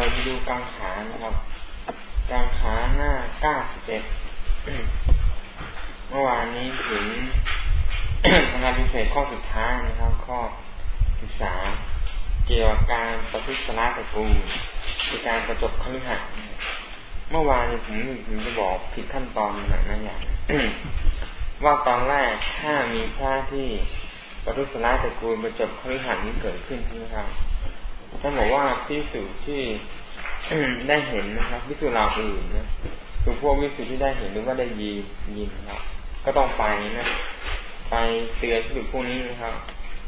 ปิดดูกังขานะครับกังขาหน้าเก้าสิบเอ็ดเมื่อวานนี้ถึงงานพิเศษข้อสุดท้ายนะครับ ข้อสิบสามเกี่ยวกับการประพฤติสละตระกูลคือการประจบคฤหัสถ์เมื่อวานผมผมจะบอกผิดขั้นตอนหน่อยนะอย่างว่าตอนแรกถ้ามีพระที่ประทุษร้ายตระกูลประจบคฤหัสถ์นี้เกิดขึ้นใช่ไหมครับ ท่านบอกว่าพิสูจน์ที่ได้เห็นนะครับวิสุราอื่นนะคือพวกวิสุทธ์ที่ได้เห็นหรือว่าได้ยินยินครับก็ต้องไปนะไปเตือนผู้พวกนี้นะครับ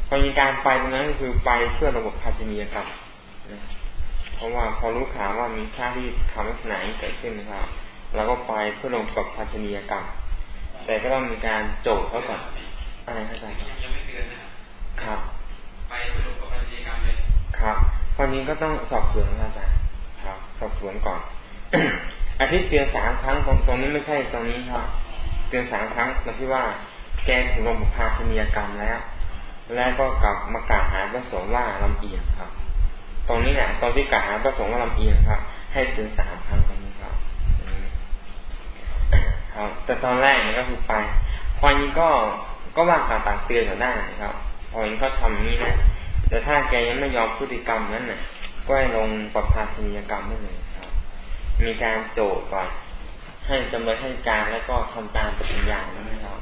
พอมีการไปตรงนั้นก็คือไปเพื่อระบบภาชนียกรรมนะเพราะว่าพอรู้ข่าวว่ามีค่าที่คำลักษณะเกิดขึ้นนะครับเราก็ไปเพื่อลงกับภาชนียกรรมแต่ก็ต้องมีการโจทย์เขาก่อนอะไรเข้าใจยังไม่เตือนนะครับไปเพื่อลงกับ ครับตอนนี้ก็ต้องสอบสวนอาจารย์ครับ สอบสวนก่อนอาทิตย์เตือนสามครั้งตรงตรงนี้ไม่ใช่ตรงนี้ครับ เตือนสามครั้งตรงที่ว่า แกถึงลงภาชนียกรรมแล้ว แล้วก็กลับมากล่าวหาพระสงฆ์ว่าลำเอียงครับ ตรงนี้เนี่ยตอนที่กล่าวหาพระสงฆ์ว่าลำเอียงครับ ให้เตือนสามครั้งตรงนี้ครับครับ แต่ตอนแรกเนี่ยก็คือไปพอนี้ก็ก็ว่ากล่าวตักเตือนอยู่ได้ครับพอนี้ก็ทำนี้นะ แต่ถ้าแกยังไม่ยอมพฤติกรรมนั้นน่ะ ก็ให้ลงประพาชนียกรรมได้เลยครับ มีการโจทย์ก่อนให้จำเลยให้การแล้วก็ทำตามปฏิญญานะครับ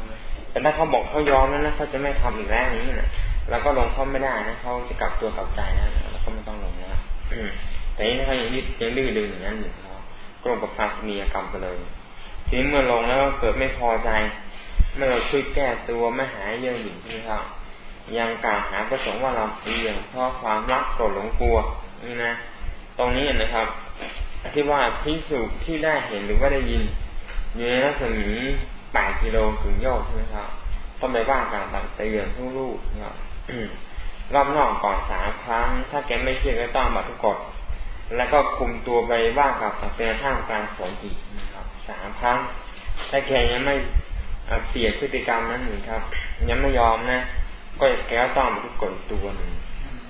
แต่ถ้าเขาบอกเขายอมแล้วนะเขาจะไม่ทำอีกแล้วอย่างนี้นะเราก็ลงเขาไม่ได้นะเขาจะกลับตัวกลับใจนะเราก็ไม่ต้องลงนะแต่นี้เขายังยึดยังดื้อดึงอย่างนั้นอยู่ครับก็ลงประพาชนียกรรมไปเลย ทีนี้เมื่อลงแล้วก็เกิดไม่พอใจ ไม่เราช่วยแก้ตัวไม่หายเยอะอยู่ที่ครับ ยังกล่าวหาประสงค์ว่าเราเอียงเพราะความรักโกรธหลงกลัวนี่นะ ตรงนี้นะครับที่ว่าพิสูจที่ได้เห็นหรือว่าได้ยินอยู่ในรัศมีแปดกิโลถึงโยกใช่ไหมครับต้องไปว่าการตักเตือนทุกลูกนะครับรอบนอกก่อนสามครั้ง ถ้าแกไม่เชื่อก็ต้องบัตรทุกกฎแล้วก็คุมตัวไปว่ากับตักเตือนท่ามกลางสงอีกนะครับสามครั้ง ถ้าแกยังไม่เปลี่ยนพฤติกรรมนั้นหนึ่งครับ ยังไม่ยอมนะ ก็จะแก้วต้องทุกกฎตัวหนึ่ง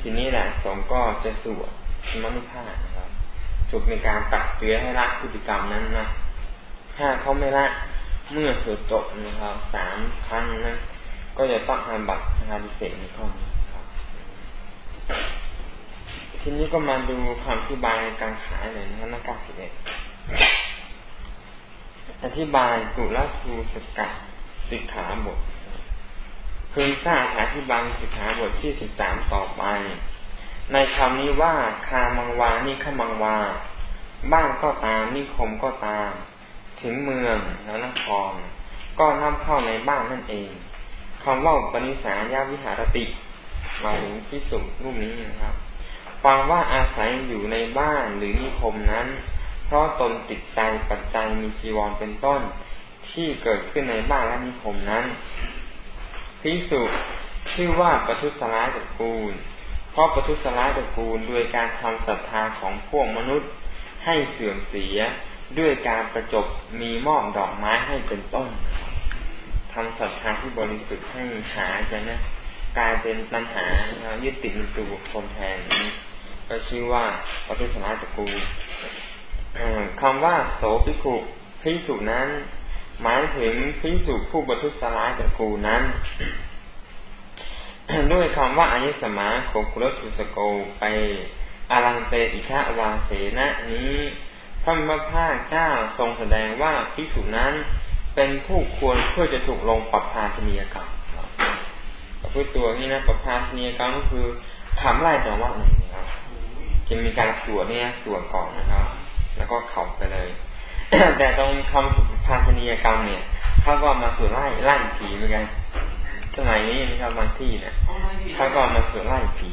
ทีนี้แหละสงก็จะสวดสมนุภาพนะครับสุดในการตักเตือนให้ละพฤติกรรมนั้นนะถ้าเขาไม่ละเมื่อสวดจบนะครับสามครั้งนั้นก็จะต้องทำบัตรสหาดิเศษในข้อนี้ครับ ทีนี้ก็มาดูคำอธิบายการขายหน่อยนะครับนักการสิบเอ็ดอธิบายกุลทูสกัดสิกขาบท พึงทราบอธิบายสิกขาบทที่สิบสามต่อไป ในคำนี้ว่าคามังวานี่ขมังวา บ้านก็ตามนิคมก็ตาม ถึงเมืองแล้วนคร ก็นำเข้าในบ้านนั่นเองคำว่าปณิสายาวิหารติมาถึงที่สุดรูปนี้นะครับฟังว่าอาศัยอยู่ในบ้านหรือนิคมนั้น เพราะตนติดใจปัจจัยมีจีวรเป็นต้น ที่เกิดขึ้นในบ้านและนิคมนั้น พิสุชื่อว่าปทุสลายตระกูล เพราะปทุสลายตระกูลโดยการทำศรัทธาของพวกมนุษย์ให้เสื่อมเสียด้วยการประจบมีมอบดอกไม้ให้เป็นต้นทำศรัทธาที่บริสุทธิ์ให้หาจะนะกลายเป็นปัญหายึดติดในตัวบุคคลแทนนี้ก็ชื่อว่าปทุสลายตระกูลคำว่าโสภิกุพิสุนั้น หมายถึงพิสุผู้บรรทุสลายตระกูลนั้น ด้วยคำว่าอายุสมาโคกุลทุสโกไปอารังเตอิทะวาเสนะนี้ พระมพาเจ้าทรงแสดงว่าพิสุนั้นเป็นผู้ควรเพื่อจะถูกลงปรับภาชนียกรรมพูดตัวนี้นะปรับภาชนียกรรมก็คือทำไล่จังหวะหนึ่งนะครับจะมีการสวดเนี่ยสวดก่อนนะครับ แล้วก็เข่าไปเลย แต่ตรงคำสุภาชนียกรรมเนี่ยเขาก็มาสวดไล่ไล่ผีเหมือนกันสมัยนี้นะครับบางที่เนี่ยเขาก็มาสวดไล่ผี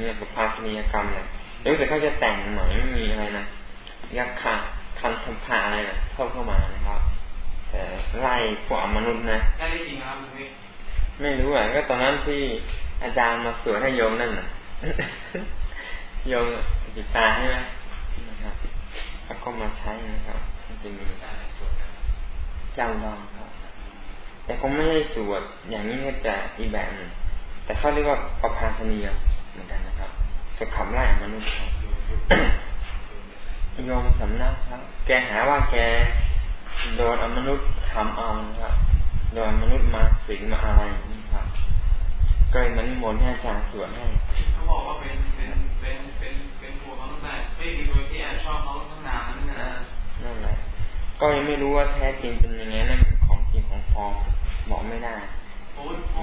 นี่สุภาชนียกรรมเนี่ยรู้สึกเขาจะแต่งหมายไม่มีอะไรนะยักษ์ขาคันทำผ่าอะไรนะเข้าเข้ามานะครับแต่ไล่พวกมนุษย์นะได้จริงครับไม่รู้อะก็ตอนนั้นที่อาจารย์มาสวดให้โยมนั่นน่ะโยมจิตตาใช่ไหมนะครับ แล้วก็มาใช้นะครับ มันจะมีเจ้าดองครับ แต่คงไม่ได้สวด อย่างนี้ก็จะอีแบบนึงแต่เขาเรียกว่าประพาชนียเหมือนกันนะครับสวดคำไล่มนุษย์ครับโยมสำนักครับ แกหาว่าแกโดนอมนุษย์ทำเอาครับ โดนมนุษย์มาสิงมาอะไรนี่ครับ ก็เลยมันมนให้อาจารย์สวดให้เขาบอกว่าเป็นเป็นเป็นเป็น นผัวเขาตั้งแต่ไม่มีคนที่แอบชอบเขาตั้งนานนั่นนะนั่นแหละก็ยังไม่รู้ว่าแท้จริงเป็นยังไงนั่นของจริงของปลอมบอกไม่ได้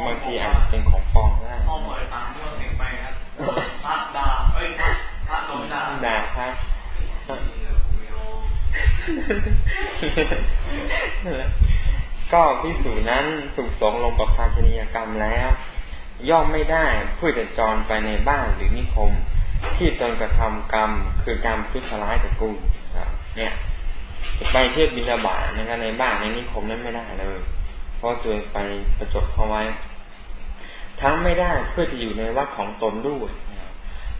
บางทีอาจเป็นของปลอมก็ได้พ่อเปิดฟังเรื่องเสียงไปครับพระดาเอ้ยพระโดนด่าด่าพระก็พิสูจนั้นถูกสงลงประพาชนียกรรมแล้ว ย่อมไม่ได้เพื่อจะจรไปในบ้านหรือนิคม ที่ตนกระทำกรรม คือการทุจร้ายกับกูเนี่ยไปเที่ยวบินาบาตนะครับในบ้านในนิคมนั้นไม่ได้เลย เพราะตัวไปประจบเขาไว้ ทั้งไม่ได้เพื่อจะอยู่ในวัดของตนด้วย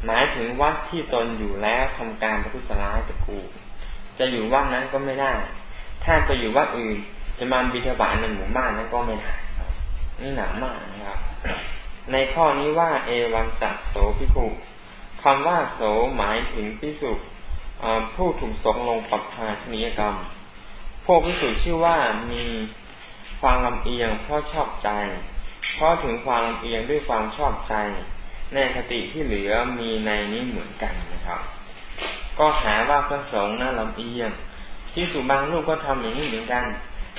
หมายถึงวัดที่ตนอยู่แล้วทำการประทุษร้ายกับกู จะอยู่วัดนั้นก็ไม่ได้ ถ้าไปอยู่วัดอื่น จะมาบิณฑบาตในหมู่บ้านนั้นก็ไม่ได้นี่หนักมากนะครับ ในข้อนี้ว่าเอวังจักโสพิคุ คำว่าโสหมายถึงพิสุผู้ถูกสงลงปรับภาชนียกรรม พวกพิสุชื่อว่ามีความลำเอียงเพราะชอบใจ เพราะถึงความลำเอียงด้วยความชอบใจ ในคติที่เหลือมีในนี้เหมือนกันนะครับ ก็หาว่าพระสงฆ์น่าลำเอียงที่สุบางลูกก็ทำอย่างนี้เหมือนกัน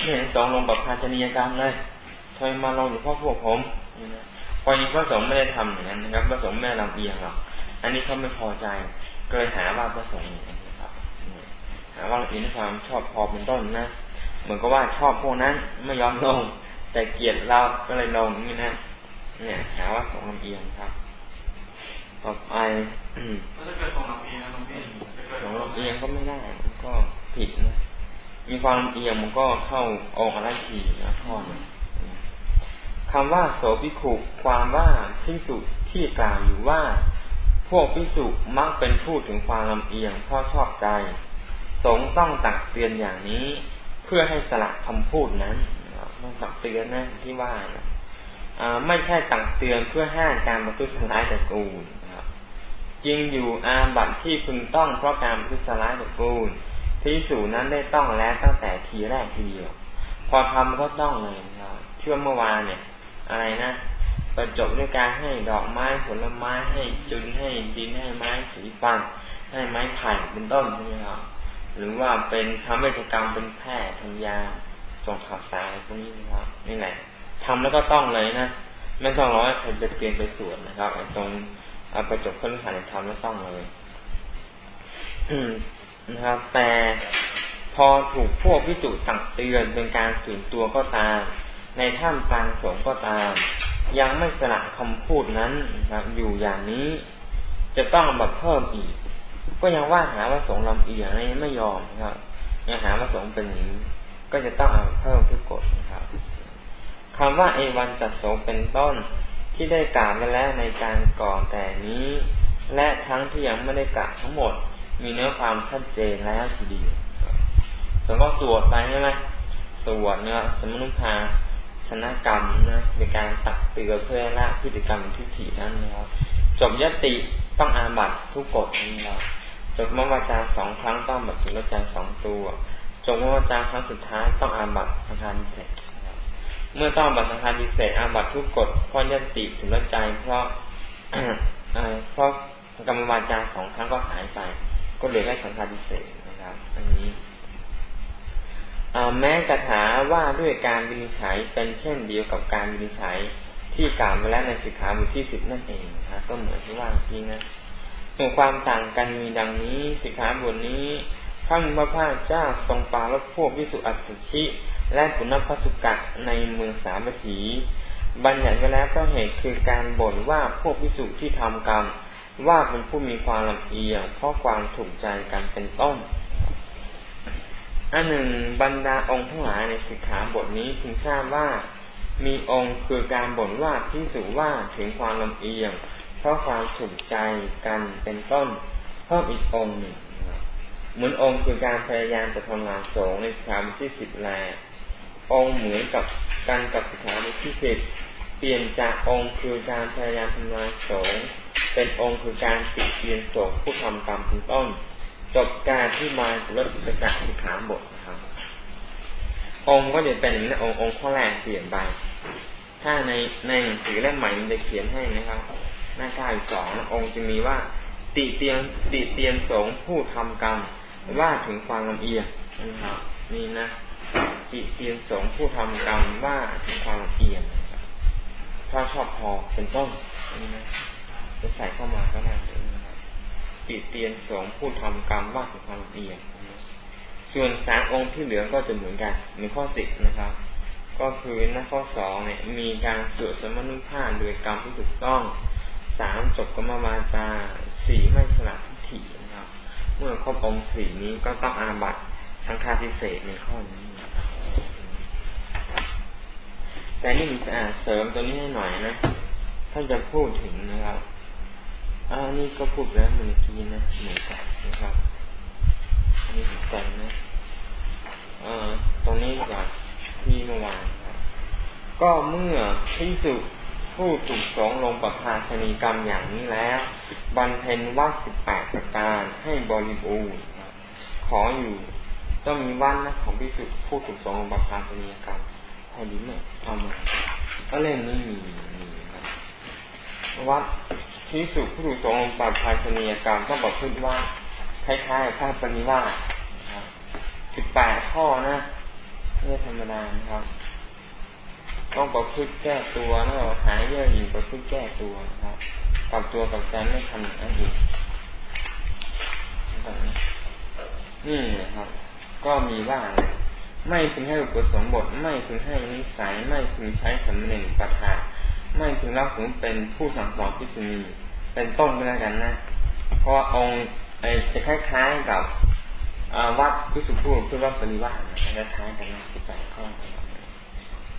ไม่เห็นสงลงแบบภาชนียกรรมเลยทำไมมาลงอยู่พ่อพวกผมพอยิงพระสงฆ์ไม่ได้ทำอย่างนั้นนะครับพระสงฆ์ไม่ลำเอียงหรอก อันนี้เขาไม่พอใจ ก็เลยหาว่าพระสงฆ์อย่างนี้ครับหาว่าอินความชอบพอเป็นต้นนะเหมือนกับว่าชอบพวกนั้นไม่ยอมลง แต่เกลียดเราก็เลยลงนี่นะเนี่ยหาว่าสงลำเอียงครับ ต่อไปถ้าเกิดสงลำเอียงนะหลวงพี่ของลำเอียงก็ไม่ได้ก็ผิดนะมีความลำเอียงมันก็เข้าองค์อะไรทีนะข้อนึงคำว่าโสภิขุความว่าพิสุที่กล่าวอยู่ว่า พวกพิสุมักเป็นผู้ถึงความลำเอียงเพราะชอบใจ สงต้องตักเตือนอย่างนี้เพื่อให้สละคำพูดนั้นต้องตักเตือนนะที่ว่านะไม่ใช่ตักเตือนเพื่อห้ามการประพฤติร้ายแต่กูลจริงอยู่อาบัติที่พึงต้องเพราะการพิสร้ายตระกูลที่สูนั้นได้ต้องแล้วตั้งแต่ทีแรกทีเดียว พอทำก็ต้องเลยครับเชื่อเมื่อวานเนี่ย อะไรนะ ประจบด้วยการให้ดอกไม้ผลไม้ให้จุนให้ดินให้ไม้สีฟัน ให้ไม้ไผ่เป็นต้นใช่ไหมครับหรือว่าเป็นทำเวชกรรมเป็นแพทย์ทำยาส่งข่าวสารพวกนี้นะครับนี่แหละทำแล้วก็ต้องเลยนะไม่ต้องรอให้ใครไปเรียนไปสวดนะครับไอ้ตรงเอาไปจบพ้นขันธรรมแล้วต้องเลยนะครับ แต่พอถูกพวกพิสูจน์ตักเตือนเป็นการสูญตัวก็ตาม ในถ้ำกลางสงก็ตาม ยังไม่สละคำพูดนั้นนะอยู่อย่างนี้ จะต้องแบบเพิ่มอีก ก็ยังว่าหาว่าสงลำเอียงไม่ยอมครับยังหาว่าสงเป็นอย่างนี้ ก็จะต้องเอาเพิ่มทุกกฎนะครับคำว่าเอวันจัดสงเป็นต้นที่ได้กล่าวไปแล้วในการก่อนแต่นี้ และทั้งที่ยังไม่ได้กล่าวทั้งหมด มีเนื้อความชัดเจนแล้วทีเดียวแล้ก็สวดไปใช่ไหมสวดเนี่ยสมนุภา ชนะกรรมนะในการตักเตือนเพื่อละพฤติกรรมทุกทีนั้นนะครับจบยติต้องอาบัตทุกกฎนะครับจบมวาจาสองครั้งต้องบัตสุรจาสองตัวจบมวาจาครั้งสุดท้ายต้องอาบัตสังฆาริเสร็จเมื่อต้องบัตสังฆาริเศษอาบัตทุกกฎเพราะยติถึงละใจเพราะเพราะกรรมวาจาสองครั้งก็หายไป ก็เหลือแค่สังฆาริเศษนะครับ อันนี้ แม้กระถาว่าด้วยการวินิจฉัยเป็นเช่นเดียวกับการวินิจฉัยที่กล่าวมาแล้วในสิกขาบทที่สิบนั่นเองนะก็เหมือนที่ว่าพี่นะส่วนความต่างกันมีดังนี้สิกขาบทนี้พระมุขพระเจ้าทรงปาลบพวกวิสุอัตชิ และปุณพสุกะในเมืองสามัคคีบัญญัติไว้แล้วเพราะเหตุคือการบ่นว่าพวกวิสุที่ทำกรรม ว่าเป็นผู้มีความลำเอียงเพราะความถูกใจกันเป็นต้น อันหนึ่งบรรดาองค์ทั้งหลายในสิกขาบทนี้พึงทราบว่า มีองค์คือการบ่นว่าพิสุว่าถึงความลำเอียง เพราะความถูกใจกันเป็นต้นเพิ่มอีกองค์หนึ่งเหมือนองค์คือการพยายามจะทำลายสงในสิกขาบทที่สิบแลองเหมือนกับการกับสิกขาบทที่สิบเปลี่ยนจากองค์คือการพยายามทำลายสงเป็นองค์คือการปิดเปลี่ยนสงผู้ทำกรรมเป็นต้น จบการที่มาลดสกัดสิขาบทนะครับ องค์ก็จะเป็นอย่างนี้องค์องค์ข้อแรกเปลี่ยนไปถ้าในในหนังสือเล่มใหม่มันจะเขียนให้นะครับ หน้าเก้าสององค์จะมีว่า ติเตียนติเตียนสงผู้ทำกรรมว่าถึงความลำเอียงนะครับนี่นะติเตียนสงผู้ทำกรรมว่าถึงความลำเอียงพระชอบพอเป็นต้นนี่นะจะใส่เข้ามาก็ได้ ติเตียนสงผู้ทำกรรมว่าถึงความเอียงส่วนสามองค์ที่เหลือก็จะเหมือนกันในข้อสิบนะครับ ก็คือในข้อสองเนี่ย มีการสวดสมนุภาพโดยกรรมที่ถูกต้องสามจบกรรมวาจาสี่ไม่สลับทิฏฐินะครับ เมื่อครบองค์สี่นี้ก็ต้องอาบัตสังฆาทิเศษในข้อนี้นะครับแต่นี่มันจะเสริมตัวนี้ให้หน่อยนะ ถ้าจะพูดถึงนะครับ อันนี้ก็พูดแล้วเมื่อกี้นะเหมือนกันนะครับอันนี้เหมือนกันนะอตรงนี้ดีกว่าที่เมื่อวานก็เมื่อพิสุผู้ถูกสงลงประพาชนีกรรมอย่างนี้แล้วบรรเพ็ญวัดสิบแปดประการให้บริบูรณ์ขออยู่ต้องมีวันนะของพิสุทผู้ถูกสงลงประพาชนีกรรมพอดีไหมเอามาก็เล่มนี้มีมีครับวัด พิสุผู้ถูกสงลงประพาชนียกรรมต้องบอกพฤติว่าคล้ายๆพระปณิวาสสิบแปดข้อนะไม่ธรรมดานะครับ ต้องประพฤติแก้ตัวแล้วหายเยอะอยู่ประพฤติแก้ตัวนะครับปรับตัวกับแซนไม่ทำอย่างนั้นอีกนี่นะครับ ก็มีว่าไม่พึงให้อุปสมบท ไม่พึงให้นิสัย ไม่พึงใช้สำเนียงประทาไม่พึงรับสมเป็นผู้สั่งสอนพิสุนี เป็นต้นก็แล้วกันนะ เพราะองค์จะคล้ายๆกับวัดพิสุภูเพื่อว่าปริวาสคล้ายๆกันนะสิบแปดข้อ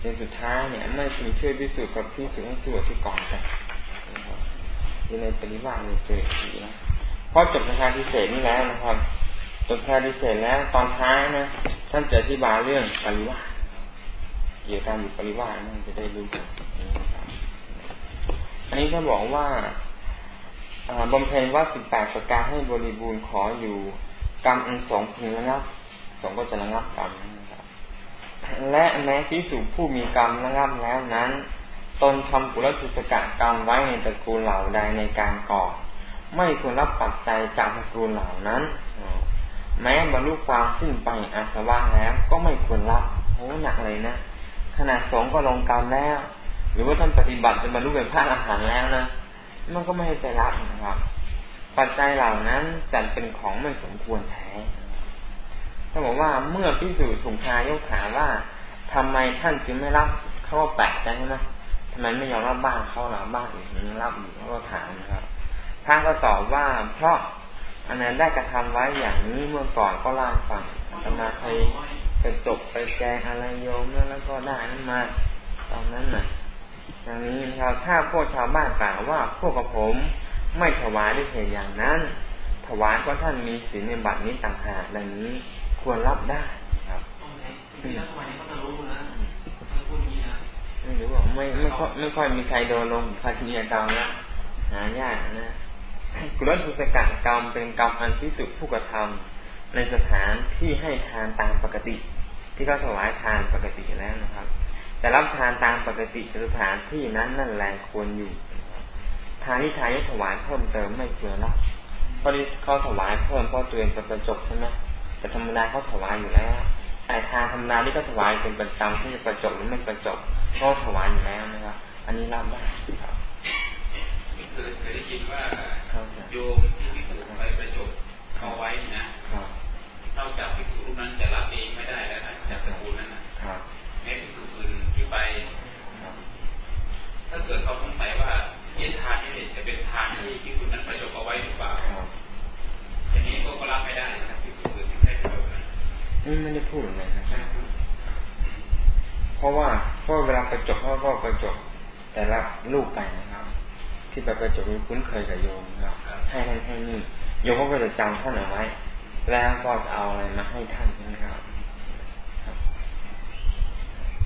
ในสุดท้ายเนี่ย ไม่พึงช่วยพิสูจน์กับพิสูจน์ให้สวดที่ก่อนกันในปริวาสเนี่ยเจอทีนะพอจบนะคะพิเศษนี่แล้วนะครับจบนะคะพิเศษแล้วตอนท้ายนะท่านจะอธิบายเรื่องปริวาสเกี่ยวกับการอยู่ปริวาสนั่นจะได้รู้กันอันนี้ถ้าบอกว่า บำเพ็ญว่าสิบแปดประการให้บริบูรณ์ขออยู่กรรมอันสองพึงระงับสองก็จะระงับกรรมนะครับและแม้พิสูจผู้มีกรรมระงับแล้วนั้น ตนทำกุลตุสกะกรรมไว้ในตระกูลเหล่าใดในการก่อ ไม่ควรรับปัจจัยจากตระกูลเหล่านั้น แม้บรรลุความสิ้นไปอาสวะแล้วก็ไม่ควรรับโหหนักเลยนะขนาดสงก็ลงกรรมแล้ว หรือว่าท่านปฏิบัติจะบรรลุเป็นพระอรหันต์แล้วนะ มันก็ไม่ให้ไปรับนะครับ ปัจจัยเหล่านั้นจัดเป็นของไม่สมควรแท้ถ้าบอกว่าเมื่อพิสูจน์ถูกทายกถามว่าทำไมท่านจึงไม่รับเขาก็แปลกใจใช่ไหมทำไมไม่ยอมรับบ้านเขาหรอบ้านอื่นยังรับอยู่เขาก็ถามนะครับท่านก็ตอบว่าเพราะอันนั้นได้กระทำไว้อย่างนี้เมื่อก่อนก็ล่าฟังอาตมาเคยไปจบไปแกงอะไรโยมแล้วก็ได้นั้นมา ตอนนั้นน่ะ อย่างนี้ครับ ถ้าพวกชาวบ้านกล่าวว่าพวกกับผมไม่ถวายด้วยเหตุอย่างนั้น ถวายเพราะท่านมีศีลในบัตรนี้ต่างหากดังนี้ควรรับได้ครับแล้วทำไมเขาจะรู้นะพูดนี้นะไม่รู้ว่าไม่ไม่ค่อยไม่ค่อยมีใครโดนลงภาชียกรรมนะหายากนะกุลทุสกัดกรรมเป็นกรรมอันพิสุผู้กระทำในสถานที่ให้ทานตามปกติ ที่เขาถวายทานปกติแล้วนะครับ แต่รับทานตามปกติสถานที่นั้นนั่นแหละควรอยู่ ทานที่ทายถวายเพิ่มเติมไม่ควรรับเพราะที่เขาถวายเพิ่มเพราะตัวเองเป็นประจบใช่ไหมแต่ธรรมดาเขาถวายอยู่แล้วแต่ทานธรรมดาที่เขาถวายเป็นประจำที่จะประจบหรือไม่ประจบก็ถวายอยู่แล้วนะครับ อันนี้รับได้ครับเคยเคยได้ยินว่าโยมที่พิสูจไปประจบเขาไว้นะนอกจากพิสูจนั้นจะรับเองไม่ได้แล้วนะจากสกุลนั้นนะแม้พิสู เกิดเขาสงสัยว่าเย็นทานนี่จะเป็นทานที่พิสูจนั้นประจบเอาไว้หรือเปล่าอย่างนี้ก็รับไม่ได้นะครับพิสูจน์อื่นที่ได้ประจบนะนี่ไม่ได้พูดเลยนะครับเพราะว่าเพราะเวลาประจบเขาก็ประจบแต่ละลูกไปนะครับ ที่ไปประจบคุ้นเคยกับโยมครับ ให้นั่นให้นี่โยมก็จะจำท่านเอาไว้ แล้วก็จะเอาอะไรมาให้ท่านใช่ไหมครับ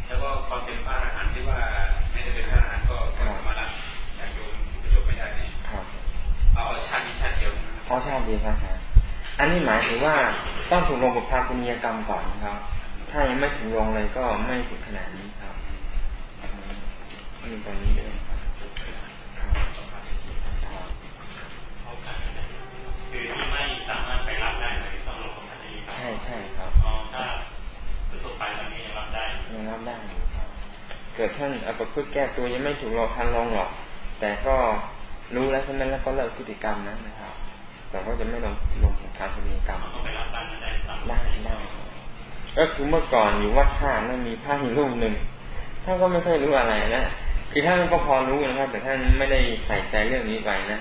แล้วก็ความเป็นพระอรหันต์ที่ว่าไม่ได้เป็นพระ อรหันต์ก็มาละอย่างโยมประจบไม่ได้เนี่ยเอาชาตินี้ชาติเดียวเพราะชาติเดียวครับอันนี้หมายถึงว่าต้องถูกลงกับภาชนียกรรมก่อนครับ ถ้ายังไม่ถึงลงเลยก็ไม่ถึงขนาดนี้ครับนี่ตรงนี้เลยคือที่ไม่สามารถไปรับได้เลยต้องลงกับภาชนียกรรมใช่ใช่ครับถ้าทั่วไปตอนนี้ยังรับได้ยังรับได้ครับเกิดท่านเอภิพฤติแก้ตัวยังไม่ถูกเราทันลงหรอก แต่ก็รู้แล้วใช่ไหมแล้วก็เลิกพฤติกรรมนั้นนะครับแต่ก็จะไม่ลงลงทางชนีกรรมได้ได้ก็คือเมื่อก่อนอยู่วัดท่านั้นมีพระหิรูปหนึ่งท่านก็ไม่ค่อยรู้อะไรนะคือท่านก็พอรู้นะครับ แต่ท่านไม่ได้ใส่ใจเรื่องนี้ไปนะ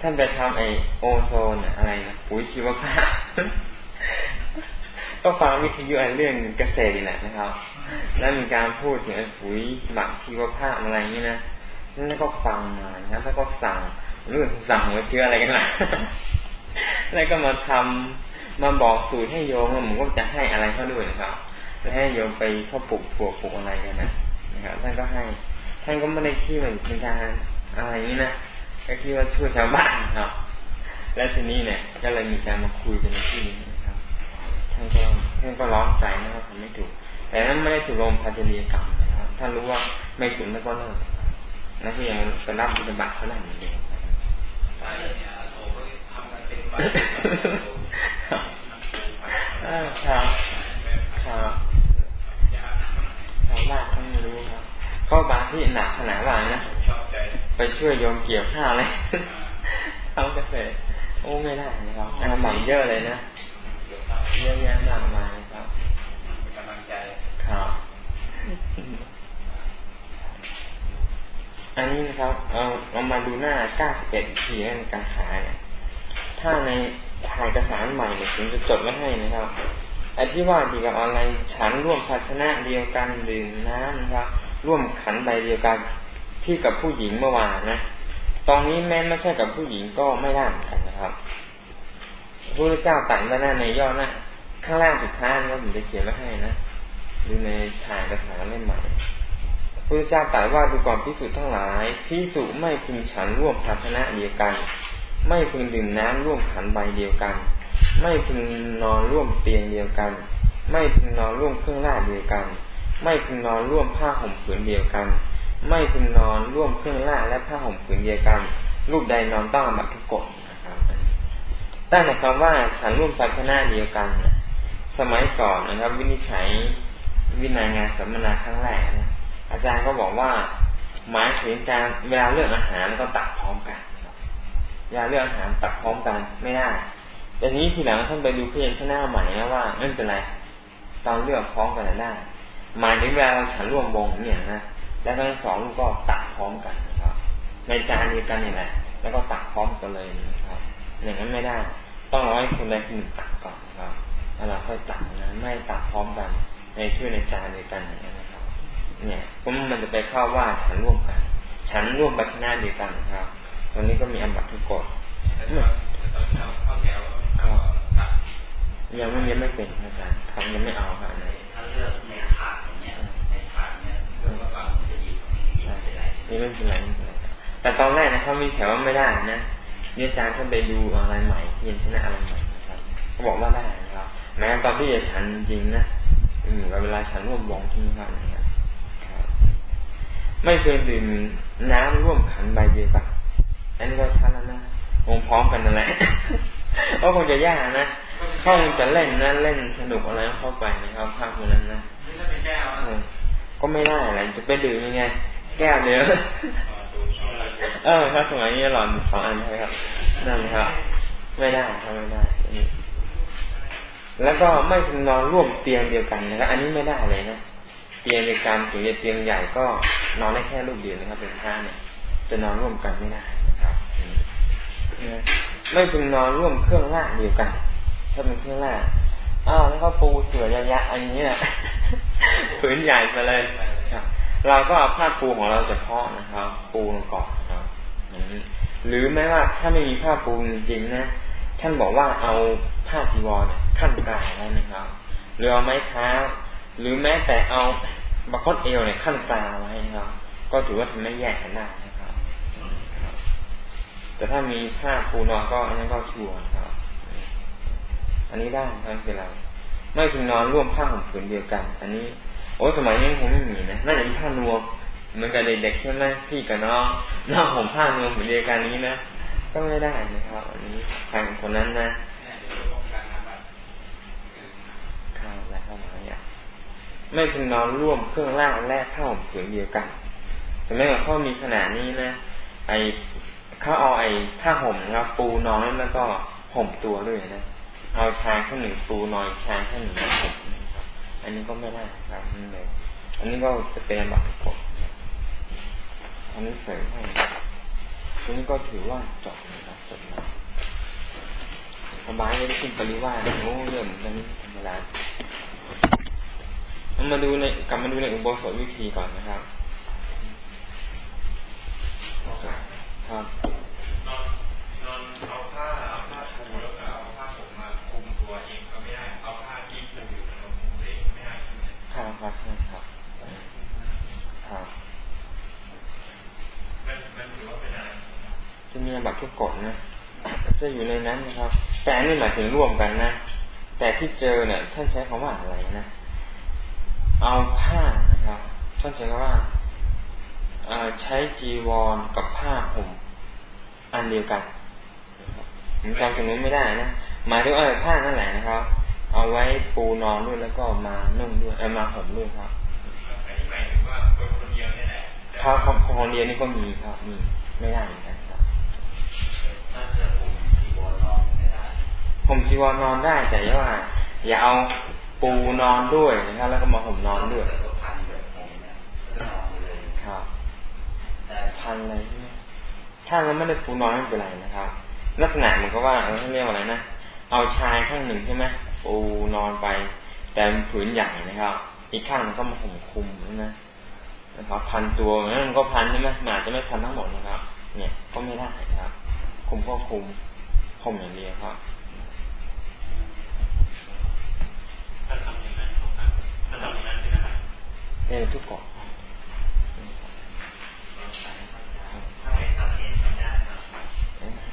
ท่านไปทำไอโอโซนอะไรนะปุ๋ยชีวภาพก็ฟังวิทยุเรื่องเกษตรนี่แหละนะครับ แล้วมีการพูดถึงปุ๋ยหมักชีวภาพอะไรนี้นะนั่นก็ฟังมานะแล้วก็สั่งเรื่องสั่งมาเชื่ออะไรกันล่ะแล้วก็มาทำมาบอกสูตรให้โยมผมก็จะให้อะไรเขาด้วยนะครับแล้วให้โยมไปเข้าปลูกถั่วปลูกอะไรกันนะนะครับท่านก็ให้ ท่านก็ไม่ได้คิดเหมือนเป็นการอะไรนี้นะก็คิดว่าช่วยชาวบ้านครับ และทีนี้เนี่ย ก็เลยมีการมาคุยกันในที่นี้นะครับท่านก็ท่านก็ร้องใจนะครับทำไม่ถูก แต่นั้นไม่ได้ถูกลงพัฒนียกรรมนะครับท่านรู้ว่าไม่ถูกแล้วก็เลิกนั่นก็ยังเป็นรับบิณฑบาตเขาได้เหมือนเดิมใช่เนี่ยโสก็ทำกันเป็นครับครับครับชาวบ้านเขาไม่รู้ครับเขาบางที่หนักขนาดว่านะไปช่วยโยมเกี่ยวข้าวเลยทำเกษตรโอ้ไม่ได้นะครับอาบังเยอะเลยนะเยอะแยะมากมายครับกำลัง ใจครับอันนี้นะครับเอาเอามาดูหน้าเก้าสิบเอ็ดทีในการหาเนี่ย ถ้าในถ่ายเอกสารใหม่เนี่ยผมจะจดไว้ให้นะครับไอ้ที่ว่าดีกับอะไรฉันร่วมภาชนะเดียวกันดื่มน้ำนะครับ ร่วมขันใบเดียวกันที่กับผู้หญิงเมื่อวานนะ ตอนนี้แม้ไม่ใช่กับผู้หญิงก็ไม่ได้เหมือนกันนะครับพระเจ้าตัดไว้หน้าในย่อหน้าข้างล่างสุดท้ายนี่ผมจะเขียนไว้ให้นะ ดูในถ่ายเอกสาเล่มใหม่พระเจ้าตรัสว่าดูก่อนพิสุทั้งหลายพิสุไม่พึงฉันร่วมภาชนะเดียวกัน ไม่พึงดื่มน้ำร่วมขันใบเดียวกัน ไม่พึงนอนร่วมเตียงเดียวกัน ไม่พึงนอนร่วมเครื่องราชเดียวกัน ไม่พึงนอนร่วมผ้าห่มผืนเดียวกัน ไม่พึงนอนร่วมเครื่องราชและผ้าห่มผืนเดียวกันรูปใดนอนต้องบัตทุกกฎนะครับตั้งแต่คำว่าฉันร่วมภาชนะเดียวกัน สมัยก่อนนะครับ วินิจฉัย วินัยงานสัมมนาครั้งแรกนะอาจารย์ก็บอกว่าหมายถึงการเวลาเลือกอาหารก็ตักพร้อมกันเวลาเลือกอาหารตักพร้อมกันไม่ได้แต่นี้ทีหลังท่านไปดูเพียงชนะใหม่นะว่าไม่เป็นไรตอนเลือกพร้อมกันได้หมายถึงเวลาเราฉันร่วมวงเนี่ยนะแล้วทั้งสองลูกก็ตักพร้อมกันนะครับ ในจานเดียวกันนี่แหละแล้วก็ตักพร้อมกันเลยนะครับอย่างนั้นไม่ได้ ต้องรอให้คนใดคนหนึ่งตักก่อนนะครับแล้วเราค่อยตักนะไม่ตักพร้อมกัน ในช่วยในจานเดียวกันอย่างนี้นะครับ เนี่ยเพราะมันจะไปเข้าว่าฉันร่วมกัน ฉันร่วมบัชนาเดียวกันครับตรงนี้ก็มีอันบัตทุกกฎยังไม่ยังไม่เป็นอาจารย์ทำยังไม่เอาครับถ้าเลือกในถาดอย่างเงี้ยในถาดเนี้ยว่าก่อนจะหยิบนี่ไม่เป็นไรไม่เป็นไรแต่ตอนแรกนะเขามีแถวว่าไม่ได้นะนี่อาจารย์ท่านไปดูอะไรใหม่เย็นชนะอะไรใหม่นะครับเขาบอกว่าได้นะครับแม้ตอนที่จะฉันจริงนะ เวลาฉันร่วมวงที่นี่ครับนะครับไม่เคยดื่มน้ำร่วมขันใบเดียวกัน อันนี้ก็ชัดแล้วนะวงพร้อมกันนั่นแหละก็คงจะยากนะเข้าจะเล่นนะเล่นสนุกอะไรเข้าไปนะครับภาคคนนั้นนะก็ไม่ได้อะไรจะไปดื่มยังไง แก้วเดียวเออถ้าสมัยนี้หลอนสองอันใช่ครับนั่นครับ ไม่ได้ทำไม่ได้ แล้วก็ไม่พึงนอนร่วมเตียงเดียวกันนะครับอันนี้ไม่ได้เลยนะเตียงในการถึงจะเตียงใหญ่ก็นอนได้แค่ลูกเดียวนะครับ เป็นผ้าเนี่ย จะนอนร่วมกันไม่ได้นะครับไม่พึงนอนร่วมเครื่องล่าเดียวกัน ถ้าเป็นเครื่องล่าอ้าวแล้วก็ปูเสือยะยะอันนี้นะผืนใหญ่ไปเลยครับเราก็เอาผ้าปูของเราเฉพาะนะครับ ปูลงก่อนครับหรือแม้ว่าถ้าไม่มีผ้าปูจริงๆนะ ท่านบอกว่าเอาผ้าจีวรขั้นกลางไว้นะครับ หรือเอาไม้เท้าหรือแม้แต่เอาบัคคตเอวเนี่ยขั้นกลางไว้นะครับ ก็ถือว่าทำให้แยกกันได้นะครับ แต่ถ้ามีผ้าปูนอนก็อันนั้นก็ชัวร์ครับ อันนี้ได้ไม่เป็นไรไม่พึงนอนร่วมผ้าห่มผืนเดียวกัน อันนี้ โอ้สมัยนี้คงไม่มีนะน่าจะเป็นผ้านวมเหมือนกับเด็กๆใช่ไหมพี่กับน้องน้องห่มผ้านวมผืนเดียวกันนี้นะ ก็ไม่ได้นะครับ อันนี้ใครคนนั้นนะข้าวและข้าวหมายอะไม่พึงนอนร่วมเครื่องล่างและผ้าห่มผืนเดียวกันสมัยก่อนเขามีขนาดนี้นะ ไอเขาเอาไอ้ผ้าห่มนะครับปูนอนแล้วก็ห่มตัวด้วยนะ เอาชายข้างหนึ่งปูนอนชายข้างหนึ่งห่มอันนี้ก็ไม่ได้ครับนี่เลยอันนี้ก็จะเป็นบัตรกฎอันนี้เสริมให้ อันนี้ก็ถือว่าจบนะครับจบแล้วสบายเลยขึ้นปริวาสโอ้เรื่องนั้นธรรมดามาดูในกลับมาดูในอุโบสถวิธีก่อนนะครับ ครับนอนนอนเอาผ้าเอาผ้าปูแล้วก็เอาผ้าผมมาคุมตัวเองก็ไม่ได้เอาผ้าที่ปูอยู่มาคุมเองไม่ได้ใช่ไหมครับครับใช่ครับครับมันมันถือว่าเป็นอะไร จะมีบัตรทุกกฎนะจะอยู่ในนั้นนะครับ แต่อันนี้หมายถึงร่วมกันนะ แต่ที่เจอเนี่ยท่านใช้คำว่าอะไรนะ เอาผ้านะครับ ท่านใช้คำว่าใช้จีวรกับผ้าห่มอันเดียวกันผมจำตรงนี้ไม่ได้นะหมายถึงเออผ้านั่นแหละนะครับ เอาไว้ปูนอนด้วยแล้วก็มานุ่งด้วยเออมาห่มด้วยครับอันนี้หมายถึงว่าคนคนเดียวนี่แหละครับคนเดียวนี่ก็มีครับมีไม่ได้เหมือนกันครับถ้าจะ ผมจีวรนอนไม่ได้ผมจีวรนอนได้แต่ว่า อย่าเอาปูนอนด้วยนะครับ แล้วก็มาห่มนอนด้วยครับพันอะไรถ้าเราไม่ได้ปูนอนไม่เป็นไรนะครับ ลักษณะเหมือนกับว่าเออเรียกว่าอะไรนะเอาชายข้างหนึ่งใช่ไหมปูนอนไป แต่ผืนใหญ่นะครับ อีกข้างมันก็มาห่มคุมนะนะครับ พันตัวนั้นมันก็พันใช่ไหมอาจจะไม่พันทั้งหมดนะครับ เนี่ยก็ไม่ได้นะครับ คุมก็คุมห่มอย่างเดียวครับถ้าทำอย่างนั้นถ้าทำอย่างนั้นเป็นอะไรเออทุกเกาะ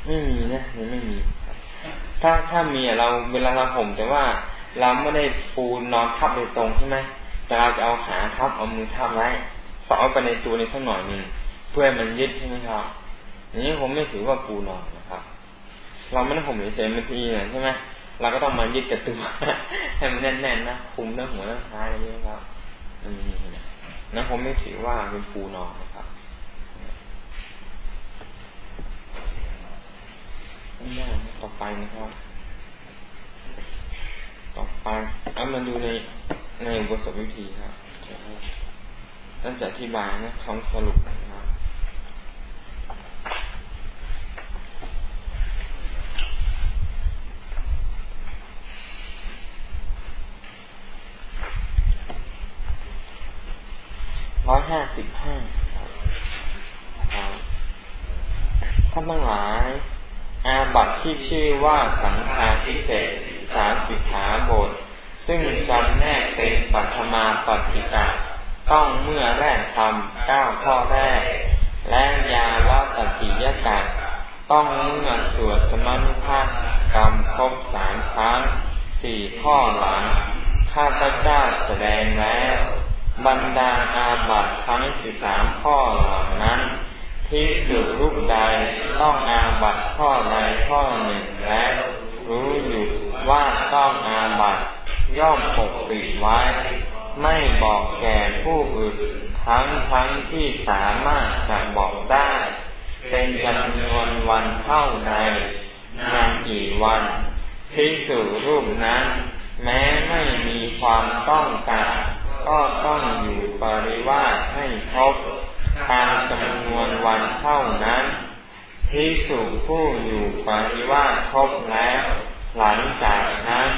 ไม่มีนะนี่ไม่มี ถ้าถ้ามีเราเวลาเราห่มแต่ว่าเราไม่ได้ปูนอนทับโดยตรงใช่ไหมแต่เราจะเอาขาทับเอามือทับไว้สอดไปในตัวนี้สักหน่อยหนึ่งเพื่อมันยึดใช่ไหมครับ อย่างนี้ผมไม่ถือว่าปูนอนนะครับ เราไม่ได้ห่มเฉยๆบางทีนี่ยใช่ไหมเราก็ต้องมายึดกับตัวให้มันแน่นๆนะคุมทั้งหัวทั้งท้ายอะไรอย่างนี้ครับอืมนะผมไม่ถือว่าเป็นปูนอนนะครับน้าต่อไปนะครับ ต่อไปเอามาดูในในบทสวิธีครับตั้งแต่อธิบายนะคำสรุปนะครับ ร้อยห้าสิบห้าท่านทั้งหลาย อาบัตที่ชื่อว่าสังฆาทิเศษสามสิกขาบท ซึ่งจำแนกเป็นปัทมาปฏิกาต้องเมื่อแรกทำเก้าข้อแรก และยาวัตติยกาต้องเมื่อสวดสมนุภาพกรรมครบสามครั้งสี่ข้อหลัง ข้าพเจ้าแสดงแล้ว บรรดาอาบัตทั้งสิบสามข้อเหล่านั้น ที่สุรูปใดต้องอาบัตข้อใดข้อหนึ่งแล้วรู้อยู่ว่าต้องอาบัตย่อมปกปิดไว้ ไม่บอกแก่ผู้อื่นทั้งทั้งที่สามารถจะบอกได้ เป็นจำนวนวันเท่าใดนานกี่วันที่สุรูปนั้น แม้ไม่มีความต้องการ ก็ต้องอยู่ปริวาสให้ครบตามจำนวนวันเท่านั้นพิสุผู้อยู่ปฏิวัติครบแล้ว หลังจากนั้น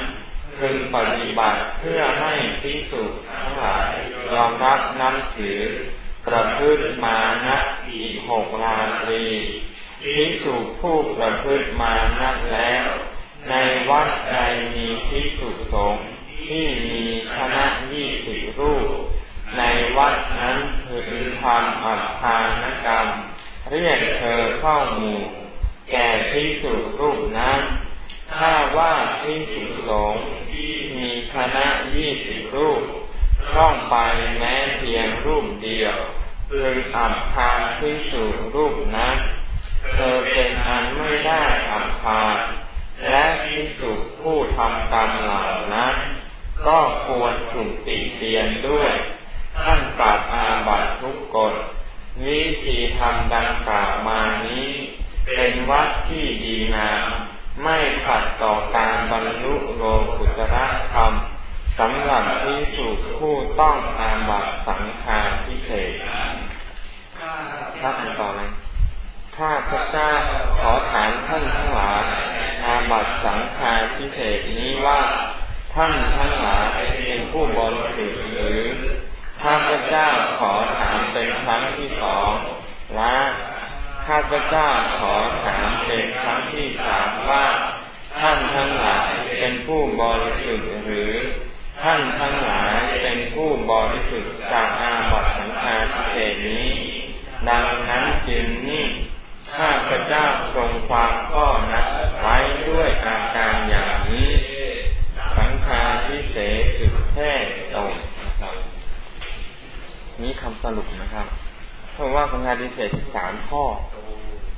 พึงปฏิบัติเพื่อให้พิสุทั้งหลายยอมรับนับถือ ประพฤติมานะอีกหกราตรีพิสุผู้ประพฤติมานะแล้ว ในวัดใดมีพิสุสงฆ์ ที่มีคณะยี่สิบรูป ในวัดนั้นพึงทำอัภานกรรม เรียกเธอเข้าหมู่ แก่พิสุรูปนั้นถ้าว่าพิสุสงฆ์มีคณะยี่สิบรูปท่องไปแม้เพียงรูปเดียวพึงอับพานพิสุรูปนั้นเธอเป็นอันไม่ได้อับพานและพิสุผู้ทำกรรมเหล่านั้น ก็ควรถูกติเตียนด้วยท่านปรับอาบัตทุกกฎ วิธีทำดังกล่าวมานี้ เป็นวัดที่ดีงามไม่ขัดต่อการบรรลุโลกุตระธรรมสำหรับพิสุผู้ต้องอาบัตสังฆาพิเศษถ้าอ่านต่อเลยข้าพระเจ้าขอถามท่านทั้งหลายอาบัตสังฆาพิเศษนี้ว่า ท่านทั้งหลายเป็นผู้บริสุทธิ์หรือข้าพเจ้าขอถามเป็นครั้งที่สองและข้าพเจ้าขอถามเป็นครั้งที่สามว่า ท่านทั้งหลายเป็นผู้บริสุทธิ์หรือ ท่านทั้งหลายเป็นผู้บริสุทธิ์จากอาบัติสังฆาพิเศษนี้ ดังนั้นจึงนี่ข้าพเจ้าทรงความข้อนัดไว้ด้วยอาการอย่างนี้ สังฆาทิเศษสุดแท้ตรงนี้คำสรุปนะครับเพราะว่าสังฆาทิเศษสามข้อ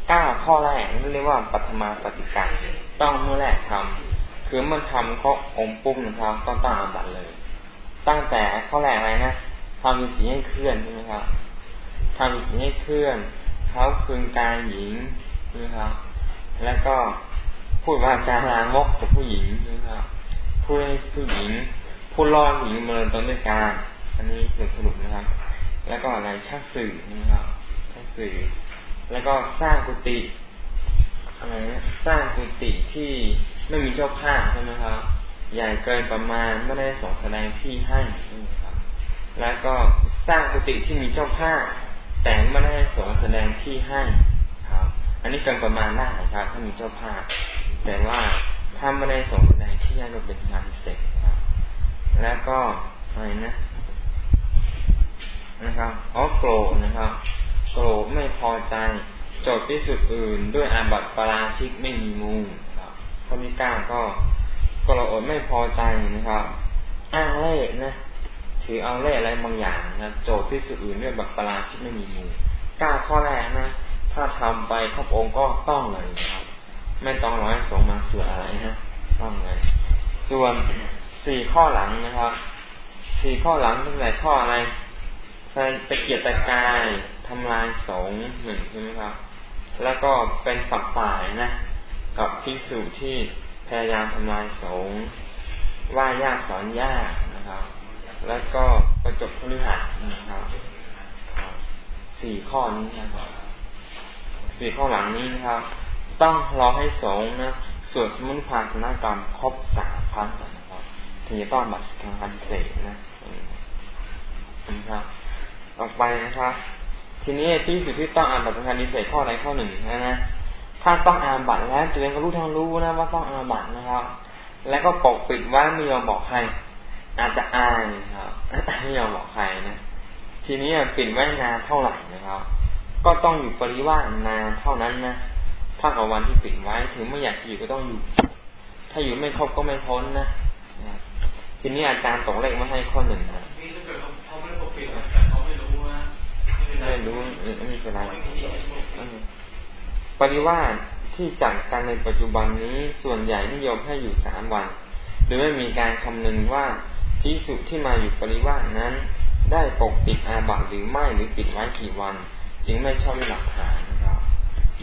เก้าข้อแรกนี่เรียกว่าปัทมาปฏิกาต้องเมื่อแรกทำคือมันทำก็อมปุ้มนะครับก็ต้องอาบัตเลย ตั้งแต่ข้อแรกอะไรนะทำวิจิให้เคลื่อนใช่ไหมครับทำวิจิให้เคลื่อนเขาคืนกายหญิงนะครับ แล้วก็พูดว่าจาลามกกับผู้หญิงนะครับ พูดให้ผู้หญิงพูดล่อหญิงมาเลยตนด้วยการ อันนี้คือสรุปนะครับ แล้วก็อะไรชักสื่อนะครับชักสื่อ แล้วก็สร้างกุฏิอะไรนะสร้างกุฏิที่ไม่มีเจ้าภาพใช่ไหมครับ ใหญ่เกินประมาณไม่ได้ส่งแสดงที่ให้นะครับ แล้วก็สร้างกุฏิที่มีเจ้าภาพ แต่ไม่ได้ส่งแสดงที่ให้ครับ อันนี้เกินประมาณได้ครับถ้ามีเจ้าภาพ แต่ว่า ถ้าไม่ได้สงแสดงที่ให้ก็เป็นงานพิเศษครับ แล้วก็อะไรนะนะครับอ๋อโกรธนะครับ โกรธไม่พอใจโจทย์พิสุทธิ์อื่น ด้วยอาบัติปราชิกไม่มีมูลครับข้อที่เก้าก็โกรธไม่พอใจนะครับ อ้างเล่นะถือเอาเล่อะไรบางอย่างนะโจทย์พิสูจอื่นด้วยแบบประหลาดที่ไม่มีมูลก้าข้อแรกนะ ถ้าทำไปครอบองค์ก็ต้องเลยครับ ไม่ต้องร้อยสงมาเสืออะไรนะต้องเลยส่วนสี่ข้อหลังนะครับสี่ข้อหลังตั้งแต่ข้ออะไรไปเกียรติกายทำลายสงหนึ่งใช่ไหมครับ แล้วก็เป็นฝักฝ่ายนะ กับพิสูจน์ที่พยายามทำลายสงว่ายากสอนยากนะครับ แล้วก็ประจบพฤหัสนะครับสี่ข้อนี้นะครับสี่ข้อหลังนี้นะครับ ต้องรอให้สงนะสวดสมุนพาสนกรรมครบสามครั้งนะครับถึงจะต้องบัตรทางอันเสกนะนะครับ ต่อไปนะครับ ทีนี้ที่สุดที่ต้องอ่านบัตรสังฆาริเศษข้อใดข้อหนึ่งนะนะถ้าต้องอ่านบัตรแล้วตัวเองก็รู้ทั้งรู้นะว่าต้องอ่านบัตรนะครับ แล้วก็ปกปิดไว้ไม่ยอมบอกใครอาจจะอายครับไม่ยอมบอกใครนะทีนี้ปิดไว้นานเท่าไหร่นะครับ ก็ต้องอยู่ปริวานานเท่านั้นนะ ถ้ากับวันที่ปิดไว้ ถึงไม่อยากอยู่ก็ต้องอยู่ ถ้าอยู่ไม่ครบก็ไม่พ้นนะทีนี้อาจารย์ตกเลขมาให้ข้อหนึ่งนะไม่รู้ไม่มีเป็นไรปริวาสที่จัดการในปัจจุบันนี้ส่วนใหญ่นิยมให้อยู่สามวัน โดยไม่มีการคำนึงว่าพิสุที่มาอยู่ปริวาสนั้น ได้ปกปิดอาบัติหรือไม่หรือปิดไว้กี่วัน จึงไม่ชอบหลักฐาน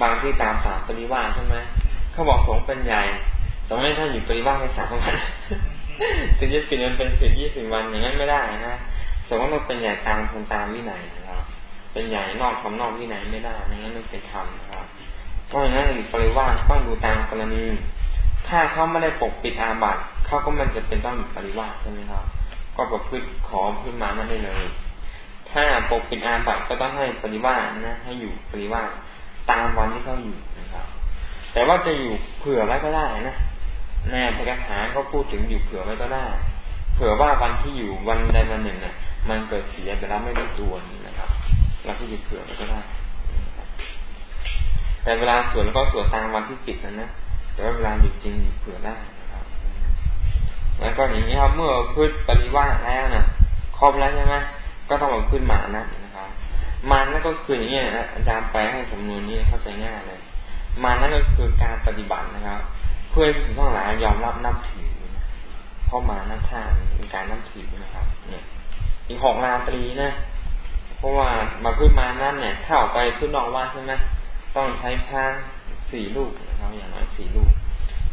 บางที่ตามสามปริวาสใช่ไหมเขาบอกสงเป็นใหญ่สงไม่ท่านอยู่ปริวาสแค่สามวันถึงจะปิดมันเป็นสิบยี่สิบวันอย่างนั้นไม่ได้นะสงต้องเป็นใหญ่ตามคนตามวินัยนะครับ เป็นใหญ่นอกคำนอกวินัยไม่ได้อย่างนั้นไม่เป็นธรรมครับเพราะฉะนั้นปริวาสต้องดูตามกรณี ถ้าเขาไม่ได้ปกปิดอาบัติเขาก็มันจะเป็นต้องปริวาสใช่ไหมครับ ก็ประพฤติขอพึ่นมานั่นได้เลย ถ้าปกปิดอาบัติก็ต้องให้ปริวาสนะ ให้อยู่ปริวาส ตามวันที่เขาอยู่นะครับ แต่ว่าจะอยู่เผื่อไว้ก็ได้นะในพระคาก็พูดถึงอยู่เผื่อไว้ก็ได้ เผื่อว่าวันที่อยู่วันใดวันหนึ่งน่ะมันเกิดเสียไปแล้วไม่รู้ตัวนี่นะครับเราก็อยู่เผื่อไว้ก็ได้แต่เวลาสวดแล้วก็สวดตามวันที่ปิดนะนะแต่ว่าเวลาอยู่จริงอยู่เผื่อได้นะครับ แล้วก็อย่างนี้ครับเมื่อพืชปริวาสแล้วนะครบแล้วใช่ไหมก็ต้องมาพืชมานะนะครับ มานั่นก็คืออย่างนี้นะอาจารย์แปลให้สำนวนนี้เข้าใจง่ายเลยมานั่นก็คือการปฏิบัตินะครับ เพื่อให้ผู้ทั้งหลายยอมรับนับถือเพราะมานับท่านเป็นการนับถือนะครับ เนี่ย อีกหกราตรีนะเพราะว่ามาพืชมานั่นเนี่ยถ้าออกไปพืชนนอกว่าใช่ไหมต้องใช้ผ้าสี่ลูกนะครับ อย่างน้อยสี่ลูก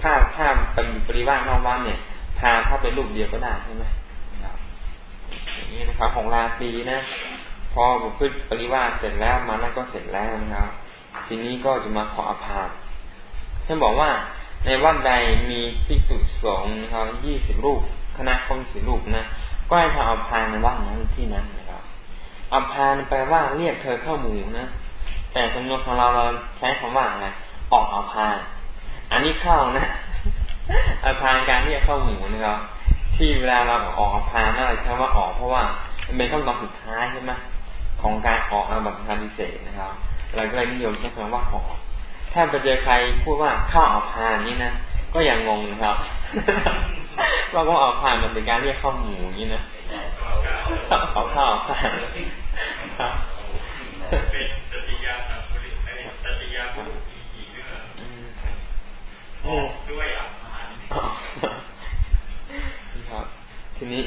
ถ้าถ้าเป็นปริวาสนอกวันเนี่ยทาถ้าเป็นลูกเดียวก็ได้ใช่ไหมครับอย่างนี้นะครับของราตรีนะ พอบุพืชปริวาสเสร็จแล้วมานั่นก็เสร็จแล้วนะครับ ทีนี้ก็จะมาขออภารท่านบอกว่าในวัดใดมีภิกษุสงฆ์ครับยี่สิบรูป คณะคนสิรูปนะก็ให้ทำอภารในวัดนั้นที่นั้นนะครับอภารแปลว่าเรียกเธอเข้าหมู่นะแต่สำนวนของเราเราใช้คำว่าไงออกอภารอันนี้เข้านะอภารการเรียกเข้าหมู่นะครับที่เวลาเราออกอภารนั่นเราใช้ว่าออกเพราะว่าเป็นขั้นตอนสุดท้ายใช่ไหม ของการออกอาบัติคาดิเศษนะครับเราก็เลยนิยมใช้คำว่าออกถ้าไปเจอใครพูดว่าเข้าออกพานนี้นะก็ยังงงนะครับว่าก็ออกพานมันเป็นการเรียกข้าหมูนี้นะออกข้าวออกพานครับเป็นตติยาสัมภริตติยาผู้อีกีเนื้ออด้วยอาหารครับทีนี้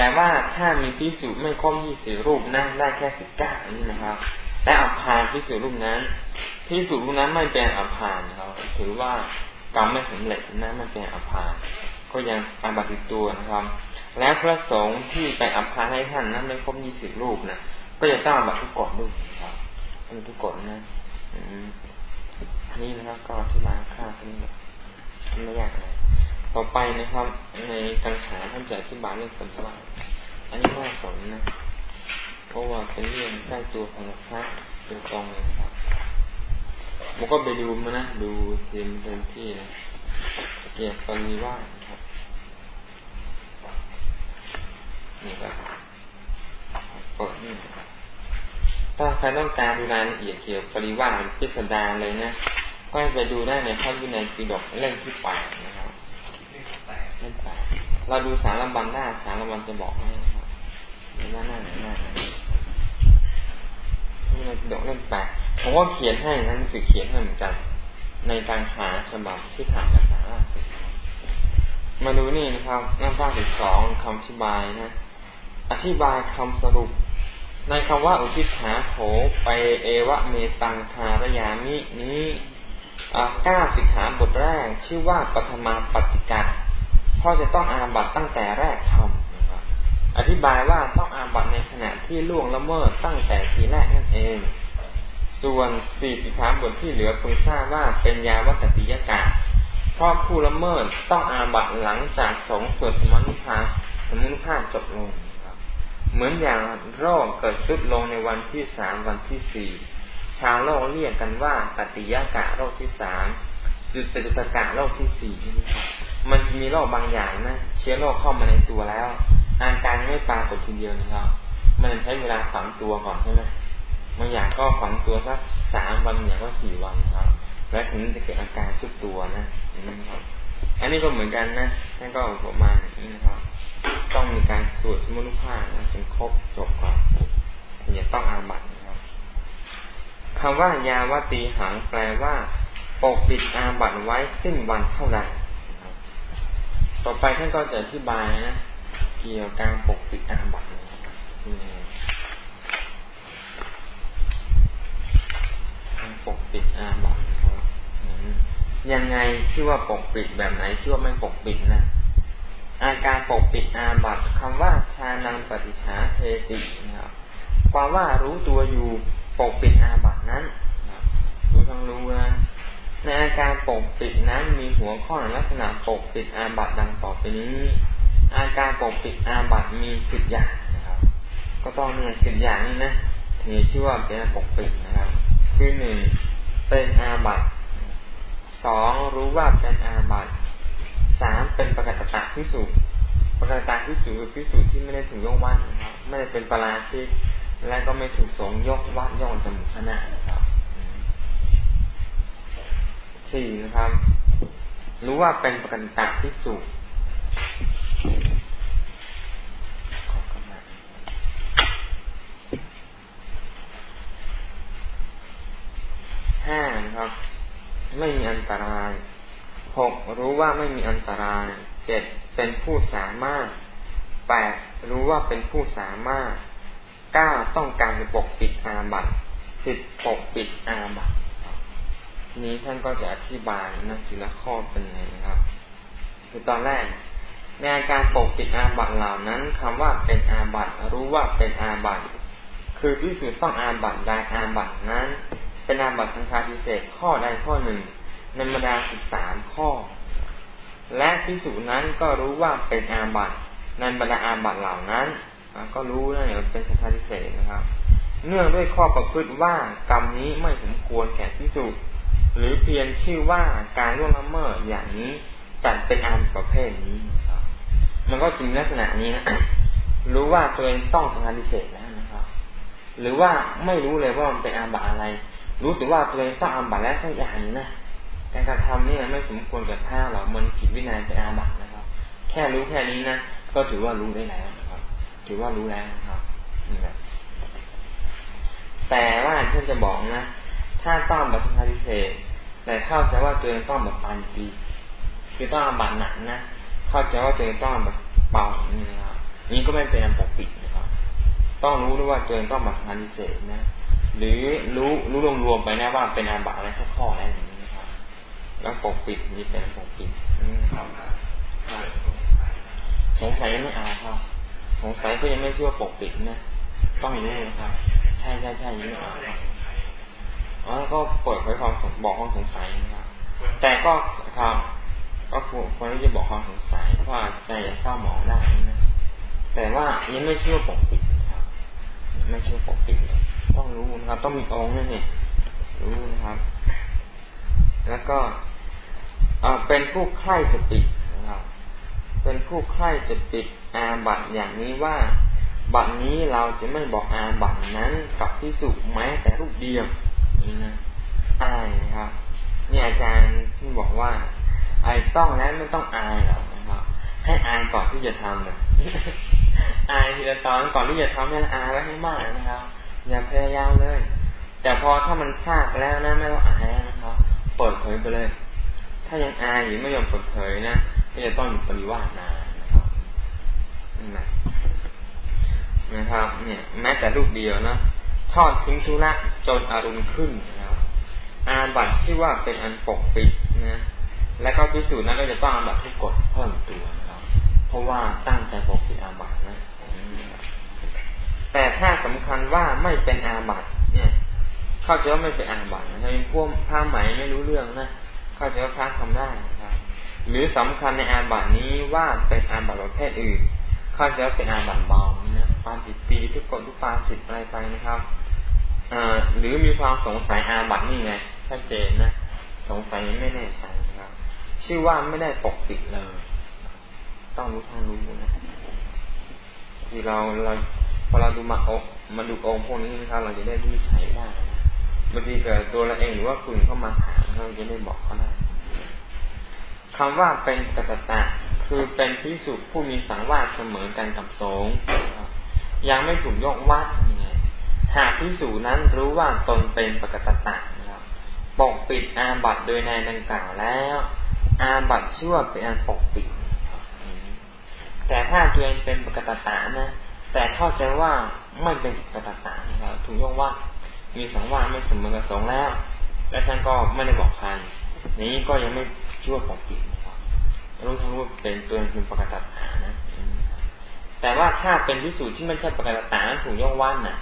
แต่ว่าถ้ามีพิสุไม่ครบยี่สิบรูปนั่งได้แค่สิบเก้านี่นะครับ และอัพานพิสุรูปนั้นพิสุรูปนั้นไม่เป็นอัพานเราถือว่ากรรมไม่สำเร็จนั้นมันเป็นอัพานก็ยังอาบัติตัวนะครับ และพระสงฆ์ที่ไปอัพานให้ท่านนั้นไม่ครบยี่สิบรูปนะก็จะต้องบัตรทุกกฎด้วยครับเป็นทุกกฎนะนี่นะครับก็ที่มาค่าตรงนี้ไม่ยากเลยต่อไปนะครับ ในกังขาท่านจะอธิบายเรื่องสัมว่า อันนี้น่าสนนะเพราะว่าเป็นเรื่องใกล้ตัวของพระเป็นตรงเลยครับมันก็ไปดูมานะดูเต็มเต็มที่นะเกี่ยวกับมีว่าครับนี่ครับเปิดนี่ถ้าใครต้องการดูรายละเอียดเกี่ยวกับปริวาสพิสดารเลยนะก็ไปดูได้ในพระวินัยปิฎกเล่มที่แปดนะครับเล่มแปดเราดูสารบัญได้สารบัญจะบอกให้ นะครับหน้าหน้าหนหน้าหนนี่มันดอกเล่มแปดผมก็เขียนให้นะหนังสือเขียนให้เหมือนกัน ในการหาฉบับที่ถ่ายภาษาล่าสุดมาดูนี่นะครับหน้าที่สิบสองคำอธิบายนะ อธิบายคำสรุป ในคำว่าอุทิศขาโถไปเอวะเมตังคารยามินี้เก้าสิกขาบทแรกชื่อว่าปัทมาปฏิกัดเพราะจะต้องอาบัตตั้งแต่แรกทำ อธิบายว่าต้องอาบัตในขณะที่ล่วงละเมิดตั้งแต่ทีแรกนั่นเอง ส่วนสี่สิขาบทที่เหลือเพิ่งทราบว่าเป็นยาวัตติยกาเพราะผู้ละเมิดต้องอาบัตหลังจากสงสวดสมนุภาสมนุภาจบลงครับ เหมือนอย่างโรคเกิดสุดลงในวันที่สามวันที่สี่ชาวโลกเรียกกันว่าตติยกะโรคที่สามจุดจตุตกะโรคที่สี่มันจะมีโรคบางอย่างนะ เชื้อโรคเข้ามาในตัวแล้ว อาการไม่ปรากฏทีเดียวนะครับ มันใช้เวลาฝังตัวก่อนใช่ไหมบางอย่างก็ฝังตัวสักสามวันอย่างก็สี่วันครับ แล้วถึงจะเกิดอาการสุดตัวนะนี่ครับ อันนี้ก็เหมือนกันนะนั่นก็ประมาณนี้นะครับ ต้องมีการสวดสมุนไพนะจนครบจบก่อนถึงจะต้องอาบัตนะครับคำว่ายาวตีหังแปลว่าปกปิดอาบัตไว้สิ้นวันเท่าไหร่ต่อไปท่านก็จะอธิบายนะ เกี่ยวกับการปกปิดอาบัติการปกปิดอาบัติยังไงชื่อว่าปกปิดแบบไหนชื่อว่าไม่ปกปิดนะอาการปกปิดอาบัติคำว่าชานังปฏิชาเทตินะครับความว่ารู้ตัวอยู่ปกปิดอาบัตินั้นรู้ทั้งรู้นะในอาการปกปิดนั้นมีหัวข้อลักษณะปกปิดอาบัติดังต่อไปนี้ อาการปกปิดอาบัตมีสิบอย่างนะครับ ก็ต้องเนี่ยสิบอย่างนี้นะถึงชื่อว่าเป็นปกปิดนะครับ คือหนึ่งเป็นอาบัตสองรู้ว่าเป็นอาบัตสามเป็นประกาศตาพิสูจน์ประกาศตาพิสูจน์พิสูจน์ที่ไม่ได้ถึงยกวัดนะครับ ไม่ได้เป็นปราชิก และก็ไม่ถูกสงยกวัดย่องจมูกขนาดนะครับสี่นะครับ รู้ว่าเป็นประกันตาพิสูจน์ ห้านะครับ ไม่มีอันตรายหกรู้ว่าไม่มีอันตรายเจ็ดเป็นผู้สามารถแปดรู้ว่าเป็นผู้สามารถเก้าต้องการจะปกปิดอาบัตสิบปกปิดอาบัตทีนี้ท่านก็จะอธิบายนะทีละข้อเป็นไงนะครับ คือตอนแรก ในการปกปิดอาบัตเหล่านั้นคำว่าเป็นอาบัตรู้ว่าเป็นอาบัตคือพิสูจน์ต้องอาบัตใดอาบัตนั้น เป็นอาบัตสังฆาทิเศษข้อใดข้อหนึ่งในบรรดาสิบสามข้อ และพิสูจน์นั้นก็รู้ว่าเป็นอาบัตในบรรดาอาบัตเหล่านั้น ก็รู้นะเนี่ยเป็นสังฆาทิเศษนะครับ เนื่องด้วยข้อประพฤติว่ากรรมนี้ไม่สมควรแก่พิสูจน์หรือเพียงชื่อว่าการล่วงละเมิดอย่างนี้จัดเป็นอาบัตประเภทนี้ มันก็จริงลักษณะนี้นะรู้ว่าตัวเองต้องสังฆาทิเศษแล้วนะครับ หรือว่าไม่รู้เลยว่ามันเป็นอาบัตอะไร รู้แต่ว่าตัวเองต้องอาบัตแล้วสักอย่างนี้นะการกระทำนี่ไม่สมควรกับผ้าหรอกมันผิดวินัยเป็นอาบัตนะครับ แค่รู้แค่นี้นะก็ถือว่ารู้ได้แล้วนะครับ ถือว่ารู้แล้วนะครับนี่แหละแต่ว่าท่านจะบอกนะ ถ้าต้องบัตรพาริเศษแต่เข้าใจว่าตัวเองต้องแบบปานปีคือต้องอาบัตหนักนะ เข้าใจว่าตัวเองต้องแบบเบาอย่านี้นะครับนี้ก็ไม่เป็นอันปกปิดนะครับ ต้องรู้ด้วยว่าตัวเองต้องบัตรพาริเศษนะ หรือรู้รู้รวมๆไปนะว่าเป็นอาบัตอะไรสักข้ออะไรอย่างนี้นะครับ แล้วปกปิดนี่เป็นปกปิดนี่นะครับสงสัยยังไม่อาครับ สงสัยก็ยังไม่เชื่อปกปิดนะ ต้องอย่างนี้นะครับ ใช่ใช่ใช่ยังไม่อาครับอ๋อก็เปิดเผยความบอกความสงสัยนะครับ แต่ก็ครับ ก็ควรที่จะบอกความสงสัยเพราะว่าใจจะเศร้าหมองได้นะ แต่ว่ายังไม่เชื่อปกปิดนะครับ ไม่เชื่อปกปิดต้องรู้นะครับ ต้องมีองค์นั่นเนี่รู้นะครับ แล้วก็เป็นผู้ใคร่จะปิดนะครับ เป็นผู้ใคร่จะปิดอาบัตอย่างนี้ว่าบัตรนี้เราจะไม่บอกอาบัตนั้นกับพิสุแม้แต่รูปเดียวนี่นะอายนะครับนี่อาจารย์ที่บอกว่า ไอ้ต้องแล้วไม่ต้องอายหรอกนะครับ ให้อายก่อนที่จะทำนะอายทีละตอนก่อนที่จะทำให้อายไว้ให้มากนะครับ อย่าพยายามเลย แต่พอถ้ามันพลาดไปแล้วนะไม่ต้องอายนะครับเปิดเผยไปเลย ถ้ายังอายอยู่ไม่ยอมเปิดเผยนะก็จะต้องอยู่ปริวาสนานนะครับนะนะครับ เนี่ย แม้แต่ลูกเดียวนะทอดทิ้งทุระจนอารมณ์ขึ้นนะครับอาบัตชื่อว่าเป็นอันปกปิดนะ และก็พิสูจน์นั้นก็จะต้องอาบัตทุกกฎเพิ่มตัวนะครับเพราะว่าตั้งใจปกปิดอาบัตนะ แต่ถ้าสำคัญว่าไม่เป็นอาบัตเนี่ย เข้าใจว่าไม่เป็นอาบัตนะเป็นพวกผ้าไหมไม่รู้เรื่องนะเข้าใจว่าพระทำได้นะครับ หรือสำคัญในอาบัตนี้ว่าเป็นอาบัตประเภทอื่น เข้าจะเป็นอาบัตเบานะปาจิตตีทุกกฎทุกปาสิทอะไรไปนะครับอหรือมีความสงสัยอาบัตนี่ไงชัดเจนนะ สงสัยไม่แน่ใจ ชื่อว่าไม่ได้ปกปิดเลย ต้องรู้ทั้งรู้นะที่เราเราพอเราดูมาอกมาดูองค์พวกนี้นะครับเราจะได้วิจัยได้นะบางทีเกิดตัวเราเองหรือว่าคุณเข้ามาถามเราจะได้บอกเขาได้คำว่าเป็นกตตะคือเป็นพิสุผู้มีสังวาสเสมอกันกับสงฆ์ยังไม่ถูกยกวัดเนี่ยหากพิสูจนั้นรู้ว่าตนเป็นปกตตะนะครับปกปิดอาบัตโดยในดังกล่าวแล้ว อาบัตชื่อว่าเป็นอันปกปิด แต่ถ้าตัวเองเป็นปกตตะนะ แต่เข้าใจว่าไม่เป็นปกตตะนะครับถูกยกว่า มีสังวาไม่สมอกับสงแล้ว และท่านก็ไม่ได้บอกใครนี้ก็ยังไม่ชั่วของปิดนะครับรู้ทั้งรู้เป็นตัวเองเป็นปกติฐานะ แต่ว่าถ้าเป็นพิสูจน์ที่ไม่ใช่ปกติฐานถูกยกว่านน่ะ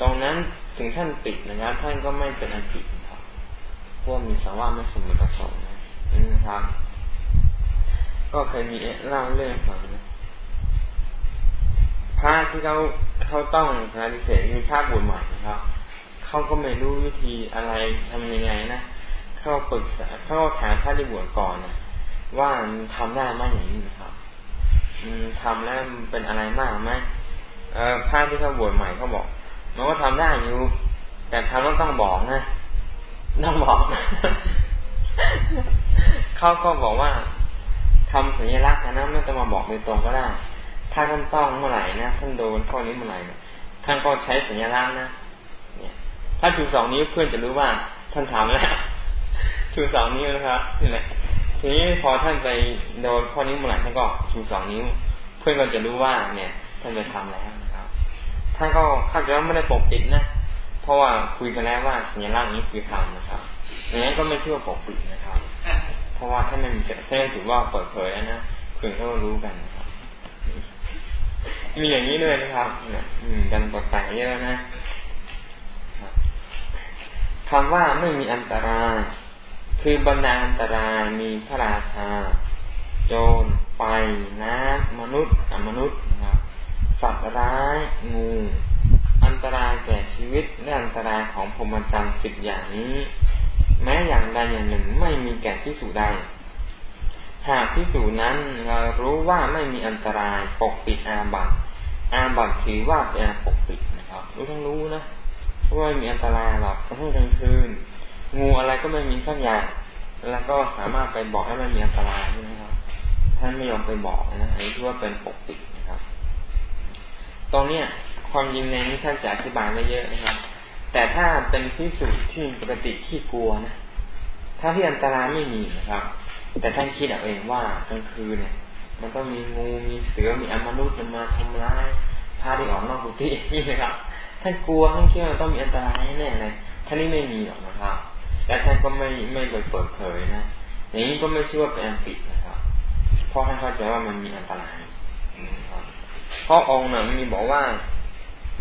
ตรงนั้นถึงท่านปิดนะครับท่านก็ไม่เป็นอันปิดครับพวกมีสาว่าไม่สมบูรณ์สมนะ นะครับ ก็เคยมีเล่าเรื่องฟังพระที่เขาเขาต้องพระดิเศษมีพระบวชใหม่นะครับ เขาก็ไม่รู้วิธีอะไรทำยังไงนะเขาปรึกษาเขาถามพระที่บวชก่อนนะว่าทำได้ไหมอย่างนี้นะครับอืมทำแล้วเป็นอะไรมากไหมเออพระที่เขาบวชใหม่เขาบอกมันก็ทำได้อยู่ แต่ทำแล้วต้องบอกนะต้องบอก เขาก็บอกว่าทำสัญลักษณ์นะไม่ต้องมาบอกโดยตรงก็ได้ ถ้าท่านต้องเมื่อไหร่นะท่านโดนข้อนี้เมื่อไหร่ท่านก็ใช้สัญลักษณ์นะเนี่ย ถ้าชูสองนิ้วเพื่อนจะรู้ว่า ท่านทำแล้วชูสองนิ้วนะครับนี่แหละทีนี้พอท่านไปโดนข้อนี้เมื่อไหร่ท่านก็ชูสองนิ้ว เพื่อนก็จะรู้ว่า เนี่ย ท่านไปทำแล้วนะครับ ท่านก็เข้าใจว่าไม่ได้ปกปิดนะเพราะว่าคุยกันแล้วว่าสัญลักษณ์นี้คือทำนะครับอย่างนั้นก็ไม่เชื่อปกปิดนะครับ ราะว่าถ้ามันจะแค่ถือว่าเปิดเผยแล้วนะเพื่อนก็รู้กันครับ มีอย่างนี้ด้วยนะครับเนี่ยกันปแปลกเยอะนะคำว่าไม่มีอันตรายคือบรรดาอันตรายมีพระราชา โจรไฟน้ำมนุษย์อมนุษย์นะครับ สัตว์ร้ายงู อันตรายแก่ชีวิตและอันตรายของพรหมจรรย์สิบอย่างนี้ แม้อย่างใดอย่างหนึ่งไม่มีแก่พิสูจใด หากพิสูจนั้นเรารู้ว่าไม่มีอันตรายปกปิดอาบัตอาบัตถือว่าเป็นปกปิดนะครับรู้ทั้งรู้นะว่าไม่มีอันตรายหรอกกลางค่กลางคืน งูอะไรก็ไม่มีสักอย่างแล้วก็สามารถไปบอกให้มันมีอันตรายใช่ไหมครับ ท่านไม่ยอมไปบอกนะอันนี้ถือว่าเป็นปกปิดนะครับ ตรงเนี้ย ความยิงในนี้ท่านจะอธิบายไม่เยอะนะครับ แต่ถ้าเป็นพิสูจน์ที่ปกติที่กลัวนะถ้าที่อันตรายไม่มีนะครับ แต่ท่านคิดเอาเองว่ากลางคืนเนี่ย มันต้องมีงูมีเสือมีอมนุษย์มาทำร้ายพาที่ออกนอกกุฏินี่นะครับท่านกลัวท่านคิดว่าต้องมีอันตรายแน่เลยท่านนี้ไม่มีหรอกนะครับ แต่ท่านก็ไม่ไม่ไปเปิดเผยนะอย่างนี้ก็ไม่ชื่อว่าเป็นอันปิดนะครับเพราะท่านเข้าใจว่ามันมีอันตรายเพราะองค์น่ะมีบอกว่า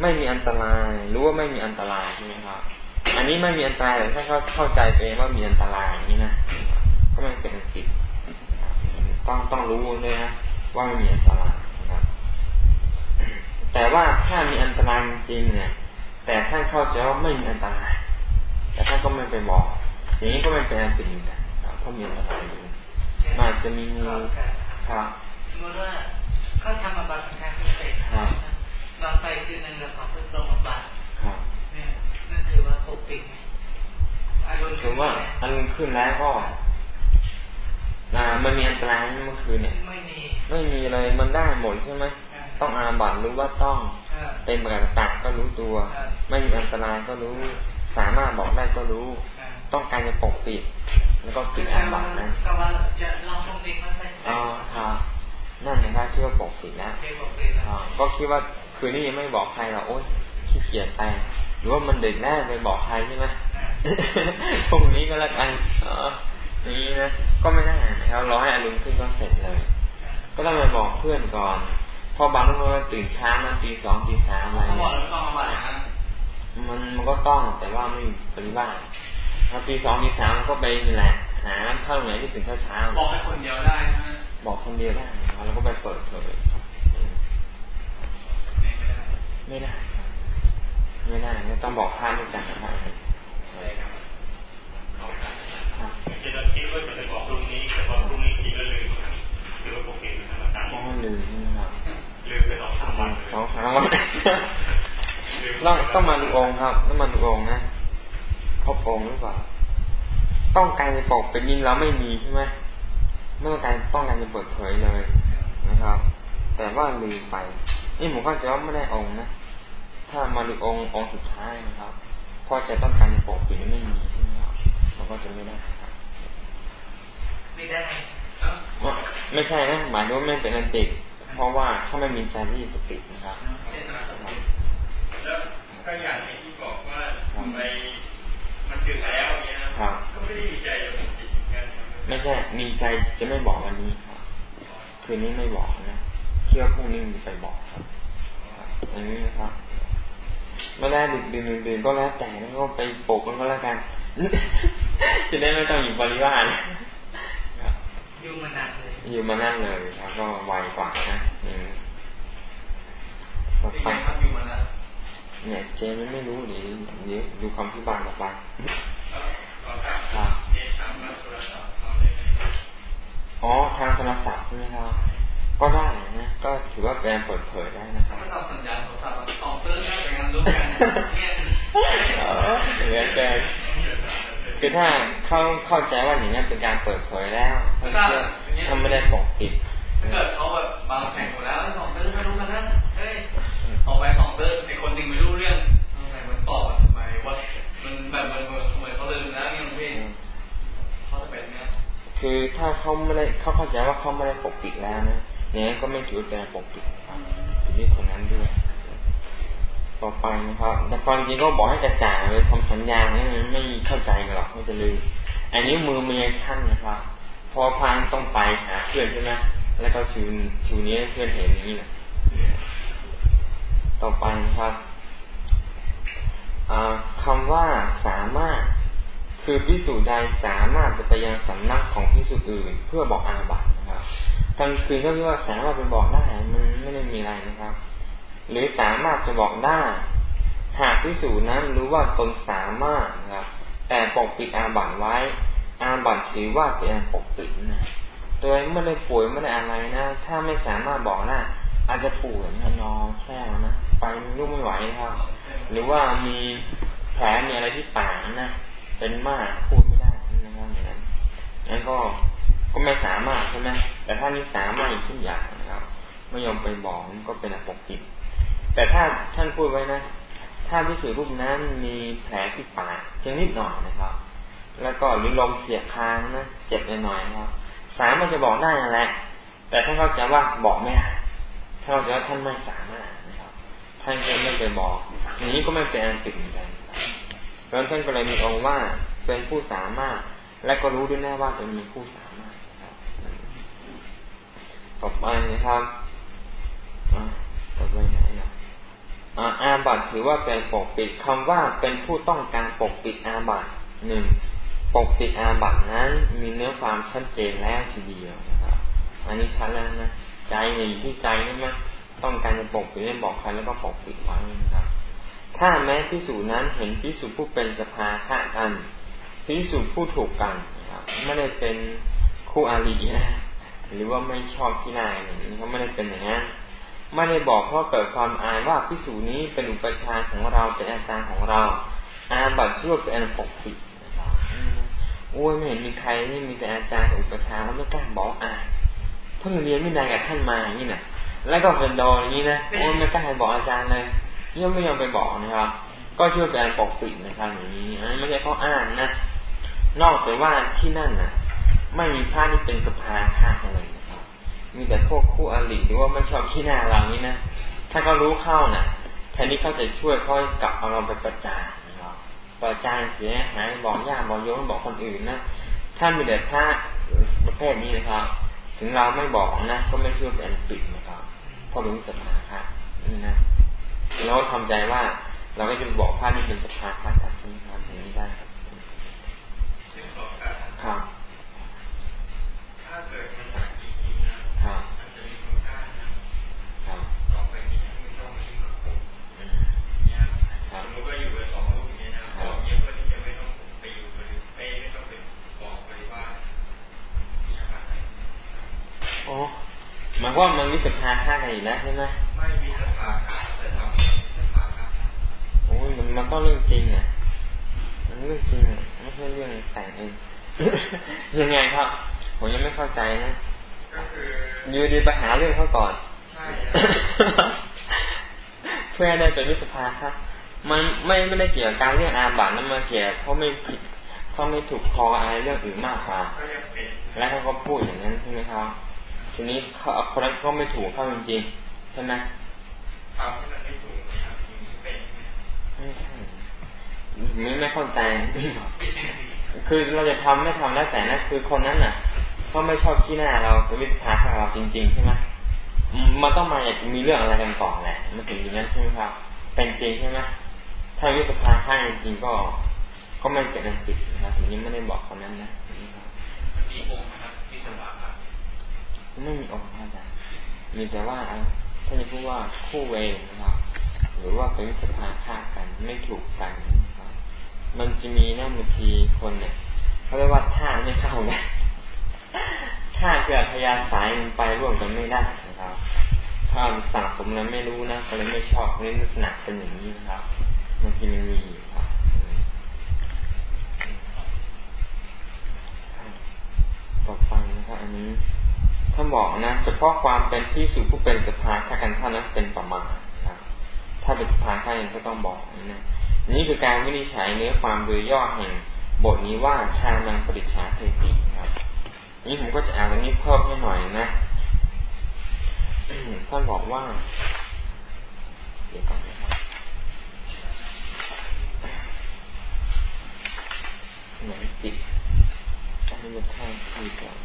ไม่มีอันตรายรู้ว่าไม่มีอันตรายใช่ไหมครับ อันนี้ไม่มีอันตรายแต่ถ้าเขาเข้าใจเองว่ามีอันตรายอย่างนี้นะก็ไม่เป็นอันปิดต้องต้องรู้เลยนะว่าไม่มีอันตรายแต่ว่าถ้ามีอันตรายจริงเนี่ย แต่ท่านเข้าใจว่าไม่มีอันตราย แต่ท่านก็ไม่ไปบอก อย่างนี้ก็ไม่เป็นอันเป็นกันเพราะมีอันตรายจริงมันจะมีงูครับสมมติว่าเขาทำอาบัติสังฆาเสร็จ นอนไปคือในเรือของเพื่อนลงอาบัติเนี่ยนั่นถือว่าปกปิดอารมณ์ถือว่าอารมณ์ขึ้นแล้วก็มันมีอันตรายเมื่อคืนเนี่ย ไม่มี ไม่มีเลยมันได้หมดใช่ไหมต้องอาบัตรู้ว่าต้อง เป็นประกาศตักก็รู้ตัว ไม่มีอันตรายก็รู้ สามารถบอกได้ก็รู้ ต้องการจะปกปิด แล้วก็ปิดอาบัตนะก็ว่าจะลองปกปิดมันไปอ๋อครับนั่นนะครับชื่อว่าปกปิดแล้วก็คิดว่า คืนนี้ยังไม่บอกใครหรอกโอ๊ยขี้เกียจไปหรือว่ามันเด็กแน่ไปบอกใครใช่ไหมพรุ่งนี้ก็แล้วกันอ๋อนี้นะก็ไม่ได้นะครับรอให้อารมณ์ขึ้นก็เสร็จเลย ก็ต้องไปบอกเพื่อนก่อนพอบางคนก็ตื่นช้านะตีสองตีสามอะไรเนี่ยมันมันก็ต้องแต่ว่าไม่ปฏิบัติพอตีสองตีสามก็ไปนี่แหละหาเข้าไหนที่ตื่นเช้าบอกให้คนเดียวได้นะบอกคนเดียวได้แล้วก็ไปเปิดเผย ไม่ได้ ไม่ได้ต้องบอกพระด้วยกันนะครับจะคิดว่าจะไปบอกพรุ่งนี้แต่พอพรุ่งนี้คิดแล้วลืมคือว่าปกตินะครับอาจารย์ลืมนะครับลืมไปสองสามวันสองสามวันต้องต้องมาดูองค์ครับ ต้องมาดูองค์นะครบองค์หรือเปล่าต้องการจะปกเป็นยินเราไม่มีใช่ไหมไม่ต้องการต้องการจะเปิดเผยเลยนะครับ แต่ว่าลืมไป นี่ผมเข้าใจว่าไม่ได้องค์นะ ถ้ามาดูองค์องค์สุดท้ายนะครับพอจะต้องการจะปกปิดไม่มีใช่ไหมครับมันก็จะไม่ได้ไม่ได้ไม่ใช่นะหมายถึงว่าไม่เป็นอันติดเพราะว่าเขาไม่มีใจที่จะปิดนะครับแล้วก็อย่างที่บอกว่าไปมันคือแล้วเนี่ยครับก็ไม่ได้มีใจจะปิดกันไม่ใช่มีใจจะไม่บอกวันนี้ครับคืนนี้ไม่บอกนะเชื่อพรุ่งนี้ไปบอกครับอย่างนี้นะครับ ไม่ได้ดึกดื่นดื่นก็แล้วแต่แล้วก็ไปปกมันก็แล้วกันจะได้ไม่ต้องอยู่บริวารอยู่มานานเลยอยู่มานั่นเลยแล้วก็ไวกว่านะอืมไปอยู่มาแล้วเนี่ยเจนี่ไม่รู้หรือเดี๋ยวดูคำพิบาลต่อไปครับอ๋อทางโทรศัพท์ใช่ไหมครับ ก็ได้นะก็ถือว่าเป็นเปิดเผยได้นะครับไม่ต้องสัญญาณโทรศัพท์ออกเตื้อได้แต่งานรู้กันเนี่ยเหมือนกันคือถ้าเขาเข้าใจว่าอย่างนี้เป็นการเปิดเผยแล้วถ้าไม่ได้ปกปปิดถ้าเกิดเขาแบบบางแข่งหมดแล้วสองเติร์ไม่รู้กันนะเฮ้ยออกไปสองเติร์ไอคนหนึ่งไม่รู้เรื่องอะไรมันตอบทำไมว่ามันแบบมันเหมือนเขาลืมแล้วนี่มันไม่เขาจะเป็นเนี้ยคือถ้าเขาไม่ได้เขาเข้าใจว่าเขาไม่ได้ปกปิดแล้วนะ เนี่ยก็ไม่ถือเป็นปกปิดอยู่ที่คนนั้นด้วย ต่อไปนะครับ แต่ความจริงก็บอกให้กระจ่างเลยทำสัญญาเนี่ยไม่เข้าใจหรอกไม่จะลืมอันนี้มือเมียท่านนะครับ พอพานต้องไปหาเพื่อนใช่ไหมแล้วก็ชูชูนี้เพื่อนเห็นอย่างนี้นะต่อไปนะครับคำว่าสามารถคือพิสูจน์ใดสามารถจะไปยังสำนักของพิสูจน์อื่น เพื่อบอกอาบัตินะครับ กลางคืนก็เรียกว่าสามารถไปบอกได้มันไม่ได้มีอะไรนะครับ หรือสามารถจะบอกได้ หากพิสูจนนั้นรู้ว่าตนสามารถนะครับ แต่ปกปิดอาบัตไว้ อาบัตถือว่าเป็นปกปิดนะโดยไม่ได้ป่วยไม่ได้อะไรนะ ถ้าไม่สามารถบอกได้อาจจะป่วยนะนอนแค่นะไปลุกไม่ไหวนะครับ หรือว่ามีแผลมีอะไรที่ปากนะเป็นมากพูดไม่ได้นะครับอย่างนั้นนั้นก็ ก็ไม่สามารถใช่ไหมแต่ถ้ามีสามารถอีกทุกอย่างนะครับไม่ยอมไปบอกก็เป็นอปกปิแต่ถ้าท่านพูดไว้นะ ถ้าพิสูจรูปนั้นมีแผลที่ปากเพียงนิดหน่อยนะครับ แล้วก็หรือลมเสียคางนะเจ็บหน่อยนะครับ สามารถจะบอกได้นั่นแหละ แต่ท่านเข้าใจว่าบอกไม่ได้ถ้านเราใจว่าท่านไม่สามารถนะครับท่านก็ไม่ไปบอกอย่างนี้ก็ไม่เป็นอันปิดเหมือนกันเพราะท่านก็เลยมีองค์ว่าเป็นผู้สามารถ และก็รู้ด้วยแน่ว่าจะมีผู้สามารถ ต่อไปนะครับต่อไปไหนนะอาบัตถือว่าเป็นปกปิดคำว่าเป็นผู้ต้องการปกปิดอาบัตหนึ่งปกปิดอาบัตนั้นมีเนื้อความชัดเจนแล้วทีเดียวนะครับ อันนี้ชัดแล้วนะใจเนี่ยอยู่ที่ใจใช่ไหมต้องการจะปกปิดไม่บอกใครแล้วก็ปกปิดไว้นะครับ ถ้าแม้พิสูจนั้นเห็นพิสูจผู้เป็นสภาฆ่ากันพิสูจผู้ถูกกันนะครับไม่ได้เป็นคู่อารีนะ หรือว่าไม่ชอบที่นายอย่างนี้เขาไม่ได้เป็นอย่างนั้นไม่ได้บอกเพราะเกิดความอายว่าพิสูจนี้เป็นอุปชาของเราเป็นอาจารย์ของเรา อาบัตชื่อเป็นปกปิดโอ้ยไม่เห็นมีใครนี่มีแต่อาจารย์อุปชาเขาไม่กล้าบอกอายเพิ่งเรียนวินัยกับท่านมาอย่างนี้นะแล้วก็เป็นดนอย่างนี้นะโอ้ยไม่กล้าบอกอาจารย์เลยยังไม่ยอมไปบอกนะครับ ก็ช่วยเป็นปกปิดนะครับอย่างนี้ไม่ใช่เขาอ้างนะนอกจากว่าที่นั่นนะ ไม่มีพระที่เป็นสภาค่าอะไรนะครับมีแต่พวกคู่อริหรือว่าไม่ชอบขี้หน้าเรานี้นะถ้าเขารู้เข้านะแทนที่เขาจะช่วยเขากลับเอาเราไปประจานนะครับประจานเสียหายบอกญาติบอกโยมบอกคนอื่นนะถ้ามีแต่พระประเภทนี้นะครับ ถึงเราไม่บอกนะก็ไม่ชื่อเป็นปิดนะครับเพราะรู้สภาค่ะนี่นะเราทำใจว่าเราก็จะบอกพระที่เป็นสภาค่ะกับที่ทำอย่างนี้ได้ครับครับถ้า เกิดมันหนักจริงๆนะครับอาจจะมีคนกล้านะครับต่อไปนี้ไม่ต้องมายุ่งกับผมเนี่ยสมมติว่าอยู่กันสองลูกอย่างนี้นะบอกเยอะเพื่อที่จะไม่ต้องไปอยู่บริไม่ไม่ต้องไปบอกบริว่ามีอะไรอ๋อหมายว่ามันวิสภาค่ากันอยู่แล้วใช่ไหมไม่วิสภาค่าแต่ทำวิสภาค่าโอ้ยมันมันต้องเรื่องจริงอะมันเรื่องจริงไม่ใช่เรื่องแต่งเองยังไงครับ ผมยังไม่เข้าใจนะก็คือยูดีไปหาเรื่องเขาก่อนใช่เพื่อได้เป็นวิสภาครับ มันไม่ไม่ได้เกี่ยวกับการเรื่องอาบัตินั่นมาเกี่ยวเขาไม่ผิดเขาไม่ถูกคออะไรเรื่องอื่นมากกว่าแล้วเขาก็พูดอย่างนั้นใช่ไหมครับทีนี้เขาคนนั้นก็ไม่ถูกเข้าจริงๆใช่ไหมเอาที่มันไม่ถูกนะครับเป็นไม่ใช่ไม่ไม่เข้าใจคือเราจะทำไม่ทำแล้วแต่นะคือคนนั้นน่ะ เขาไม่ชอบที่หน้าเราเป็นวิทาของเราจริง ๆ ใช่ไหมมันต้องมาอยากมีเรื่องอะไรกันก่อนแหละมันถึงอย่างนั้นใช่ไหมครับ เป็นจริงใช่ไหมถ้าวิสภาข้างจริงก็ ก็ไม่เกิดการติดนะครับถึงนี้ไม่ได้บอกคนนั้นนะมีองค์นะครับวิสภาครับไม่มีองค์อาจารย์มีแต่ว่าท่านจะพูดว่าคู่เวรนะครับ หรือว่าเป็นวิสภาฆ่ากันไม่ถูกกันมันจะมีนะบางทีคนเนี่ยเขาเรียกว่าท่าไม่เข้ากัน ท่าเกิดพยาสายมันไปร่วมกันไม่ได้นะครับ ถ้าสั่งสมแล้วไม่รู้นะก็เลยไม่ชอบนี่ลักษณะเป็นอย่างนี้นะครับบางทีมันมีครับต่อไปนะครับอันนี้ถ้ท่านบอกนะเฉพาะความเป็นพิสุผู้เป็นสภาฆ่ากันท่านนั้นเป็นประมาณนะถ้าเป็นสภาฆ่ากันก็ต้องบอกนะนี่คือการวินิจฉัยเนื้อความโดยย่อแห่งบทนี้ว่าชานังปริชาเทติครับ นี่ผมก็จะอ่านตรงนี้เพิ่มให้หน่อยนะท่านบอกว่า เดี๋ยวก่อนนะครับหนังปิดอันนี้มันข้างที่ก่อน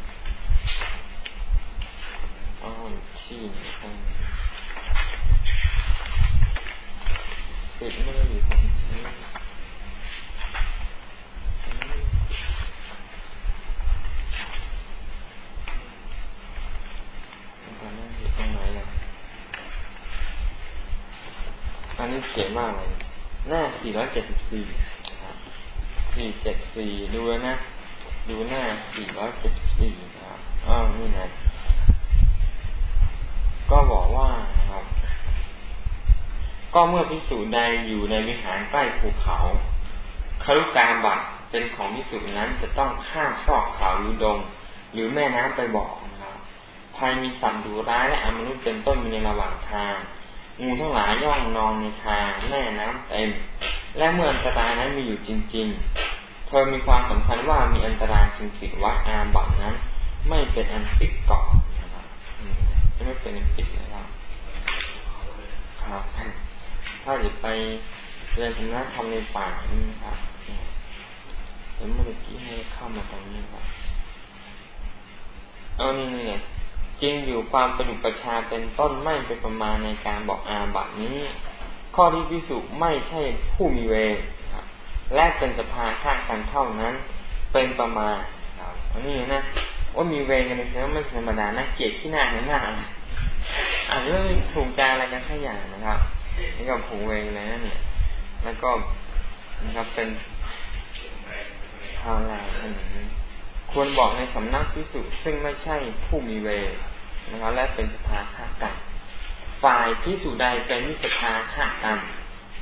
อ้าวที่นะครับปิดไม่ได้อยู่ตรงนี้ตอนนั้นอยู่ตรงไหนล่ะอันนี้ เขียนว่าอะไร หน้า 474ครับ474 ดูนะ ดูหน้า 474ครับอ้าวนี่นะก็บอกว่าครับ ก็เมื่อพิสูจน์ใดอยู่ในวิหารใกล้ภูเขาคารุกาบัตเป็นของพิสูจน์นั้นจะต้องข้ามซอกเขาหรือดง หรือแม่น้ำไปบอกนะครับภายมีสัตว์ดุร้ายและอมนุษย์เป็นต้นมีในระหว่างทาง งูทั้งหลายย่องนองในทางแม่น้ำเต็ม และเมื่ออันตรายนั้นมีอยู่จริง ๆ เธอมีความสำคัญว่ามีอันตรายจึงสิวัดอาบัตนั้น ไม่เป็นอันปิดเกาะนะครับไม่เป็นอันปิดนะครับครับ ถ้าจะไปเรียนธรรมะทำในป่านี่ครับเดี๋ยวเมื่อกี้ให้เข้ามาตรงนี้ครับ เอานี่นี่ จริงอยู่ความประดุประชาเป็นต้นไม่เป็นประมาณในการบอกอาบัตินี้ ข้อที่พิสุไม่ใช่ผู้มีเวรและเป็นสภาข้างกันเท่านั้น เป็นประมาณอันนี้นะว่ามีเวรกันในเสียไม่ธรรมดานะเกียดขี้หน้าหน้าอาจจะไม่ถูกใจอะไรกันสักอย่างนะครับนี่ก็ผูเวรเลยนั่นเนี่ย แล้วก็นะครับเป็นทางแรงอันนี้ ควรบอกในสำนักพิสุซึ่งไม่ใช่ผู้มีเวรนะครับและเป็นสภาฆ่ากันฝ่ายพิสุใดเป็นมิสภาฆ่ากัน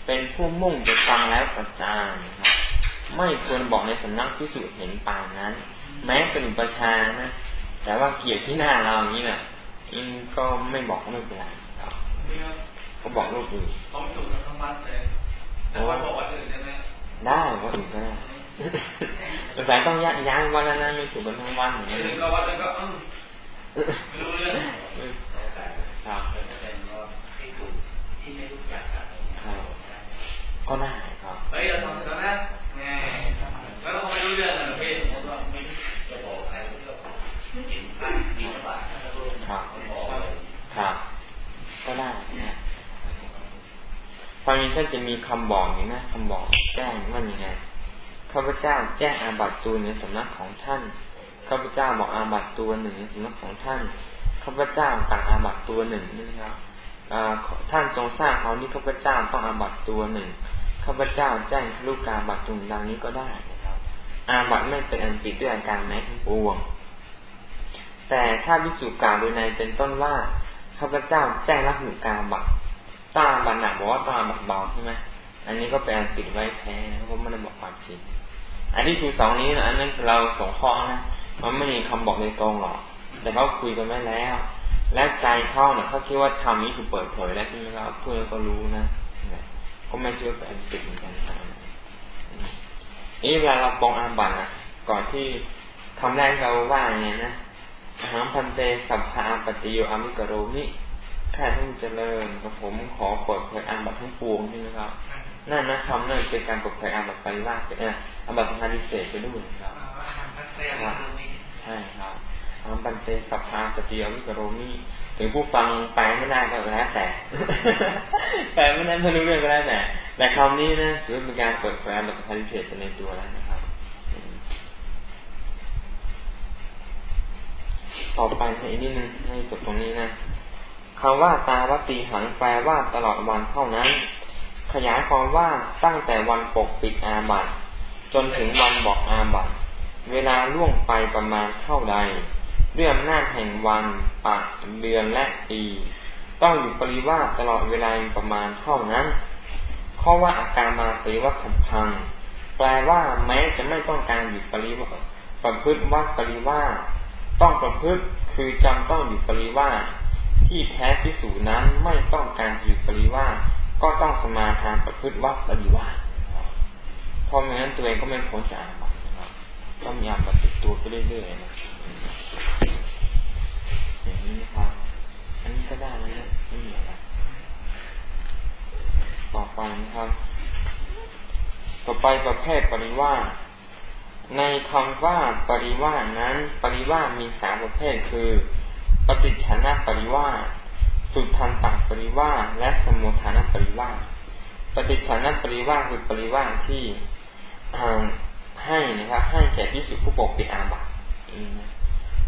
เป็นผู้มุ่งจะฟังแล้วประจานนะครับไม่ควรบอกในสำนักพิสุเห็นปานนั้น แม้เป็นอุปชานะแต่ว่าเกียรติที่หน้าเราอย่างนี้นะ่ะก็ไม่บอกไม่เป็นไรครับเขาบอกลูกอื่นเขาไม่ถูกทั้งวัดเลยแต่ว่าบอกวัดอื่นได้ไหมได้วัดอื่นก็ได้ สงสัยต้องย้ายย้ายวันนั้นไม่ถูกกันทั้งวันอย่างนี้ก็วัดแล้วก็ไม่รู้เรื่องครับที่ไม่รู้จักกันก็ได้ครับเฮ้ยเราทำเสร็จแล้วนะไงแล้วเราไม่รู้เรื่องอะไรพี่ผมก็ไม่จะบอกใครก็ไม่เห็นใครดีกว่าครับครับก็ได้นะความจริงท่านจะมีคำบอกอย่นะคำบอกแจ้งว่าอย่างไง ข้าพเจ้าแจ้งอาบัตตัวในสำนักของท่าน ข้าพเจ้าบอกอาบัตตัวหนึ่งในสำนักของท่าน ข้าพเจ้าต่างอาบัตตัวหนึ่งนี่ครับท่านทรงทราบเอานี้ข้าพเจ้าต้องอาบัตตัวหนึ่ง ข้าพเจ้าแจ้งคลุกาบัตตุงดังนี้ก็ได้นะครับ อาบัตไม่เป็นอันติดด้วยอาการแม้ทั้งปวง แต่ถ้าวิสุกาโดยในเป็นต้นว่าข้าพเจ้าแจ้งละหุกาบัตตาบัตหนักบอกว่าตาบัตเบาใช่ไหมอันนี้ก็เป็นอันติดไว้แพ้เพราะไม่ได้บอกความจริง อันที่ชูสองนี้นะอันนั้นเราสงเคราะห์นะมันไม่มีคำบอกในตรงหรอกแต่เขาคุยกันไว้แล้ว และใจเขาเนี่ยเขาคิดว่าทำนี้ถูกเปิดเผยแล้วใช่ไหมครับเพื่อนก็รู้นะก็ไม่เชื่อเป็นปิดเหมือนกันนี่เวลาเราปลงอาบัตินะก่อนที่คำแรกเราว่าเนี่ยนะอะหัง ภันเตสัพพา อาปัตติโยอาวิกโรมิข้าแต่ท่านผู้เจริญกระผมขอเปิดเผยอาบัติทั้งปวงใช่ไหมครับ นั่นนะคำนั่นเป็นการเปิดเผยอาบัติปริวาสไปเนี่ยอาบัติสังฆาทิเสสไปด้วยครับใช่ครับอะหัง ภันเตสัพพา อาปัตติโยอาวิกโรมิถึงผู้ฟังแปลไม่ได้ก็แล้วแต่แปลไม่ได้ไม่รู้เรื่องก็แล้วแต่แต่คำนี้นะถือเป็นการเปิดเผยแบบพันเศษในตัวแล้วนะครับ ต่อไปอีกนิดนึงให้จบตรงนี้นะคำว่าตาวตีหังแปลว่าตลอดวันเท่านั้น ขยายความว่าตั้งแต่วันปกปิดอาบัตจนถึงวันบอกอาบัตเวลาล่วงไปประมาณเท่าใดด้วยอำนาจแห่งวันปักเดือนและปีต้องอยู่ปริวาสตลอดเวลาประมาณเท่านั้นข้อว่าอาการมาปริวัติพัง แปลว่าแม้จะไม่ต้องการอยู่ปริวาประพฤติวัดปริวาสต้องประพฤติคือจำต้องอยู่ปริว่าที่แท้พิสูจนั้นไม่ต้องการอยู่ปริว่า ก็ต้องสมาทานประพฤติวัดปริว่าเพราะไม่งั้นตัวเองก็ไม่พ้นจากอาบัตินะครับต้องมีอาบัติติดตัวไปเรื่อยๆนะอย่างนี้นะครับ อันนี้ก็ได้แล้วนะไม่มีอะไรต่อไปนะครับ ต่อไปประเภทปริว่าในคำว่าปริว่านั้น ปริวามีสามประเภทคือ ปฏิชนะปริว่าส สุทันตังปริว่าและสมุทานปริว่าปฏิชนปริว่าคือปริว่าที่ให้นะครับให้แก่พิสุผู้ปกปิดอาบัติ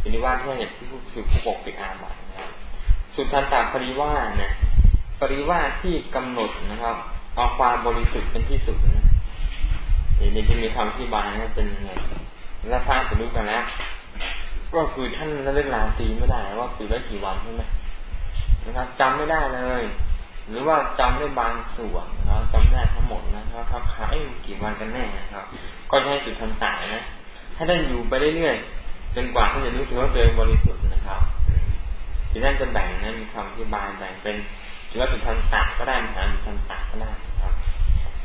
ปริว่าที่ให้แก่พิสุผู้ปกปิดอาบัตินะครับสุทันตปริว่านะปริว่าที่กำหนดนะครับเอาความบริสุทธิ์เป็นที่สุดนะเดี๋ยวจะมีคำที่บายนะเป็นยังไงแล้วพระจะรู้กันแล้วก็คือท่านเล่นลาตีไม่ได้ว่าปีละกี่วันใช่ไหม นะครับจำไม่ได้เลย หรือว่าจำได้บางส่วนนะครับจำได้ทั้งหมดนะครับครับขายกี่วันกันแน่นะครับ ก็ให้จุดทันตายนะให้ท่านอยู่ไปเรื่อยๆจนกว่าท่านจะรู้สึกว่าตัวเองบริสุทธิ์นะครับที่ท่านจะแบ่งนะมีคำที่บายแบ่งเป็นจุดจุดทันตาก็ได้มหาจุดทันตาก็ได้นะครับ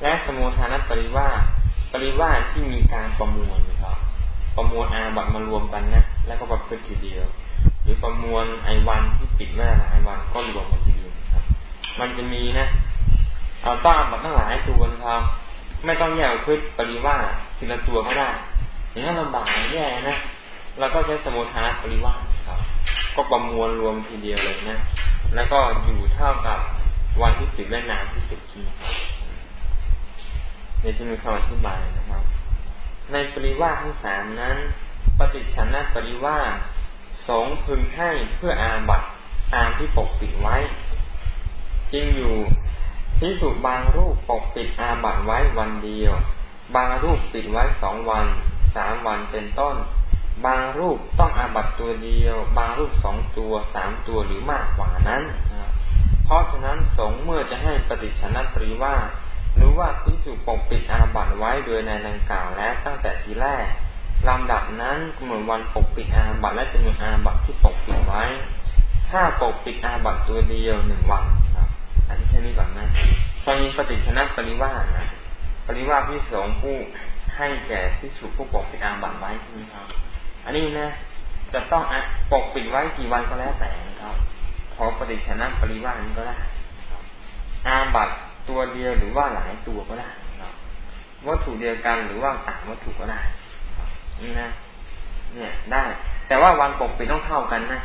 และสมุทานปริว่าปริวาที่มีการประมวลนะครับ ประมวลอาบัตมารวมกันนะแล้วก็ประพฤติทีเดียว รือประมวลไอวันที่ปิดไว้หลายวันก็รวมกันทีเดียวครับ มันจะมีนะเอาต้าบัตตั้งหลายตัวนะครับ ไม่ต้องแยกพฤติปริวาทีละตัวก็ได้อย่างนั้นลำบากแย่นะเราก็ใช้สมุทาปริวาครับ ก็ประมวลรวมทีเดียวเลยนะ แล้วก็อยู่เท่ากับวันที่ปิดแม่นานที่สุดที่ครับเดี๋ยวจะมีคำอธิบายนะครับ ในปริวาทั้งสามนั้น ปฏิชันะปริวา สงพึงให้เพื่ออาบัตตามที่ปกปิดไว้ จริงอยู่ที่สุบางรูปปกปิดอาบัตไว้วันเดียว บางรูปปิดไว้สองวัน สามวันเป็นต้น บางรูปต้องอาบัตตัวเดียว บางรูปสองตัวสามตัวหรือมากกว่านั้น เพราะฉะนั้นสงเมื่อจะให้ปฏิชนะปริว่าหรือว่าพิสุปกปิดอาบัตไว้โดยในดังกล่าวแล้วตั้งแต่ทีแรก ลำดับนั้นกำหนดวันปกปิดอาบัตและจำนวนอาบัตที่ปกปิดไว้ ถ้าปกปิดอาบัตตัวเดียวหนึ่งวันครับ อันนี้แค่นี้ก่อนนะตอนนี้ปฏิชนะปริวาสนะปริวาสที่สองผู้ให้แก่พิสุผู้ปกปิดอาบัตไว้ใช่ไหมครับ อันนี้นะ จะต้องปกปิดไว้กี่วันก็แล้วแต่ครับ ขอปฏิชนะปริวาสนี้ก็ได้อาบัตตัวเดียวหรือว่าหลายตัวก็ได้วัตถุเดียวกันหรือว่าต่างวัตถุก็ได้ นี่นะ เนี่ยได้ แต่ว่าวันปกปิดต้องเท่ากันนะ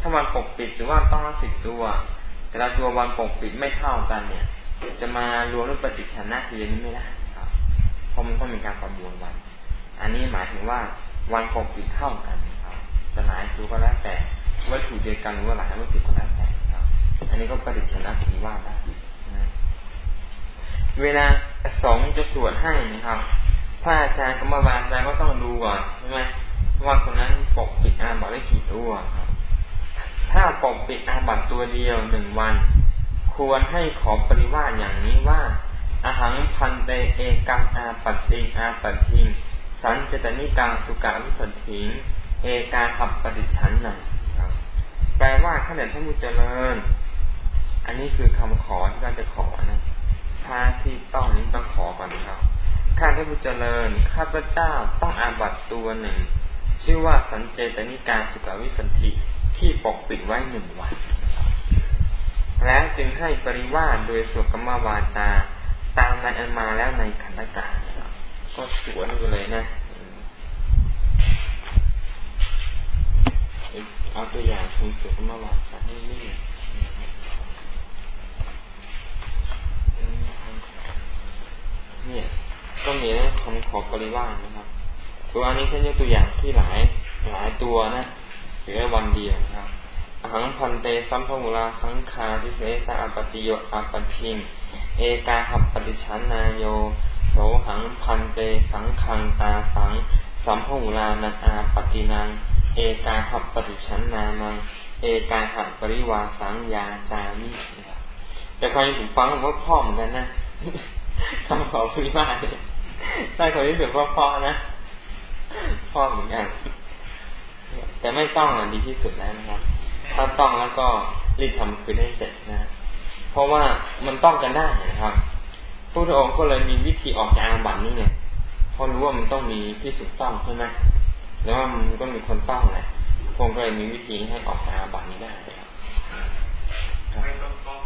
ถ้าวันปกปิดหรือว่าต้องละสิบตัว แต่ละตัววันปกปิดไม่เท่ากันเนี่ย จะมารวมด้วยปฏิชนะทีเดียวนี้ไม่ได้ครับเพราะมันต้องมีการประมวลวัน อันนี้หมายถึงว่าวันปกปิดเท่ากันครับจะหลายตัวก็แล้วแต่วัตถุเดียวกันหรือว่าหลายวัตถุก็แล้วแต่ครับ อันนี้ก็ปฏิชนะทีว่าได้เวลาสองจะสวดให้นะครับ พระอาจารย์กรรมบาลอาจารย์ก็ต้องดูก่อนใช่ไหมว่าคนนั้นปกปิดอาบัตได้กี่ตัวครับถ้าปกปิดอาบัตตัวเดียวหนึ่งวัน ควรให้ขอปริวาสอย่างนี้ว่าอาหารพันเตเอกังอาปัตติอาปัตชิง สันเจตนิกังสุกาวิสันถิง เอกาขับปฏิชันนังแปลว่าข้าเดชพระมุจเจริญ อันนี้คือคำขอที่เราจะขอนะพระที่ต้องนี้ต้องขอก่อนครับ ข้าพระพุทธเจริญ ข้าพระเจ้าต้องอาบัตตัวหนึ่ง ชื่อว่าสันเจตนิการสุกวิสันติที่ปกปิดไว้หนึ่งวัน แล้วจึงให้ปริวาสโดยสวดกรรมวาจา ตามในอันมาแล้วในขันธกาก็สวนไปเลยนะเอาตัวอย่างทูลสวดกรรมวาจาให้นี่เนี่ย ก็มีคำขอปริว่าสนะครับตัวอันนี้แค่ยกตัวอย่างที่หลายหลายตัวนะหรือวันเดียวนะครับอหังพันเตสัมภมุลาสังคาทิเสสะอปติโยอปชิง เอกาหับปฏิชันนายโยโสหังพันเตสังขังตาสัง สัมภมุลานาอาปฏินัง เอกาหับปฏิชันนานัง เอกาหับปริวาสังยาจามิแต่ใครผมฟังผมว่าพ่อเหมือนกันนะ คำขอพิมาได้คนที่สุดพ่อพ่อนะพ่อเหมือนกันแต่ไม่ต้องอะดีที่สุดแล้วนะครับ ถ้าต้องแล้วก็รีบทำคืนให้เสร็จนะ เพราะว่ามันต้องกันได้นะครับพระองค์ก็เลยมีวิธีออกจากอาบัตินี่ไงเพราะรู้ว่ามันต้องมีที่สุดต้องใช่ไหมแล้วว่ามันก็มีคนต้องแหละพระองค์ก็เลยมีวิธีให้ออกจากอาบัตินี้ได้ครับไม่ต้องต้องก็ต้องได้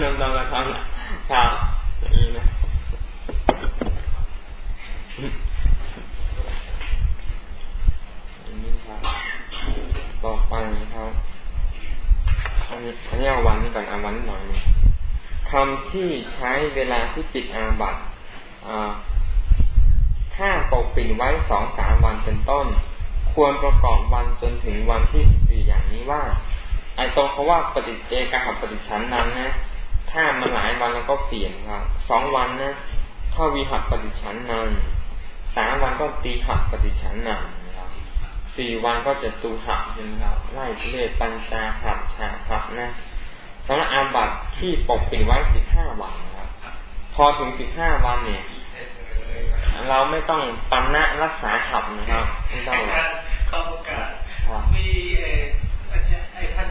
น้ำต้องก็ต้องครับอย่างนี้นะนี่ครับต่อไปครับอันนี้อันนี้เอาวันนี้ก่อนเอาวันหน่อยคำที่ใช้เวลาที่ปิดอาบัตถ้าปกปิดไว้สองสามวันเป็นต้น ควรประกอบวันจนถึงวันที่สี่อย่างนี้ว่า ไอ้ตรงเขาว่าปฏิเอกหับปฏิชันนั้นนะถ้ามันหลายวันแล้วก็เปลี่ยนครับสองวันนะถ้าวีหับปฏิชันนั้นสามวันก็ตีหักปฏิชันนังนะครับสี่วันก็จะตูหักใช่ไหมครับไล่เลื่อยปัญจาหักชาหักนะสำหรับอาบัตที่ปกปิดไว้สิบห้าวันนะครับพอถึงสิบห้าวันเนี่ย เราไม่ต้องปันนะรักษาหับนะครับไม่ต้องเขาประกาศ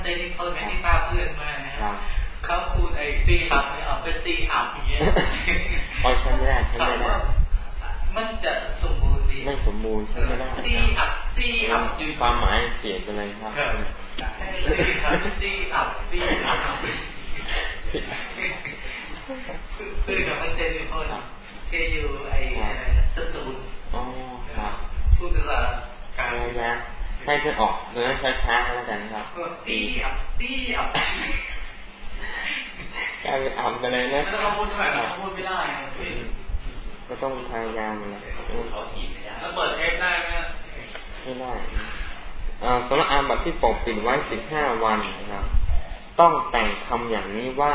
ไอ้ท่านเต้นี่เขาไม่ที่ป้าเพื่อนมานะครับเขาพูดไอ้ตีหับเนี่ยเอาไปตีหับอย่างเงี้ยเอาใช้ไม่ได้ใช้ไม่ได้มันจะสมบูรณ์ดีไม่สมบูรณ์ใช่ไหมล่ะตีอับตีอับอยู่ความหมายเปลี่ยนไปเลยครับตีอับตีอับตีอับคือกับมันเจนคนเทอยู่ไอ้สตูนอ๋อครับพูดถึงว่าการยา ให้จะออกเนื้อช้าๆแล้วกันครับตีอับตีอับกลายเป็นอับกันเลยนะแล้วเราพูดเท่าไหร่เราพูดไม่ได้ก็ต้องพยายามเลยแล้วเปิดเทปได้ไหมไม่ได้สำหรับอาบัตที่ปกปิดไว้สิบห้าวันนะครับ ต้องแต่งคำอย่างนี้ว่า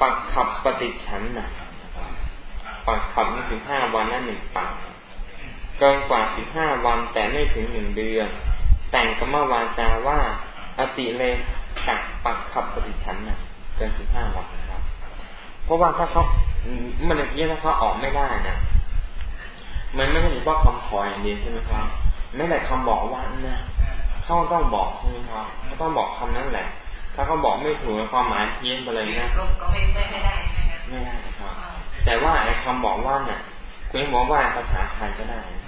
ปักขับปฏิชันนะปักขับนี่สิบห้าวันนั่นหนึ่งปักเกินกว่าสิบห้าวันแต่ไม่ถึงหนึ่งเดือน แต่งกรรมวาจาว่า อติเลกักปักขับปฏิชันนะเกินสิบห้าวันนะครับ เพราะว่าถ้าเขามันเมื่อกี้ถ้าเขาออกไม่ได้นะมันไม่ใช่เฉพาะคำขออย่างเดียวใช่ไหมครับไม่แต่คำบอกวันนะเขาต้องบอกใช่ไหมครับเขาต้องบอกคำนั้นแหละ ถ้าเขาบอกไม่ถูกความหมายเพี้ยนไปเลยนะก็ไม่ไม่ได้ไม่ได้ครับ แต่ว่าไอ้คำบอกว่าเนี่ยคุณบอกว่าภาษาไทยก็ได้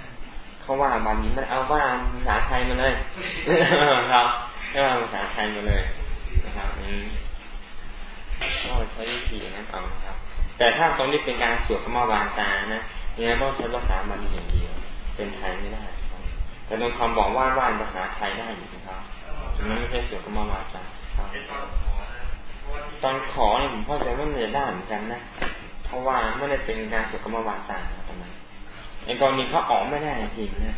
เขาว่าบาลีมันเอาว่าภาษาไทยมาเลยครับก็ภาษาไทยมาเลยนะครับก็ใช้วิธีนั้นเอานะครับ แต่ถ้าตรงนี้เป็นการสวดคำวาจานะเนี่ยต้องใช้ภาษาบาลีอย่างเดียวเป็นไทยไม่ได้แต่ตรงคำบอกว่าว่าภาษาไทยได้อยู่นะครับมันไม่ใช่สวดคำวาจาตอนขอเนี่ยผมเข้าใจว่ามันจะได้เหมือนกันนะเพราะว่าไม่ได้เป็นการสวดคำวาจาตรงนั้น ไอ้กรณีเขาออกไม่ได้จริงนะ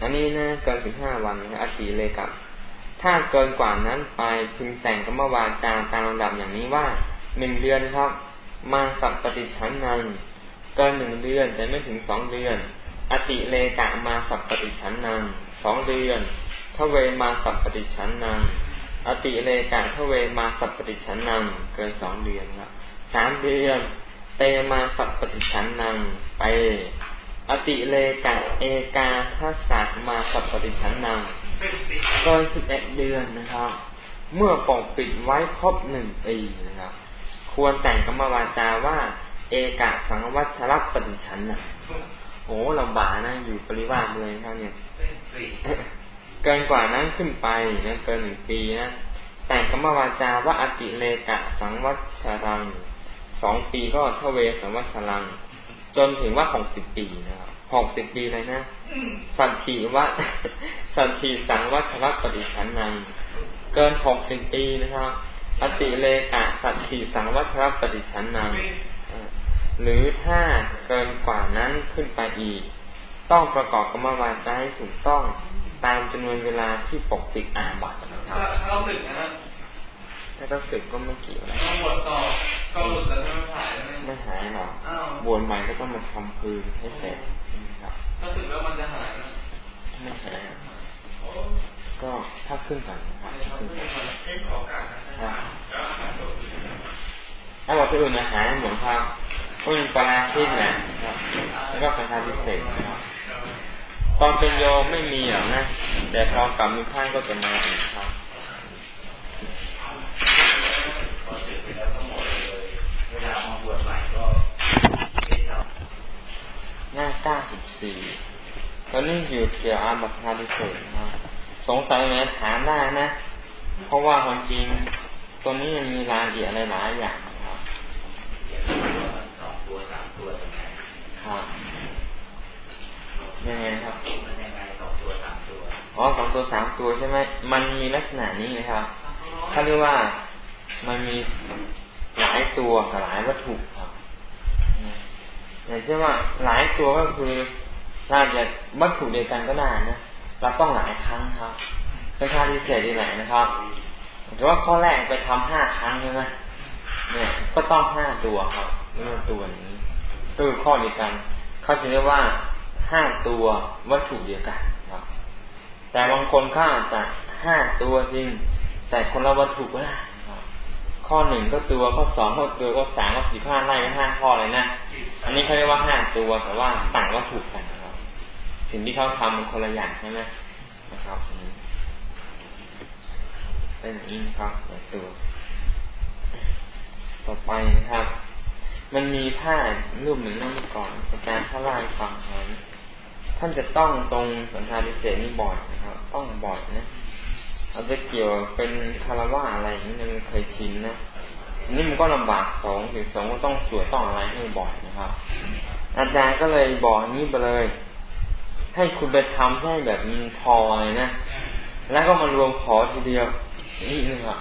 อันนี้นะเกินสิบห้าวันนะอาทิเลยกับ ถ้าเกินกว่านั้นไปพึงแต่งกรรมวาจาตามลำดับอย่างนี้ว่าหนึ่งเดือนครับ มาสับปฏิชันนันเกินหนึ่งเดือนแต่ไม่ถึงสองเดือน อติเลกะมาสับปฏิชันนันสองเดือนทเวมาสับปฏิชันนัน อติเลกะทเวมาสับปฏิชันนันเกินสองเดือนครับสามเดือน เตมาสับปฏิชันนันไป อติเลกะเอกาทัสสะมาสับปฏิชันนันเกินสิบเอ็ดเดือนนะครับ เมื่อปกปิดไว้ครบหนึ่งปีนะครับ ควรแต่งกรรมวาจาว่า เอกะสังวัชรปฏิชันนะโอ้ลำบากนะอยู่ปริวาสเลยครับเนี่ย เกินกว่านั้นขึ้นไปนะเกินหนึ่งปีนะแต่งกรรมวาจาว่าอติเลกะสังวัชรังสองปีก็เทเวสังวัชรัง จนถึงว่าหกสิบปีนะครับหกสิบปีเลยนะสันทีวัดสันทีสังวัชรปฏิชันนังเกินหกสิบปีนะครับอติเลกะสันทีสังวัชรปฏิชันนังหรือถ้าเกินกว่านั้นขึ้นไปอีก ต้องประกอบกรรมวาจาให้ถูกต้อง ตามจำนวนเวลาที่ปกติอาบัตนะครับถ้าเราสึกนะถ้าเราสึกก็ไม่เกี่ยวนะต้องบวชต่อก็หลุดแล้วไม่หายไม่หายหรอกบวชใหม่ก็ต้องมาทำคืนให้เสร็จถ้าถึงแล้วมันจะหายไหมไม่หายก็ถ้าขึ้นก่อนนะครับขึ้นก่อนถ้าบอกที่อื่นหายเหมือนครับผก็มีปราชิกนะแล้วก็ประธานพิเศษ ตอนเป็นโยไม่มีหรอกนะ แต่พอกลับมีท่านก็จะมาอีกครับหน้าเก้าสิบสี่ตอนนี้อยู่เกี่ยวอาบัติาพิเศษนะสงสัยไหมถามได้นะ เพราะว่าความจริงตรงนี้ยังมีรายละเอียดอะไรหลายอย่างครับครับ ยังไงครับอ๋อสองตัวสามตัวใช่ไหมมันมีลักษณะนี้นะครับเขาเรียกว่ามันมีหลายตัวกับหลายวัตถุครับอย่างเช่นว่าหลายตัวก็คือเราจะวัตถุเดียวกันก็ได้นะเราต้องหลายครั้งครับเป็นค่าพิเศษที่ไหนนะครับถือว่าข้อแรกไปทำห้าครั้งใช่ไหมเนี่ย ก็ต้องห้าตัวครับเรื่องตัวนี้ก็คือข้อเดียวกัน เขาจะเรียกว่า ห้าตัววัตถุเดียวกันครับแต่บางคนเขาอาจจะห้าตัวจริง แต่คนละวัตถุก็ได้ข้อหนึ่งก็ตัวข้อสองข้อตัวข้อสามข้อสี่ข้อห้าไล่ไปห้าข้อเลยนะ อันนี้เขาเรียกว่าห้าตัวแต่ว่าต่างวัตถุกันครับ สิ่งที่เขาทำมันคนละอย่างใช่ไหมนะครับเป็นอย่างนี้ครับตัว ต่อไปนะครับ มันมีผ้ารูปหนึ่งนั่งก่อนอาจารย์ท่าล่าฟังเขา ท่านจะต้องตรงสันทาดิเศษนี่บ่อยนะครับ ต้องบ่อยนะอาจจะเกี่ยวเป็นคารวะอะไรนี้มันเคยชินนะนี่มันก็ลำบากสงถึงสงก็ต้องสวดต้องอะไรให้บ่อยนะครับ อาจารย์ก็เลยบอกนี้ไปเลย ให้คุณไปทำให้แบบมันพอเลยนะแล้วก็มารวมขอทีเดียวนี่นะครับ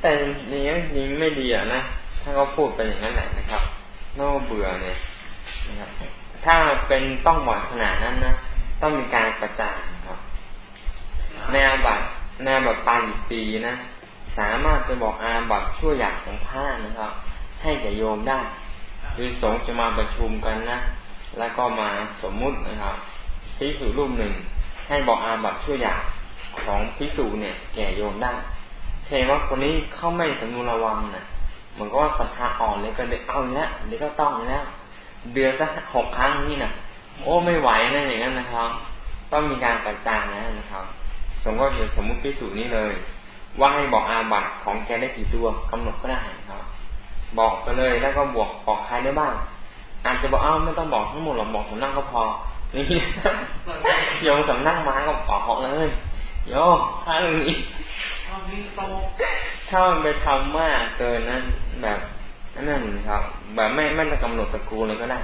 แต่อย่างนี้จริงไม่ดีอะนะถ้าเขาพูดเป็นอย่างนั้นแหละนะครับน่าเบื่อเนี่ยนะครับ ถ้าเป็นต้องบ่อยขนาดนั้นนะต้องมีการประจานครับในอาบัตในอาบัตปายิปีนะสามารถจะบอกอาบัตชั่วอยากของผ้านะครับ ให้แก่โยมได้หรือสงจะมาประชุมกันนะแล้วก็มาสมมุตินะครับพิสูจรูปหนึ่ง ให้บอกอาบัตชั่วอยากของพิสูจเนี่ย แก่โยมได้เห็นว่าคนนี้เข้าไม่สมุระวังนะเหมือนก็ศรัทธาอ่อนเลยก็เดี๋ยเอาแล้วเดี๋ยวก็ต้องแล้ว เดือนสักหกครั้งนี่นะโอ้ไม่ไหวนะอย่างนั้นนะครับ ต้องมีการประจานนะนะครับ สมมติสมมติพิสูจน์นี้เลย ว่าให้บอกอาบัตของแกได้กี่ตัวกำหนดก็ได้ครับ บอกไปเลยแล้วก็บอกบอกใครได้บ้าง อาจจะบอกเอ้าไม่ต้องบอกทั้งหมดหรอกบอกสำนักก็พอนี่โยมสำนักมาก็บอกเลยโยถ้าเรื่องนี้ถ้ามันไปทำมากเกินนั้นแบบ นั่นครับแบบไม่ไม่ต้องกำหนดตระกูลเลยก็ได้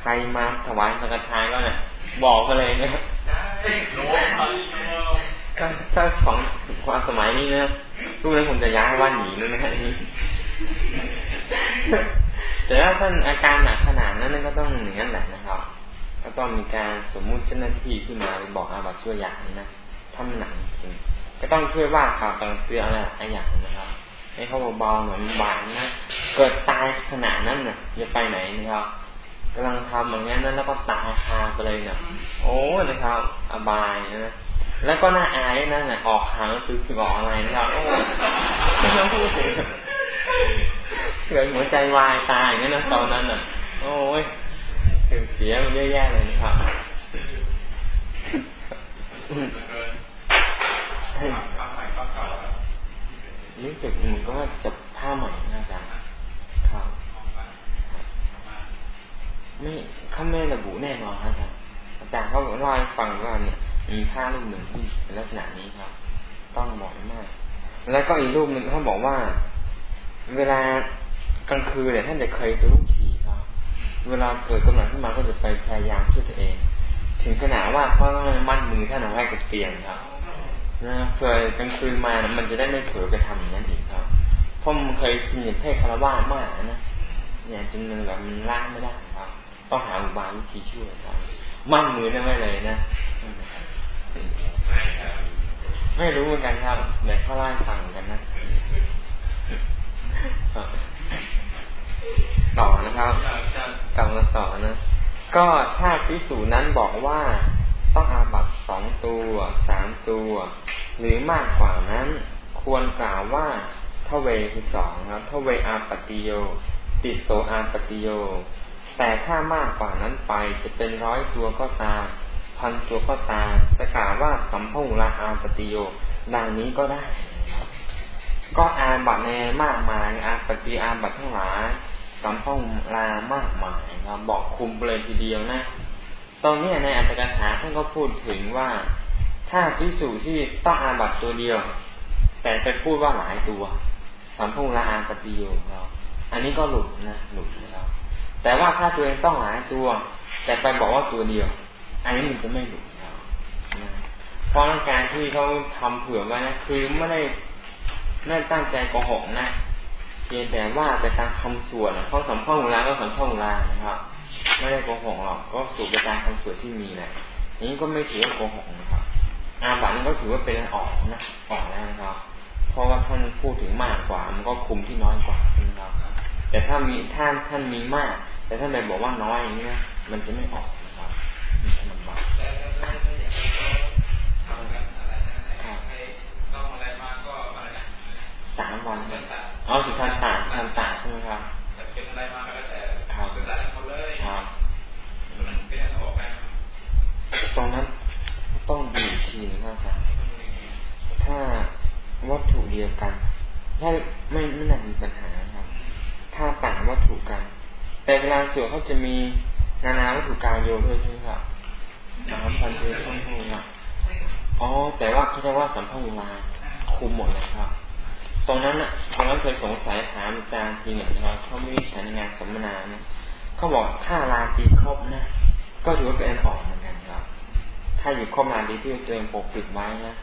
ใครมาถวายสังฆทานก็เนี่ยบอกมาเลยนะถ้าถ้าของความสมัยนี้นะลูกนั้นผมจะย้ายวันหนีนั่นนะนี่แต่ถ้าท่านอาการหนักขนาดนั้นก็ต้องอย่างนั้นแหละนะครับ ก็ต้องมีการสมมุติเจ้าหน้าที่ที่มาบอกอาบัตช่วยอย่างนะถ้าหนักจริงก็ต้องช่วยว่าข่าวต่างเตือนอะไรอะไรอย่างนะครับให้เขาเบาๆหน่อยบานนะ กิดตายขนาดนั้นน่ะจะไปไหนนะครับกำลังทำอย่างนี้นแล้วก็ตายคาไปเลยเนี่ยโอ้นะครับ อบายนะแล้วก็น่าอายนั่นน่ะออกหางคือคือออกอะไรนะครับโอ้ไม่ต้องพูดถึงเกิดหัวใจวายตายอย่างนี้นะตอนนั้นน่ะ โอ้ยเสียเสียมันเยอะแยะเลยนะครับรู้สึกเหมือนก็ว่าจะผ้าใหม่นะอาจา ไม่เขาไม่ระบุแน่นอนครับอาจารย์อาจารย์เขาเล่าให้ฟังว่าเนี่ยมีผ้ารูปหนึ่งที่เป็นลักษณะนี้ครับ ต้องบ่อยมาก แล้วก็อีกรูปหนึ่งเขาบอกว่า เวลากลางคืนเนี่ยท่านจะเคยตัวลูกทีครับ เวลาเกิดกำลังขึ้นมาก็จะไปพยายามช่วยตัวเอง ถึงขนาดว่าเขาต้องมั่นมือท่านเอาไว้กับเตียงครับนะเผื่อกลางคืนมามันจะได้ไม่เผลอไปทำอย่างนั้นอีกครับเพราะมันเคยกินเพศคารวะมากนะเนี่ยจนมันแบบมันล้างไม่ได้ครับ ต้องหาอุบายวิธีช่วยครับมั่นมือได้ไม่เลยนะ ไม่รู้เหมือนกันครับเดี๋ยวเขาไล่ฟังกันนะ ต่อนะครับกลับมาต่อนะ ก็ถ้าพิสูจนั้นบอกว่าต้องอาบัตสองตัวสามตัว หรือมากกว่านั้น ควรกล่าวว่าทเวคือสองครับทเวอาปติโย ติโสอาปติโย แต่ถ้ามากกว่านั้นไปจะเป็นร้อยตัวก็ตาม พันตัวก็ตาม จะกล่าวว่าสัมภุระอาปติโย ดังนี้ก็ได้ ก็อาบัตในมากมาย อาปฏิอาบัตทั้งหลายสัมภุรามากมายเราบอกคุมเลยทีเดียวนะตรงนี้ในอัตถกถาท่านก็พูดถึงว่า ถ้าพิสูจที่ต้องอาบัตตัวเดียว แต่ไปพูดว่าหลายตัว สัมภุระอาปฏิโยเราอันนี้ก็หลุดนะหลุดนะ แต่ว่าถ้าตัวเองต้องหลายตัว แต่ไปบอกว่าตัวเดียว อันนี้มันจะไม่หลุดนะเพราะการที่เขาทำเผื่อไว้นะคือไม่ได้ไม่ได้ตั้งใจโกหกนะเพียงแต่ว่าไปตามคำสวดเขาสัมพ่อของเราก็สัมพ่อของเรานะครับ ไม่ได้โกหกหรอกก็สูตรไปตามคำสวดที่มีแหละนี้ก็ไม่ถือว่าโกหกนะครับ อาบัตินี้ก็ถือว่าเป็นออกนะออกแล้วนะครับ เพราะว่าท่านพูดถึงมากกว่า มันก็คุมที่น้อยกว่านะครับแต่ถ้ามีท่านท่านมีมาก แต่ท่านไปบอกว่าน้อยอย่างนี้นะมันจะไม่ออกนะครับมันบาปสามวันเอาสุทันตาทันตาใช่ไหมครับเป็นอะไรมาก็แล้วแต่ครับหมดเลยครับเป็นออกไปตรงนั้นต้องดูทีนะครับอาจารย์ถ้าวัตถุเดียวกัน ถ้าไม่ไม่น่ามีปัญหาครับ ถ้าต่างวัตถุกัน แต่เวลาสวดเขาจะมีนานาวัตถุกายโยด้วยใช่ไหมครับสามพันเอสัมพังาอ๋อ แต่ว่าเขาจะว่าสัมพังลาคุมหมดเลยครับ ตรงนั้นน่ะตอนนั้นเคยสงสัยถามอาจารย์ทีหนึ่งนะครับเขาไม่ใช้ในงานสัมมนานะเขาบอกถ้าลาตีครบนะ ก็ถือว่าเป็นออกเหมือนกันครับ ถ้าอยู่ครบลาดีที่ตัวเองปกปิดไว้นะ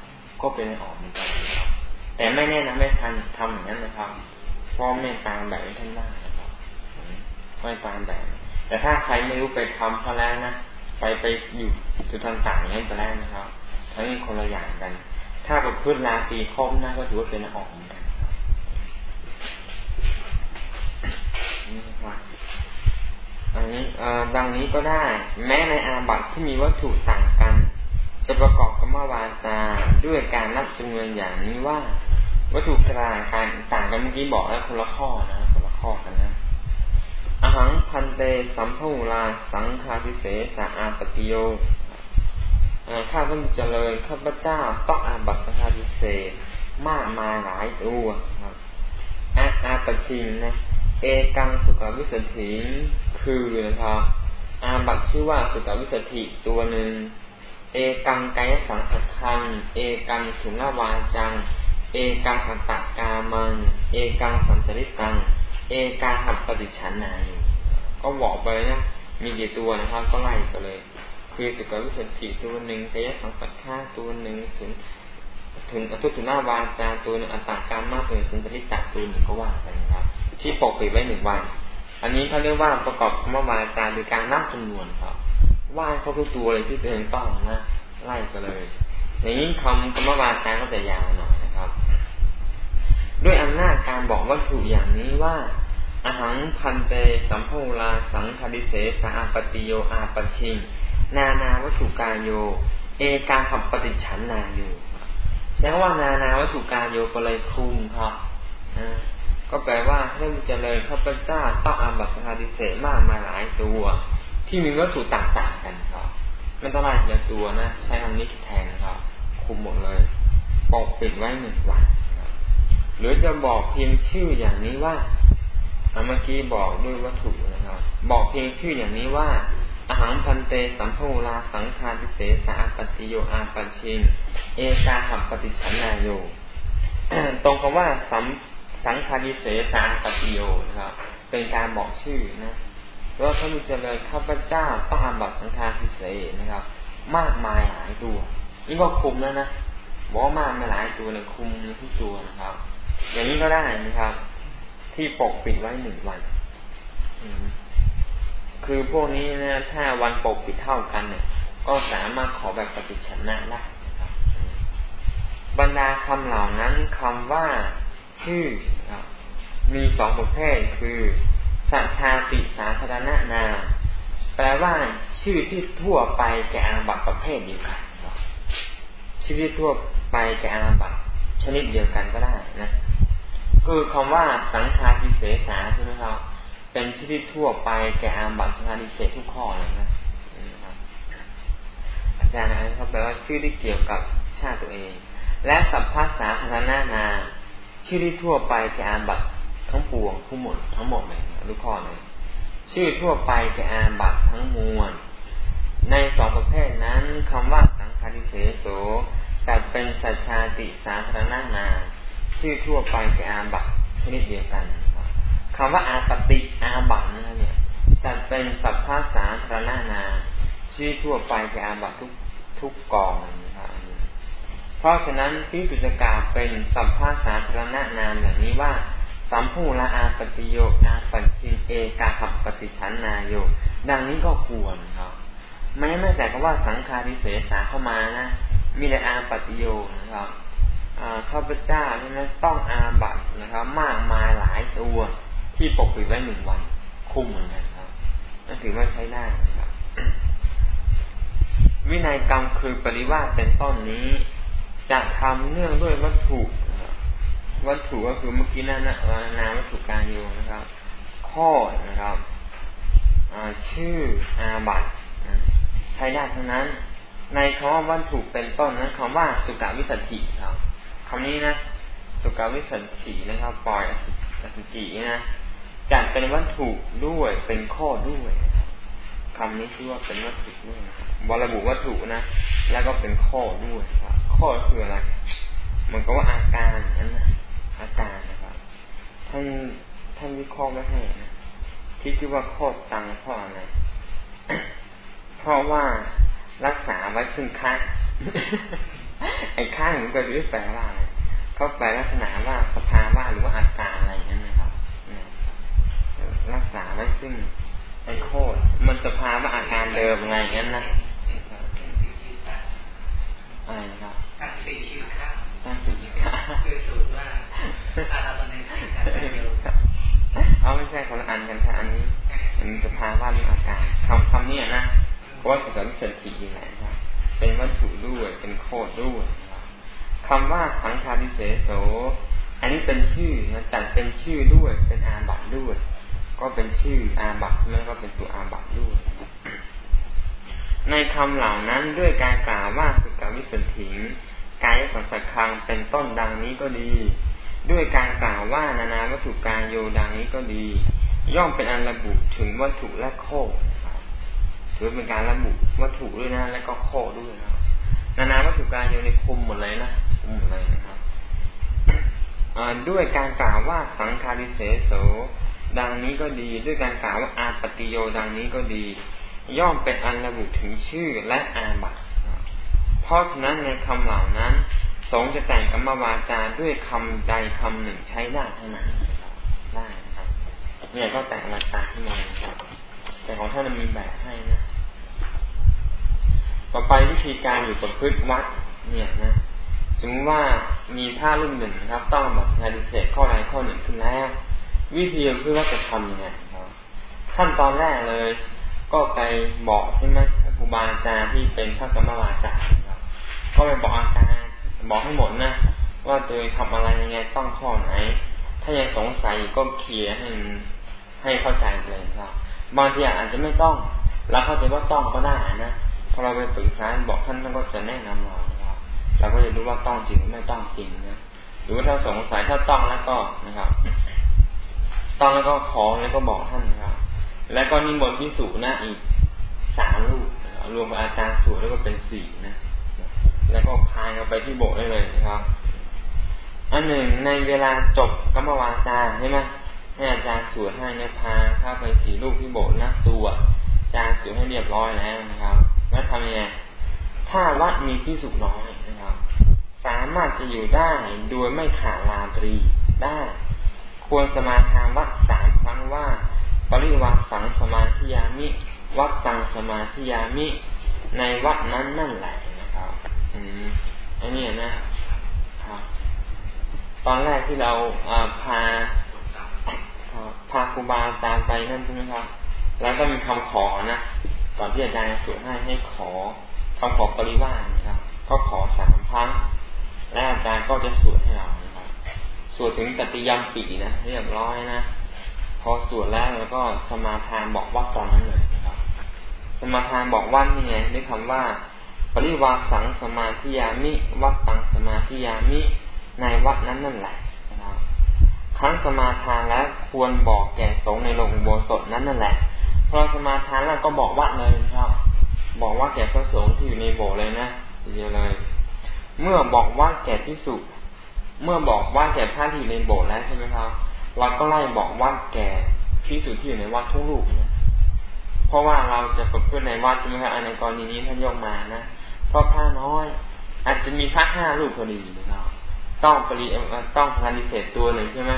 ก็เป็นออกเหมือนกันครับแต่ไม่แน่นะไม่ทันทำอย่างนั้นนะครับเพราะไม่ตามแบบท่านว่านะครับ ไม่ตามแบบแต่ถ้าใครไม่รู้ไปทำเขาแล้วนะไปไปอยู่จุดต่างๆอย่างนี้ไปแล้วนะครับ ทั้งนี้คนละอย่างกัน ถ้าประพฤติลาตีคมนะก็ถือว่าเป็นออกเหมือนกันอันนี้ดังนี้ก็ได้ แม้ในอาบัติที่มีวัตถุต่างกัน จะประกอบกรรมวาจาด้วยการนับจำนวนอย่างนี้ว่า วัตถุกลางการต่างกันเมื่อกี้บอกแล้วคนละข้อนะคนละข้อกันนะ หังพันเตสัมภูราสังคาทิเสสาอาปติโยข้าท่านเจริญข้าพเจ้าต้องอาบัตสังคาทิเศษมากมายหลายตัวครับอาอาปชิงนะเอกังสุขวิสถิคือนะครับอาบัตชื่อว่าสุขวิสถิตัวหนึ่งเอกังกายสังสัทธัง เอกังถุงละวาจัง เอกังอัตตกามัง เอกังสันตริตัง เอกังหับปฏิชันนาอยู่ก็บอกไปนะมีกี่ตัวนะครับ ก็ไล่ไปเลย คือสุกวิสัติตัวหนึ่งกายสังสัตฆาตัวหนึ่งถึงถึงอทุถุนาวาจาตัวหนึ่งอัตตาการมากเป็นสันตริจักตัวหนึ่งก็ว่าไปนะครับ ที่ปกปิดไว้หนึ่งวัน อันนี้เขาเรียกว่าประกอบคำว่าวาจาโดยการนับจำนวนครับว่าเขาทุกตัวเลยที่ตัวเองต้องนะไล่ไปเลยอย่างนี้คำคำว่าวาจาก็จะยาวหน่อย ด้วยอำนาจการบอกวัตถุอย่างนี้ว่าอาหังพันเตสัมภวราสังคดิเสสาปติโยอาปชิง นานาวัตถุกายโย เอกาขับปฏิฉันนาโยใช้ว่านานาวัตถุกายโยก็เลยคุมครับก็แปลว่าถ้าเจริญข้าพเจ้าต้องอาบัตสังฆดิเศษมากมาหลายตัว ที่มีวัตถุต่างๆกันครับไม่ต้องไล่ทีละตัวนะ ใช้คำนี้แทนครับคุมหมดเลยปกปิดไว้หนึ่งวัน หรือจะบอกเพียงชื่ออย่างนี้ว่าเมื่อกี้บอกด้วยวัตถุนะครับ บอกเพียงชื่ออย่างนี้ว่าอาหารพันเตสัมภูราสังคาติเสสาปฏิโยอาปัชินเอกาหับปฏิชันนายโยตรงคำว่าสัมสังคาติเสสาปฏิโยนะครับ เป็นการบอกชื่อนะว่าพระมุจเจริญข้าพเจ้าต้องอาบัตสังฆาทิเศษนะครับ มากมายหลายตัวนี่ก็คุมแล้วนะบอกมากมาหลายตัวเลยคุมทุกตัวนะครับ อย่างนี้ก็ได้นะครับ ที่ปกปิดไว้หนึ่งวันคือพวกนี้นะถ้าวันปกปิดเท่ากันเนี่ย ก็สามารถขอแบบปฏิชนะได้นะครับบรรดาคำเหล่านั้นคำว่าชื่อมีสองประเภทคือสัชาติสาธารณนาแปลว่าชื่อที่ทั่วไปแก่อาบัตประเภทเดียวกันชื่อที่ทั่วไปแก่อาบัตชนิดเดียวกันก็ได้นะ คือคำว่าสังฆาทิเสสาใช่ไหมครับ เป็นชนิดทั่วไปแก่อาบัติสังฆาริเศษทุกข้อเลยนะอาจารย์นะเขาแปลว่าชื่อที่เกี่ยวกับชาติตัวเอง และสัพพาษาธนานา ชื่อที่ทั่วไปแก่อาบัติทั้งปวงทั้งหมดทั้งหมดเลยทุกข้อเลยชื่อทั่วไปแก่อาบัติทั้งมวล ในสองประเภทนั้นคำว่าสังฆาริเสโสจัดเป็นสัจชาติสาธารณนา ชื่อทั่วไปแก่อาบัตชนิดเดียวกันคำว่าอาปติอาบัตนะเนี่ยจัดเป็นสัพพาสาธารณนาชื่อทั่วไปแก่อาบัตทุกทุกกองนะครับเพราะฉะนั้นพิสุจกาเป็นสัพพาสาธารณนามอย่างนี้ว่า สัมภูละอาปติโยอาปัญชินเอกาขับปฏิชันนาโยดังนี้ก็ควรครับแม้ไม่แต่ก็ว่าสังฆาริเสสาเข้ามานะมีแต่อาปฏิโยนะครับ ข้าพเจ้าใช่ไหมต้องอาบัตนะครับ มากมายหลายตัวที่ปกปิดไว้หนึ่งวัน คุ้มเหมือนกันครับนั่นถือว่าใช้ได้นะครับ วินัยกรรมคือปริวาสเป็นต้นนี้ จะทำเนื่องด้วยวัตถุวัตถุก็คือเมื่อกี้นั่นนะนามวัตถุการโยนะครับ ข้อนะครับชื่ออาบัตใช้ได้ทั้งนั้น ในคำว่าวัตถุเป็นต้นนั้นคำว่าสุกาวิสัติครับ คำนี้นะ สุกาวิสันตินะครับ ปล่อยอสุจินะจัดเป็นวัตถุด้วยเป็นข้อด้วยคำนี้ชื่อว่าเป็นวัตถุด้วยบระบุวัตถุนะแล้วก็เป็นข้อด้วยครับข้อคืออะไรมันก็ว่าอาการนั้นนะอาการนะครับท่านท่านวิเคราะห์ไม่ให้นะที่ชื่อว่าข้อตังเพราะอะไรเพราะว่ารักษาไว้ซึ่งค้าง ไอ้ข้างมันก็รู้แปลว่าอะไรเขาแปลลักษณะว่าสภาวะหรือว่าอาการอะไรนั่นนะครับรักษาไว้ซึ่งไอ้โคตรมันจะพาว่าอาการเดิมไงงั้นนะอะไรนะครับตั้งสี่ชื่อครับตั้งสี่ชื่อคือสูตรว่าอาตอนนี้สิ่งการเดียวเอาไม่ใช่คนละอันกันค่ะอันนี้มันจะพาว่ามีอาการคำคำนี้นะเพราะว่าสุขวิเศษทียังไงครับ เป็นวัตถุด้วยเป็นโคตรด้วยคำว่าสังขาริเสโส อันนี้เป็นชื่อจัดเป็นชื่อด้วย เป็นอาบัตด้วย ก็เป็นชื่ออาบัตแล้วก็เป็นตัวอาบัตด้วย ในคำเหล่านั้นด้วยการกล่าวว่าสุกาวิสุทธิงกายสังสัคังเป็นต้นดังนี้ก็ดี ด้วยการกล่าวว่านานาวัตถุการโยดังนี้ก็ดี ย่อมเป็นอันระบุถึงวัตถุและโค ถือเป็นการระบุวัตถุด้วยนะ และก็โคด้วยนะนานาวัตถุการโยในคุมหมดเลยนะคุมหมดเลยนะครับด้วยการกล่าวว่าสังคาริเสโสดังนี้ก็ดี ด้วยการกล่าวว่าอาปติโยดังนี้ก็ดี ย่อมเป็นอันระบุถึงชื่อและอาบัตเพราะฉะนั้นในคำเหล่านั้น สงจะแต่งกรรมวาจาด้วยคำใดคำหนึ่งใช้ได้เท่านั้นได้ครับเนี่ยก็แต่งวาจาขึ้นมา แต่ของท่านมีแบบให้นะ ต่อไปวิธีการอยู่ประพฤติวัดเนี่ยนะ สมมติว่ามีผ้ารุ่นหนึ่งครับ ต้องบบงานดิเศษข้อใดข้อหนึ่งขึ้นแล้ว วิธีเพื่อว่าจะทำยังไงครับขั้นตอนแรกเลย ก็ไปบอกใช่ไหมครูบาอาจารย์ที่เป็นพระกรรมวาจารย์ครับก็ไปบอกอาจารบอกให้หมดนะว่าตัวเองทำอะไรยังไงต้องข้อไหน ถ้ายังสงสัยก็เคลียร์ให้ให้เข้าใจเลยครับ บางทีอาจจะไม่ต้องเราเข้าใจว่าต้องก็ได้นะพอเราไปปรึกษาบอกท่านท่านก็จะแนะนำเราครับเราก็จะรู้ว่าต้องจริงไม่ต้องจริงนะหรือว่าถ้าสงสัยถ้าต้องแล้วก็นะครับต้องแล้วก็ขอแล้วก็บอกท่านนะครับ แล้วก็นิมนต์พิสูจนะอีกสามลูกรวมกับอาจารย์สวดแล้วก็เป็นสี่นะ แล้วก็พายกันไปที่โบสถ์ได้เลยนะครับ อันหนึ่งในเวลาจบกรรมวาจาใช่ไหม ให้อาจารย์สวดให้นี่ยพาเข้าไปสี่ลูกที่โบสถ์นะสวดอาจารย์สวดให้เรียบร้อยแล้วนะครับ แล้วทำยังไงถ้าวัดมีพิสุน้อยนะครับ สามารถจะอยู่ได้โดยไม่ขาดลาตรีได้ ควรสมาทานวัดสามครั้งว่า ปริวาสังสมาธิยามิวัดตังสมาธิยามิ ในวัดนั้นนั่นแหละนะครับ อืมอันนี้นะครับ ตอนแรกที่เราพา พาครูบาอาจารย์ไปนั่นใช่ไหมครับ แล้วก็มีคำขอนะก่อนที่อาจารย์จะสวดให้ให้ขอคำขอปริวาสนะครับ ก็ขอสามครั้งและอาจารย์ก็จะสวดให้เราครับสวดถึงกติยามปีนะเรียบร้อยนะพอสวดแล้วแล้วก็สมาทานบอกว่าตอนนั้นเลยนะครับ สมาทานบอกว่านี่ไงด้วยคำว่า ปริวาสังสมาธิยามิ วัดตังสมาธิยามิในวัดนั้นนั่นแหละ นะครับครั้งสมาทานแล้วควรบอกแก่สงในโรงอุโบสถนั้นนั่นแหละพอสมาทานแล้วก็บอกวัดเลยครับ บอกว่าแก่พระสงฆ์ที่อยู่ในโบสถ์เลยนะทีเดียวเลย เมื่อบอกว่าแก่พิสุเมื่อบอกว่าแก่พระที่อยู่ในโบสถ์แล้วใช่ไหมครับเราก็ไล่บอกว่าแก่พิสุที่อยู่ในวัดทุกลูกนี่ยเพราะว่าเราจะประพฤติในวัดใช่ไหมครับในกรณีนี้ท่านยกมานะเพราะพระน้อย อาจจะมีพระห้าลูกพอดีนะครับ ต้องปริต้องพานิเศษตัวหนึ่งใช่ไหม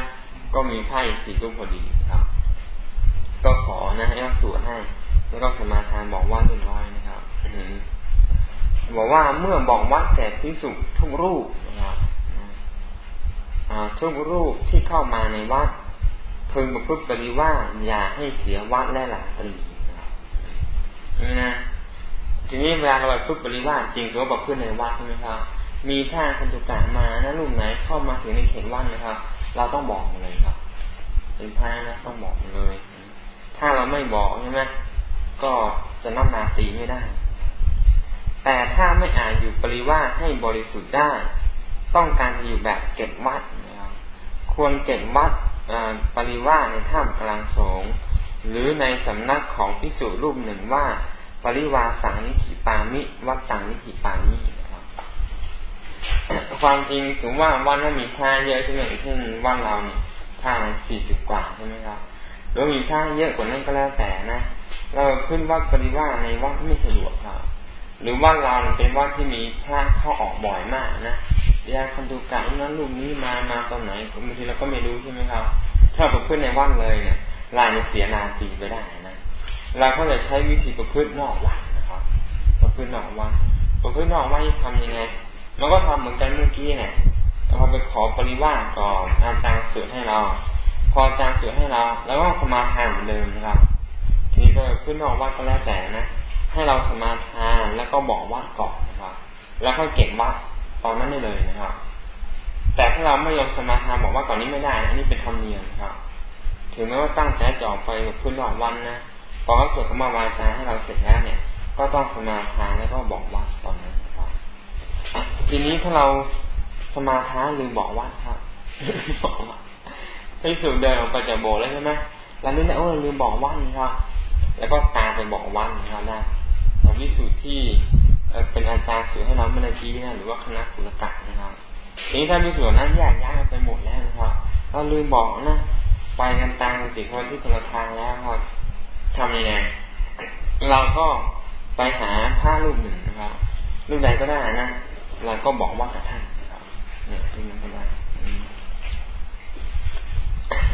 ก็มีพระอีกสี่ลูกพอดีครับ ก็ขอนะให้เราสวดให้ แล้วก็สมาทานบอกว่าหนึ่งร้อยนะครับบอกว่าเมื่อบอกว่าแก่พิสุทุกรูปนะครับทุกรูปที่เข้ามาในวัดพึงประพฤติปริว่าอย่าให้เสียวัดและหลาตรีนี่นะทีนี้เวลาเราไปพูดปริว่าจริงตัวบอกเพื่อนในวัดใช่ไหมครับ มีท่าคันตุกะมานะลูกไหนเข้ามาถึงในเขตวัดนะครับ เราต้องบอกเลยครับ เป็นพระนะต้องบอกเลย ถ้าเราไม่บอกใช่ไหมก็จะน้ำนาตีไม่ได้ แต่ถ้าไม่อาจอยู่ปริว่าให้บริสุทธิ์ได้ ต้องการจะอยู่แบบเก็บวัดนะครับควรเก็บวัดปริว่าในถ้ำกลางสงหรือในสำนักของพิสุรูปหนึ่งว่า ปริวาสังนิธิปามิวัดตังนิธิปามิ ความจริงถึงว่าวันนั้นมีท่าเยอะใช่ไหมเช่นวันเราเนี่ยท่าสี่สิบกว่าใช่ไหมครับหรือมีท่าเยอะกว่านั้นก็แล้วแต่นะเราขึ้นวัดปริวาในวัดไม่สะดวกครับหรือว่าเราเป็นวัดที่มีพระเข้าออกบ่อยมากนะยาคันดูกะนั้นลูกนี้มามาตอนไหนบางทีเราก็ไม่รู้ใช่ไหมครับ ถ้าเราขึ้นในวัดเลยเนี่ยลายจะเสียนาทีไปได้นะเราก็จะใช้วิธีประพฤตินอกวัดนะครับ ประพฤตินอกวัดประพฤตินอกวัดทำยังไง มันก็ทำเหมือนกันเมื่อกี้เนี่ยเราไปขอปริวาสก่อนอาจารย์สือให้เรา พออาจารย์สือให้เราแล้วก็สมาทานเหมือนเดิมนะครับ ทีนี้ก็ขึ้นนอกวัดก็แล้วแต่นะให้เราสมาทานแล้วก็บอกวัดก่อนนะครับ แล้วก็เก็บวัดตอนนั้นได้เลยนะครับ แต่ถ้าเราไม่ยอมสมาทานบอกว่าก่อนนี้ไม่ได้นะนี่เป็นธรรมเนียมครับ ถึงแม้ว่าตั้งใจจะออกไปแบบพื้นนอกวันนะพอเขาสวดข้ามาวาจาให้เราเสร็จแล้วเนี่ย ก็ต้องสมาทานแล้วก็บอกวัดตอนนั้น ทีนี้ถ้าเราสมาทานลืมบอกวัดครับบอกวัดใช้สูตรเดินออกไปจากโบสถ์แล้วใช่ไหมแล้วนี่แหละโอ้ลืมบอกวัดนะครับแล้วก็ตามไปบอกวัดนะครับได้แต่วิสูตรที่เป็นอาจารย์สื่อให้เราเมื่อกี้นะหรือว่าคณะสุรกะนะครับทีนี้ถ้ามีส่วนนั้นแยกย้ายกันไปหมดแล้วนะครับเราลืมบอกนะไปกันตามติคนที่คนละทางแล้วครับทำยังไงเราก็ไปหาผ้ารูปหนึ่งนะครับรูปใดก็ได้นะ เราก็บอกว่ากับท่านนะเนี่ยที่มันก็ได้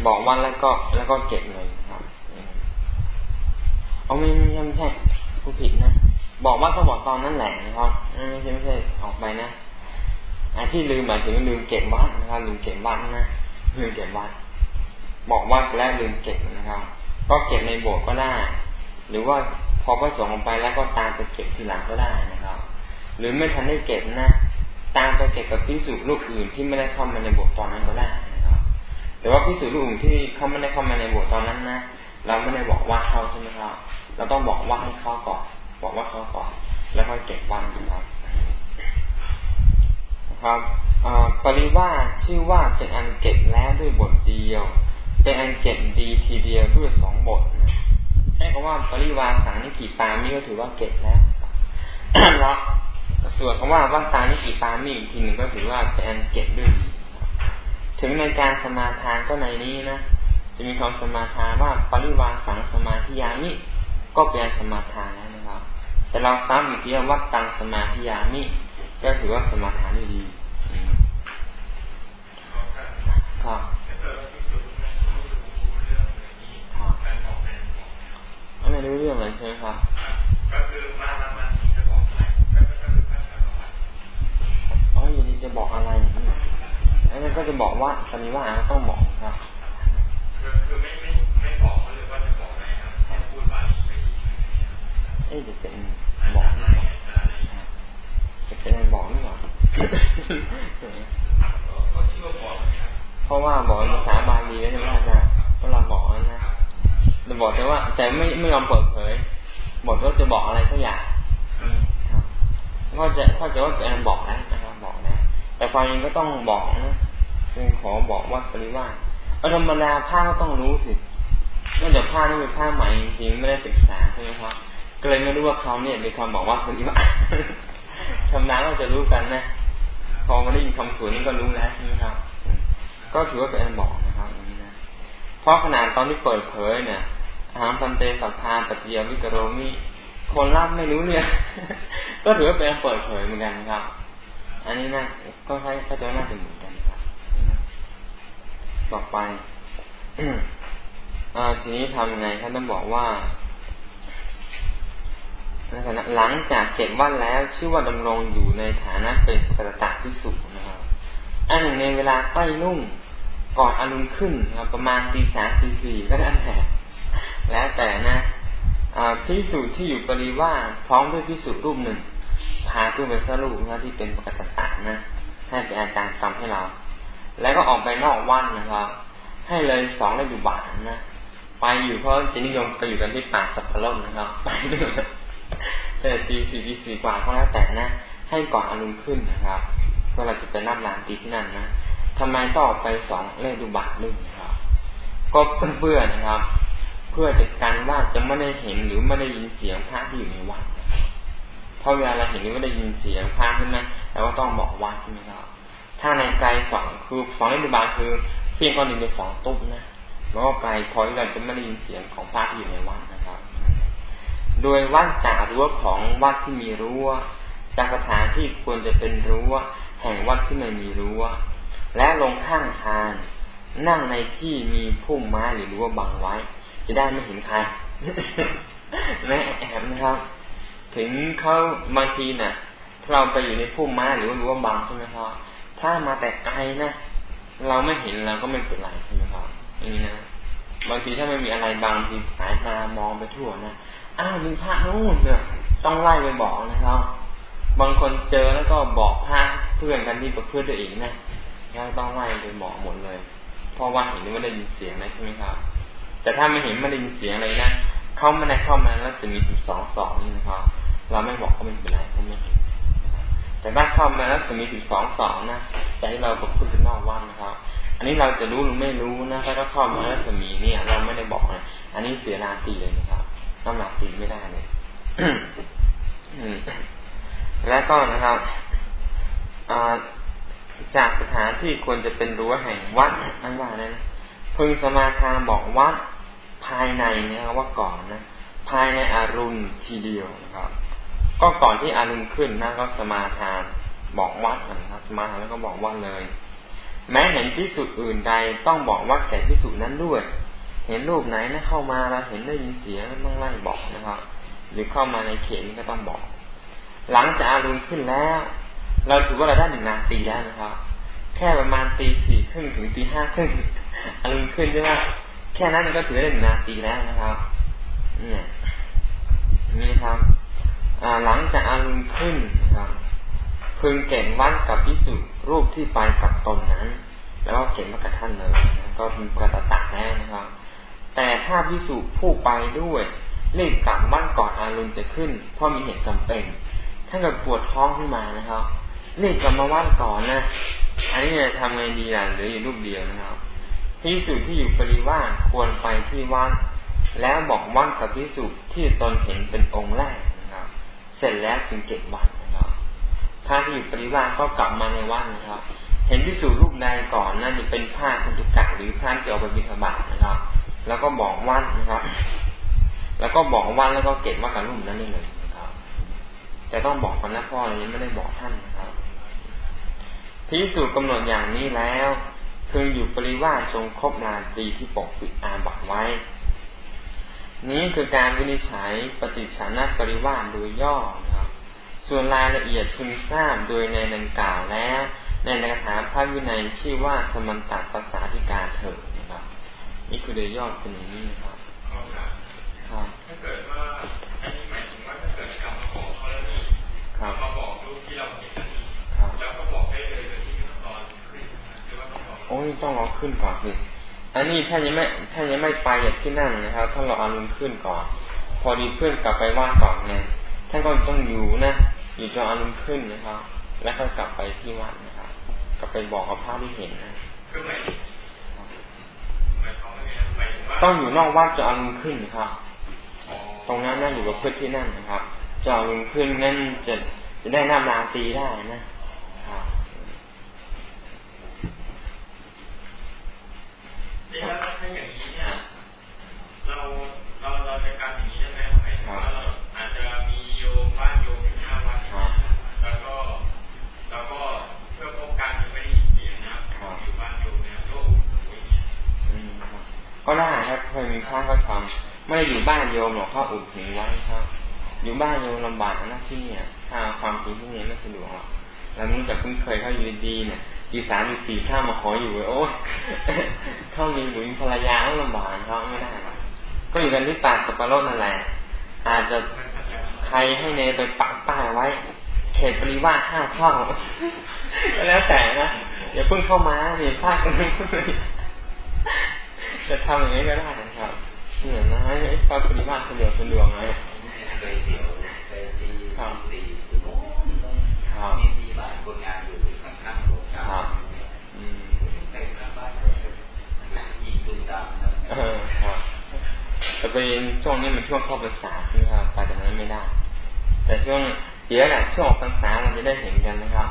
บอกวันแล้วก็แล้วก็เก็บเลยครับเอาไม่ไม่ใช่ผู้ผิดนะบอกว่าก็บอกตอนนั้นแหละนะครับไม่ใช่ไม่ใช่ออกไปนะไอ้ที่ลืมหมายถึงลืมเก็บวัดนะครับลืมเก็บวัดนะลืมเก็บวัดบอกวัดแล้วลืมเก็บนะครับ ก็เก็บในโบสถ์ก็ได้ หรือว่าพอพระสงฆ์ออกไปแล้วก็ตามไปเก็บทีหลังก็ได้นะครับ หรือไม่ทันได้เก็บนะ ตามไปเก็บกับพิสูจน์ลูกอื่นที่ไม่ได้เข้ามาในบสถ์ตอนนั้นก็ได้นะครับ แต่ว่าพิสูจน์ลูกอื่นที่เขาไม่ได้เข้ามาในบสถ์ตอนนั้นนะเราไม่ได้บอกว่าเขาใช่ไหมครับ เราต้องบอกว่าให้เขาก่อน บอกว่าเขาก่อน แล้วค่อยเก็บวันนะครับครับปริว่าชื่อว่าเป็นอันเก็บแล้วด้วยบทเดียว เป็นอันเก็บดีทีเดียวด้วยสองบทนะใช้คำว่าปริวาสังนิกิปามีก็ถือว่าเก็บแล้วแล้ว ส่วนคำว่าวัตานิกิปามีอีกทีหนึ่งก็ถือว่าเป็นอันเก็บด้วยดี ถึงในการสมาทานก็ในนี้นะ จะมีคำสมาทานว่าปริวาสังสมาธิยานิก็เป็นสมาทานแล้วนะครับ แต่เราซ้ำอีกทีว่าตังสมาธิยามิก็ถือว่าสมาทานได้ดีครับไม่รู้เรื่องเลยใช่ไหมครับก็คือมามามา อ๋ออย่างนี้จะบอกอะไรอันนี้ก็จะบอกว่าตอนนี้ว่าต้องบอกครับคือไม่ไม่ไม่บอกเลยว่าจะบอกอะไรครับพูดบาลีเอ๊ะจะเป็นบอกหรือเปล่าจะเป็นบอกหรือเปล่าเพราะว่าบอกภาษาบาลีใช่ไหมอาจารย์ก็เราบอกนะแต่บอกแต่ว่า แต่ไม่ไม่ยอมเปิดเผย บอกว่าจะบอกอะไรสักอย่าง ก็จะก็จะว่าเป็นบอกนะนะครับบอกนะ แต่ความจริงก็ต้องบอกนะคือขอบอกว่าปริวาสธรรมดาผ้าก็ต้องรู้สินอกจากผ้านี่เป็นผ้าใหม่จริงไม่ได้ศึกษาใช่ไหมครับก็เลยไม่รู้ว่าเขาเนี่ยเป็นคำบอกว่าปริวาสชำนาญก็จะรู้กันนะพอมาได้ยินคำสวนนี่ก็รู้แล้วใช่ไหมครับ ก็ถือว่าเป็นอันบอกนะครับอย่างนี้นะเพราะขนาดตอนที่เปิดเผยเนี่ยอาหารพันเตสัพพานปฏิยาวิกโรมิ คนรับไม่รู้เนี่ยก็ถือว่าเป็นเปิดเผยเหมือนกันครับ อันนี้นะก็ใช้ก็จะน่าจะเหมือนกันครับ ต่อไปอทีนี้ทำยังไงท่านต้องบอกว่าหลังจากเจ็ดวันแล้วชื่อว่าดำรงอยู่ในฐานะเป็นปกตะที่สุดนะครับ อันหนึ่งในเวลาใกล้นุ่งก่อนอรุณขึ้นครับประมาณตีสามตีสี่ก็แล้วแต่แล้วแต่นะ พิสูจน์ที่อยู่ปริว่าพร้อมด้วยพิสูจน์รูปหนึ่ง พาขึ้นไปสรุปนะที่เป็นปกติตานะให้เป็นอาจารย์ฟังให้เรา แล้วก็ออกไปนอกวันนะครับ ให้เลยสองเลยอยู่บานนะไปอยู่เพราะจะนิยมไปอยู่กันที่ป่าสับปะรดนะครับไปด้วยแต่ตีสี่ตีสี่กว่าก็แล้วแต่นะให้ก่อนอรุณขึ้นนะครับก็เราจะไปนับลานตีที่นั่นนะทำไมต้องออกไปสองเลขดูบาทหนึ่งนะครับ ก็เพื่อนะครับ พื่อจะกันว่าจะไม่ได้เห็นหรือไม่ได้ยินเสียงพระที่อยู่ในวัดเพราะเวลาเราเห็นหรือไม่ได้ยินเสียงพระใช่ไหมเราก็ต้องบอกวัดใช่ไหมครับถ้าในไกลสองคือสองนิบาลคือเพียงก้อนหนึ่งเป็นสองตุ๊บนะแล้วก็ไกลพอที่เราจะไม่ได้ยินเสียงของพระที่อยู่ในวัดนะครับ โดยวัดจากรั้วของวัดที่มีรั้วจากสถานที่ควรจะเป็นรั้วแห่งวัดที่ไม่มีรั้วและลงข้างทางนั่งในที่มีพุ่มไม้หรือรั้วบังไว้ จะได้ไม่เห็นใครแม่แอบนะครับ ถึงเขาบางทีนะ่ะ ถ้าเราไปอยู่ในพุ่มไม้หรือว่ารั้วบังใช่ไหมครับถ้ามาแต่ไกลนะเราไม่เห็นเราก็ไม่เป็นไรใช่ไหมครับอย่างนี้นะบางทีถ้าไม่มีอะไรบางทีสายตามองไปทั่วนะอ้าวมีพระนู่นเนี่ยต้องไล่ไปบอกนะครับ บางคนเจอแล้วก็บอกพระเพื่อนกันที่ประเพื่อนตัวเองนะยังต้องไล่ไปบอกหมดเลย เพราะว่าเห็นว่าได้ยินเสียงนะใช่ไหมครับ แต่ถ้าไม่เห็นไม่ได้ยินเสียงอะไรนะเขาไม่ได้เข้ามาแล้วจะมีสิบสองสองนี่นะครับเราไม่บอกเขาไม่เป็นไรเขาไม่เห็นแต่ถ้าเข้ามาแล้วจะมีสิบสองสองนะแต่ที่เราบอกพูดเป็นนอกว่างนะครับ อันนี้เราจะรู้หรือไม่รู้นะถ้าเขาเข้ามาแล้วจะมีเนี่ย เราไม่ได้บอกนะอันนี้เสียนาตีเลยนะครับน้ำหนักตีไม่ได้เลยและก็นะครับจากสถานที่ควรจะเป็นรั้วแห่งวัดอันว่านั้นพึงสมาทานบอกวัด ภายในเนี่ยว่าก่อนนะ ภายในอารุณทีเดียวนะครับ ก็ก่อนที่อารุณขึ้นนะก็สมาทานบอกวัดนะครับ สมาทานแล้วก็บอกว่าเลย แม้เห็นพิสุอื่นใดต้องบอกวัดแก่พิสุนั้นด้วย เห็นรูปไหนนะเข้ามาเราเห็นได้ยินเสียงต้องไล่บอกนะครับ หรือเข้ามาในเขตนี้ก็ต้องบอก หลังจากอารุณขึ้นแล้ว เราถือว่าเราได้หนึ่งนาทีแล้วนะครับ แค่ประมาณตีสี่ครึ่งถึงตีห้าครึ่งอารมณ์ขึ้นใช่ไหม แค่นั้นก็ถือได้หนึ่งนาทีแล้วนะครับเนี่ยนี่ครับหลังจากอารมณ์ขึ้นนะครับพึงเก็บวัดกับพิสุรูปที่ไปกับตนนั้น แล้วก็เก็บมากับท่านเลยนะก็เป็นกระตตักแล้วนะครับ แต่ถ้าพิสุผู้ไปด้วยเรียกกลับบ้านก่อนอารมณ์จะขึ้น เพราะมีเหตุจำเป็น ถ้าเกิดปวดท้องขึ้นมานะครับเรียกกลับมาวัดก่อนนะ อันนี้จะทำไงดีล่ะหรืออยู่รูปเดียวนะครับ พิสุที่อยู่ปริวาสควรไปที่วัดแล้วบอกวัดกับพิสุที่ตนเห็นเป็นองค์แรกนะครับ เสร็จแล้วจึงเก็บวัดนะครับพระที่อยู่ปริวาสก็กลับมาในวัดนะครับ เห็นพิสุรูปใดก่อนนั่นจะเป็นผ้าคุตุกะหรือผ้าจะเอาไปบิณฑบาตนะครับ แล้วก็บอกวัดนะครับ แล้วก็บอกวัดแล้วก็เก็บวัดกับรูปนั้นได้เลยนะครับ แต่ต้องบอกคนนะพ่อเรายังไม่ได้บอกท่านนะครับพิสูจน์กำหนดอย่างนี้แล้ว พึงอยู่ปริวาสจงครบนาทีที่ปกปิดอาบัตไว้ นี้คือการวินิจฉัยปฏิฉันนปริวาสโดยย่อนะครับส่วนรายละเอียดพึงทราบโดยในดังกล่าวแล้ว ในนักถาพระวินัยชื่อว่าสมันตภาษาธิการเถิดนะครับ นี่คือโดยย่อเป็นอย่างนี้นะครับครับถ้าเกิดว่าอันนี้หมายถึงว่าถ้าเกิดกลับมาบอกเขาแล้วนี่มาบอกรูปที่เราเห็น โดยที่ไม่ต้องรอโอ้ยต้องรอขึ้นก่อนสิอันนี้ท่านยังไม่ท่านยังไม่ไปอย่างที่นั่นนะครับท่านรออารมณ์ขึ้นก่อน พอดีเพื่อนกลับไปว่าก่อนไงท่านก็ต้องอยู่นะอยู่จนอารมณ์ขึ้นนะครับ แล้วก็กลับไปที่วัดนะครับกลับไปบอกกับพระที่เห็นนะต้องอยู่นอกวัดจะอารมณ์ขึ้นครับ ตรงนั้นนั่งอยู่กับเพื่อนที่นั่นนะครับจะอารมณ์ขึ้นนั่นจะจะได้น้ำนาตีได้นะครับ แล้วถ้าอย่างนี้เนี่ยเราเราเราจะการอย่างนี้ได้ไหมหมายถึงว่าเราอาจจะมีโยมบ้านโยมอยู่หน้าวัดแล้วก็แล้วก็เพื่อป้องกันไม่ได้เสียงนะอยู่บ้านโยมเนี่ยโยมอย่างเงี้ยก็ได้ครับเคยมีพระก็ทำไม่ได้อยู่บ้านโยมหรอกเขาอุดหูไว้ครับ อยู่บ้านโยมลำบากนะที่เนี่ยถ้าความจริงที่นี่ไม่สะดวกหรอกแล้วมึงจะคุ้นเคยเขาอยู่ดีเนี่ย ดีสามดีสี่ข้ามาขออยู่โอ้เข้ามีหมุนภรรยาต้องลำบากเขาไม่ได้ก็อยู่กันที่ปากสับปะรดนั่นแหละ อาจจะใครให้เนไปปักป้ายไว้ เขตปริวาสห้าช่องแล้วแต่นะอย่าเพิ่งเข้ามาเนี่ยพลาดกันจะทำอย่างนี้ก็ได้ครับเนี่ยนะให้ความปริวาสสะดวกสะดวกไงครับครับมีบ้านคนงาน อยู่ข้างๆโรงงานครับอืมไปข้างบ้านยิงตุมตามครับแต่เป็นช่วงนี้มันช่วงเข้าภาษาใช่ไหมครับไปจากนั้นไม่ได้ แต่ช่วงเดี๋ยวแหละช่วงภาษาเราจะได้เห็นกันนะครับ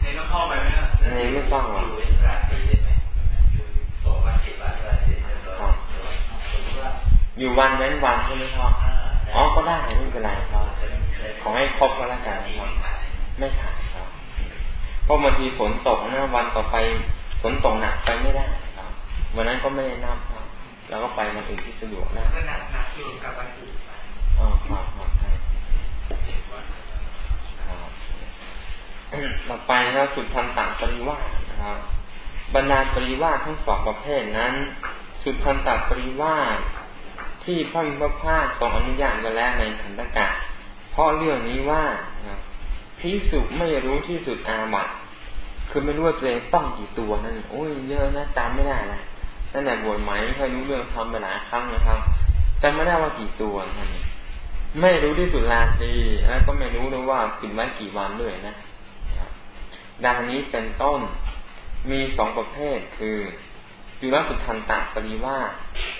ในต้องเข้าไปไหมในไม่ต้องหรอกอยู่วันเว้นวันใช่ไหมครับอ๋อก็ได้ไม่เป็นไรครับ ขอให้ครบก็แล้วกันครับไม่ขาดครับ เพราะบางทีฝนตกนะวันต่อไปฝนตกหนักไปไม่ได้ครับวันนั้นก็ไม่ได้นับครับ แล้วก็ไปมันอื่นที่สะดวกได้ก็หนักหนักอยู่กับวันอื่นอ๋อครับครับใช่ครับต่อไปนะสุดทันต่างปริวาสนะครับ บรรดาปริวาสทั้งสองประเภทนั้น สุดทันตปริวาสที่พระมิพระภาคทรงอนุญาตไว้แล้วในขันธกาเพ ราะเรื่องนี้ว่าพิสุไม่รู้ที่สุดอาบัตคือไม่รู้ว่าตัวเองต้องกี่ตัวนั่นโอ้ยเยอะนะจำไม่ได้นะตั้งแต่บวชใหม่ไม่เคยรู้เรื่องทำไปหลายครั้งนะครับจำไม่ได้ว่ากี่ตัวท่านไม่รู้ที่สุดลาตรีแล้วก็ไม่รู้ด้วยว่าปิดไว้กี่วันด้วยนะดังนี้เป็นต้นมีสองประเภทคือจุลสุทันตปริวา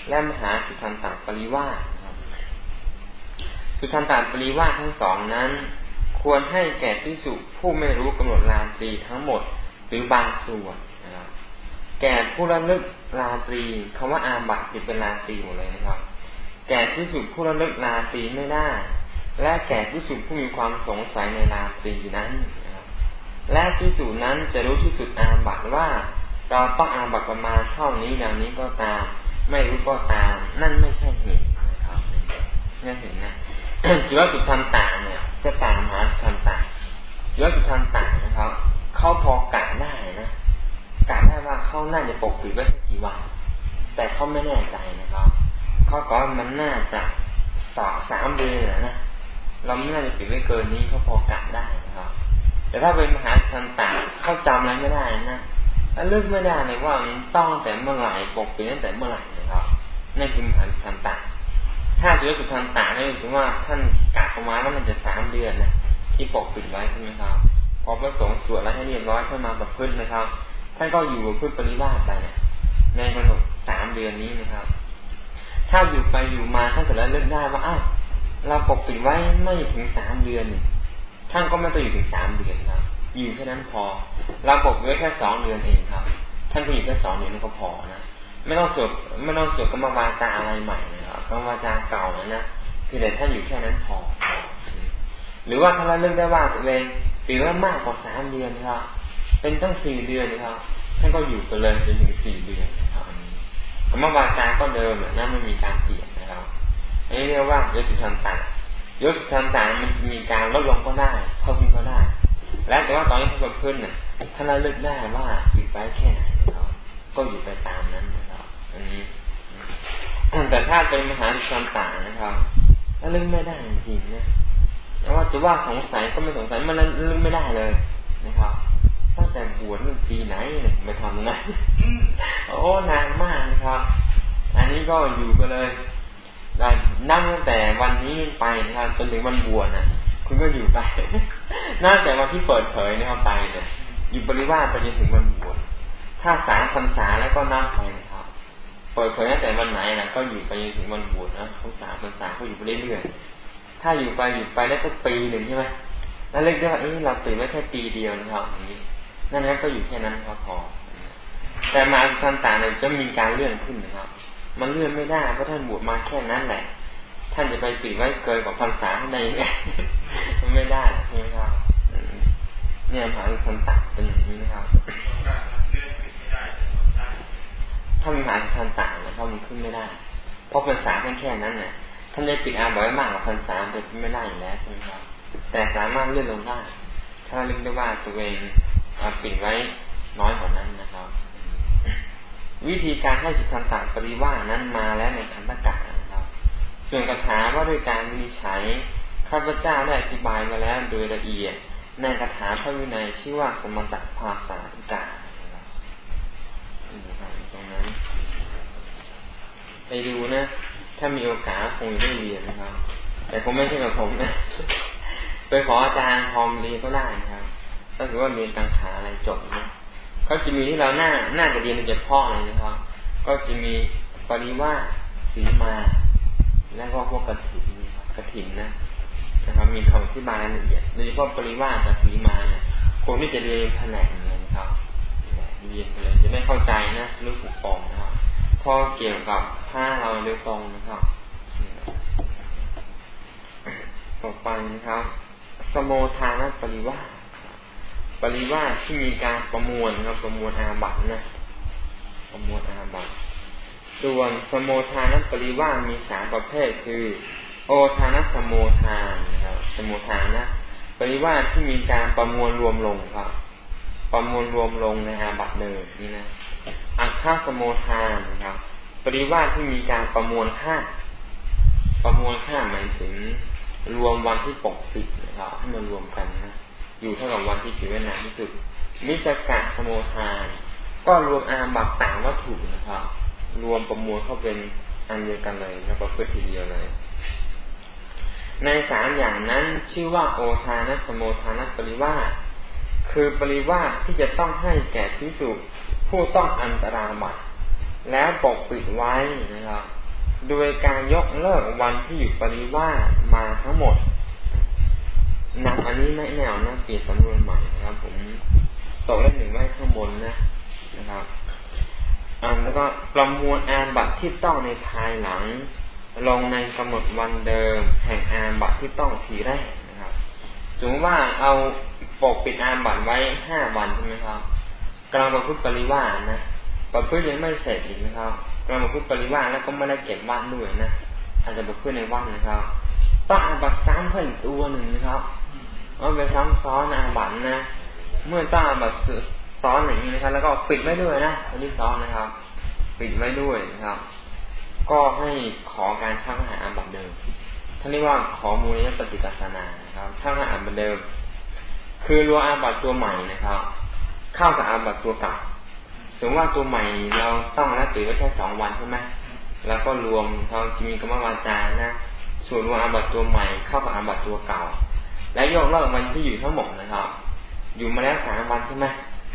และมหาสุทันตปริวาส ทันตปริวาทั้งสองนั้น ควรให้แก่พิสุผู้ไม่รู้กำหนดลาตรีทั้งหมดหรือบางส่วนนะครับแก่ผู้ระลึกลาตรีคำว่าอาบัติเป็นลาตรีหมดเลยนะครับ แก่พิสุผู้ระลึกลาตรีไม่ได้ และแก่พิสุผู้มีความสงสัยในลาตรีนั้นและพิสุนั้นจะรู้ที่สุดอาบัติว่า เราต้องอาบัตประมาณเท่านี้อย่างนี้ก็ตาม ไม่รู้ก็ตาม นั่นไม่ใช่เหตุนะครับนี่เห็นนะ จิวสุทันต่างเนี่ย จะต่างมหาสุทันต่างจิวสุทันต่างนะครับเขาพอกะได้นะกะได้ว่าเขาน่าจะปกปิดไว้สักกี่วันแต่เขาไม่แน่ใจนะครับเขาก็มันน่าจะสองสามเดือนนะเราไม่น่าจะปิดไว้เกินนี้เขาพอกะได้นะครับ แต่ถ้าเป็นมหาทันต่างเขาจำอะไรไม่ได้นะเลือกไม่ได้เลยว่ามันต้องแต่เมื่อไหร่ปกปิดตั้งแต่เมื่อไหร่นะครับนั่นคือมหาทันตา ถ้าเจอสุทันตาเนี่ยถือว่าท่านกาประมาณว่ามันจะสามเดือนนะที่ปกปิดไว้ใช่ไหมครับ พอประสงค์สวดแล้วให้เรียบร้อยท่านมาแบบพื้นนะครับ ท่านก็อยู่กับพื้นปริวาสไปนี่ยในกำหนดสามเดือนนี้นะครับ ถ้าอยู่ไปอยู่มาท่านจะแล้วเลิกได้ว่าอ้าวเราปกปิดไว้ไม่ถึงสามเดือนท่านก็ไม่ต้องอยู่ถึงสามเดือนครับอยู่แค่นั้นพอ เราปกไว้แค่สองเดือนเองครับ ท่านก็อยู่แค่สองเดือนนั่นก็พอนะไม่ต้องสวดไม่ต้องสวดกรรมวาจาอะไรใหม่นะ ครับกรรมวาจาเก่านะนะเพียงแต่ท่านอยู่แค่นั้นพอ หรือว่าถ้าเราเลือกได้ว่าตัวเองปีว่ามากกว่าสามเดือนครับเป็นตั้งสี่เดือนนะครับท่านก็อยู่ไปเลยจนถึงสี่เดือนนะครับอันนี้กรรมวาจาก็เดิมนะไม่มีการเปลี่ยนนะครับอันนี้เรียกว่ายศทันตายศทันตามันมีการลดลงก็ได้เพิ่มขึ้นก็ได้ แล้วแต่ว่าตอนนี้ท่านขึ้นเนี่ยถ้าเราเลือกได้ว่าอยู่ไปแค่ไหนนะครับก็อยู่ไปตามนั้นนะครับอันนี้ แต่ถ้าเป็นมหาสันต่างนะครับถ้าเลือกไม่ได้จริงๆนะแต่ว่าจะว่าสงสัยก็ไม่สงสัยมันเลือกไม่ได้เลยนะครับ ตั้งแต่บวชมันปีไหนเนี่ยมาทำนะโอ้นานมากนะครับ อันนี้ก็อยู่ไปเลยนั่งตั้งแต่วันนี้ไปนะครับจนถึงวันบวชนะคุณก็อยู่ไปนั่งแต่วันที่เปิดเผยนะครับไปเนี่ยอยู่บริวารไปจนถึงวันบวชถ้าสามพรรษาแล้วก็นับไปนะครับเปิดเผยตั้งแต่วันไหนนะก็อยู่ไปจนถึงวันบวชนะเขาสามพรรษาเขาอยู่ไปเรื่อยๆถ้าอยู่ไปอยู่ไปได้สักปีหนึ่งใช่ไหมแล้วเรียกได้ว่าเอ๊ะเราตื่นไว้แค่ปีเดียวนะครับนี้นั่นนั้นก็อยู่แค่นั้นครับพอแต่มาทันตาเนี่ยจะมีการเลื่อนขึ้นนะครับ มันเลื่อนไม่ได้เพราะท่านบวชมาแค่นั้นแหละ ท่านจะไปปิดไว้เกินกว่าพรรษาได้ยังไงมันไม่ได้ใช่ไหมครับเนี่ยมหาทันตาเป็นอย่างนี้นะครับ ถ้ามีมหาทันตาเนี่ยเขามันขึ้นไม่ได้ เพราะพรรษาแค่แค่นั้นเนี่ยท่านจะปิดอาบ่อยมากกว่าพรรษาเป็นไม่ได้อยู่แล้วใช่ไหมครับแต่สามารถเลื่อนลงได้ถ้าเรียกได้ว่าตัวเองปิดไว้น้อยกว่านั้นนะครับ วิธีการให้สุขันตปริว่านั้นมาแล้วในคันตกะนะครับ ส่วนคาถาว่าด้วยการวินิจฉัยข้าพเจ้าได้อธิบายมาแล้วโดยละเอียด ในคาถาพระวินัยชื่อว่าสมตะภาษาธิกา ไปดูนะ ถ้ามีโอกาสคงได้เรียนนะครับ แต่คงไม่ใช่กับผมนะไปขออาจารย์พอมเรียนก็ได้นะครับถ้าเกิดว่าเรียนตังขาอะไรจบนะเขาจะมีที่เราหน้าหน้าจะเรียนโดยเฉพาะเลยนะครับ ก็จะมีปริว่าสีมา แล้วก็พวกกระถิ่นกระถิ่นนะนะครับ มีคำอธิบายละเอียดโดยเฉพาะปริว่ากับสีมาเนี่ยคนที่จะเรียนแผนกเลยนะครับ เรียนไปเลยจะได้เข้าใจนะรู้ผูกปองนะครับข้อเกี่ยวกับผ้าเราโดยตรงนะครับต่อไปนะครับ สโมทานปริวาปริวาที่มีการประมวลครับ ประมวลอาบัตนะประมวลอาบัตส่วนสมโมทานปริวามีสามประเภทคือ โอทานสมโมทานนะครับสมโมทานนะปริวาที่มีการประมวลรวมลงครับ ประมวลรวมลงในอาบัตเลยนี่นะอักขาสมโมทานนะครับ ปริวาสที่มีการประมวลค่า ประมวลค่าหมายถึงรวมวันที่ปกปิดนะครับให้มันรวมกันนะอยู่เท่ากับวันที่ผิวนาที่สุดนิสกะสโมทาน ก็รวมอาบัตต่างวัตถุนะครับ รวมประมวลเข้าเป็นอันเดียวกันเลยนะประพฤติทีเดียวเลยในสามอย่างนั้นชื่อว่าโอทานะสโมทานะปริวาส คือปริวาสที่จะต้องให้แก่พิสุผู้ต้องอันตราบัตแล้วปกปิดไว้นะครับ โดยการยกเลิกวันที่อยู่ปริวาสมาทั้งหมดนะอันนี้ไม่แนวนะเปลี่ยนสำนวนใหม่นะครับ ผมตกเลขหนึ่งไว้ข้างบนนะนะครับอันแล้วก็ประมวลอานบัตรที่ต้องในภายหลัง ลงในกำหนดวันเดิม แห่งอานบัตรที่ต้องทีแรกนะครับสมมติว่าเอา ปกปิดอาบัตไว้ห้าวันใช่ไหมครับกลางประพฤติปริวาสนะประพฤติยังไม่เสร็จอีกนะครับกลางประพฤติปริวาสแล้วก็ไม่ได้เก็บวันด้วยนะอาจจะประพฤติในวันนะครับต้องอาบัตซ้ำเพิ่มอีกตัวหนึ่งนะครับว่าไปซ้ำซ้อนอาบัตนะเมื่อต้าบัตซ้อนอย่างนี้นะครับ แล้วก็ปิดไว้ด้วยนะอันนี้ซ้อนนะครับ ปิดไว้ด้วยนะครับ ก็ให้ขอการช่างหาอาบัตเดิมท่านเรียกว่าขอมูลนิปฏิกัสนานะครับช่างหาอาบัตเดิม คือรวอาบัตตัวใหม่นะครับ เข้ากับอาบัตตัวเก่าสมมติว่าตัวใหม่เราต้องล้วตือไว้แค่สองวันใช่ไหมแล้วก็รวมเขาจะมีกรรมวาจานะส่วนรวมอาบัตตัวใหม่เข้ากับอาบัตตัวเก่า และยกเลิกวันที่อยู่ทั้งหมดนะครับ อยู่มาแล้วสามวันใช่ไหม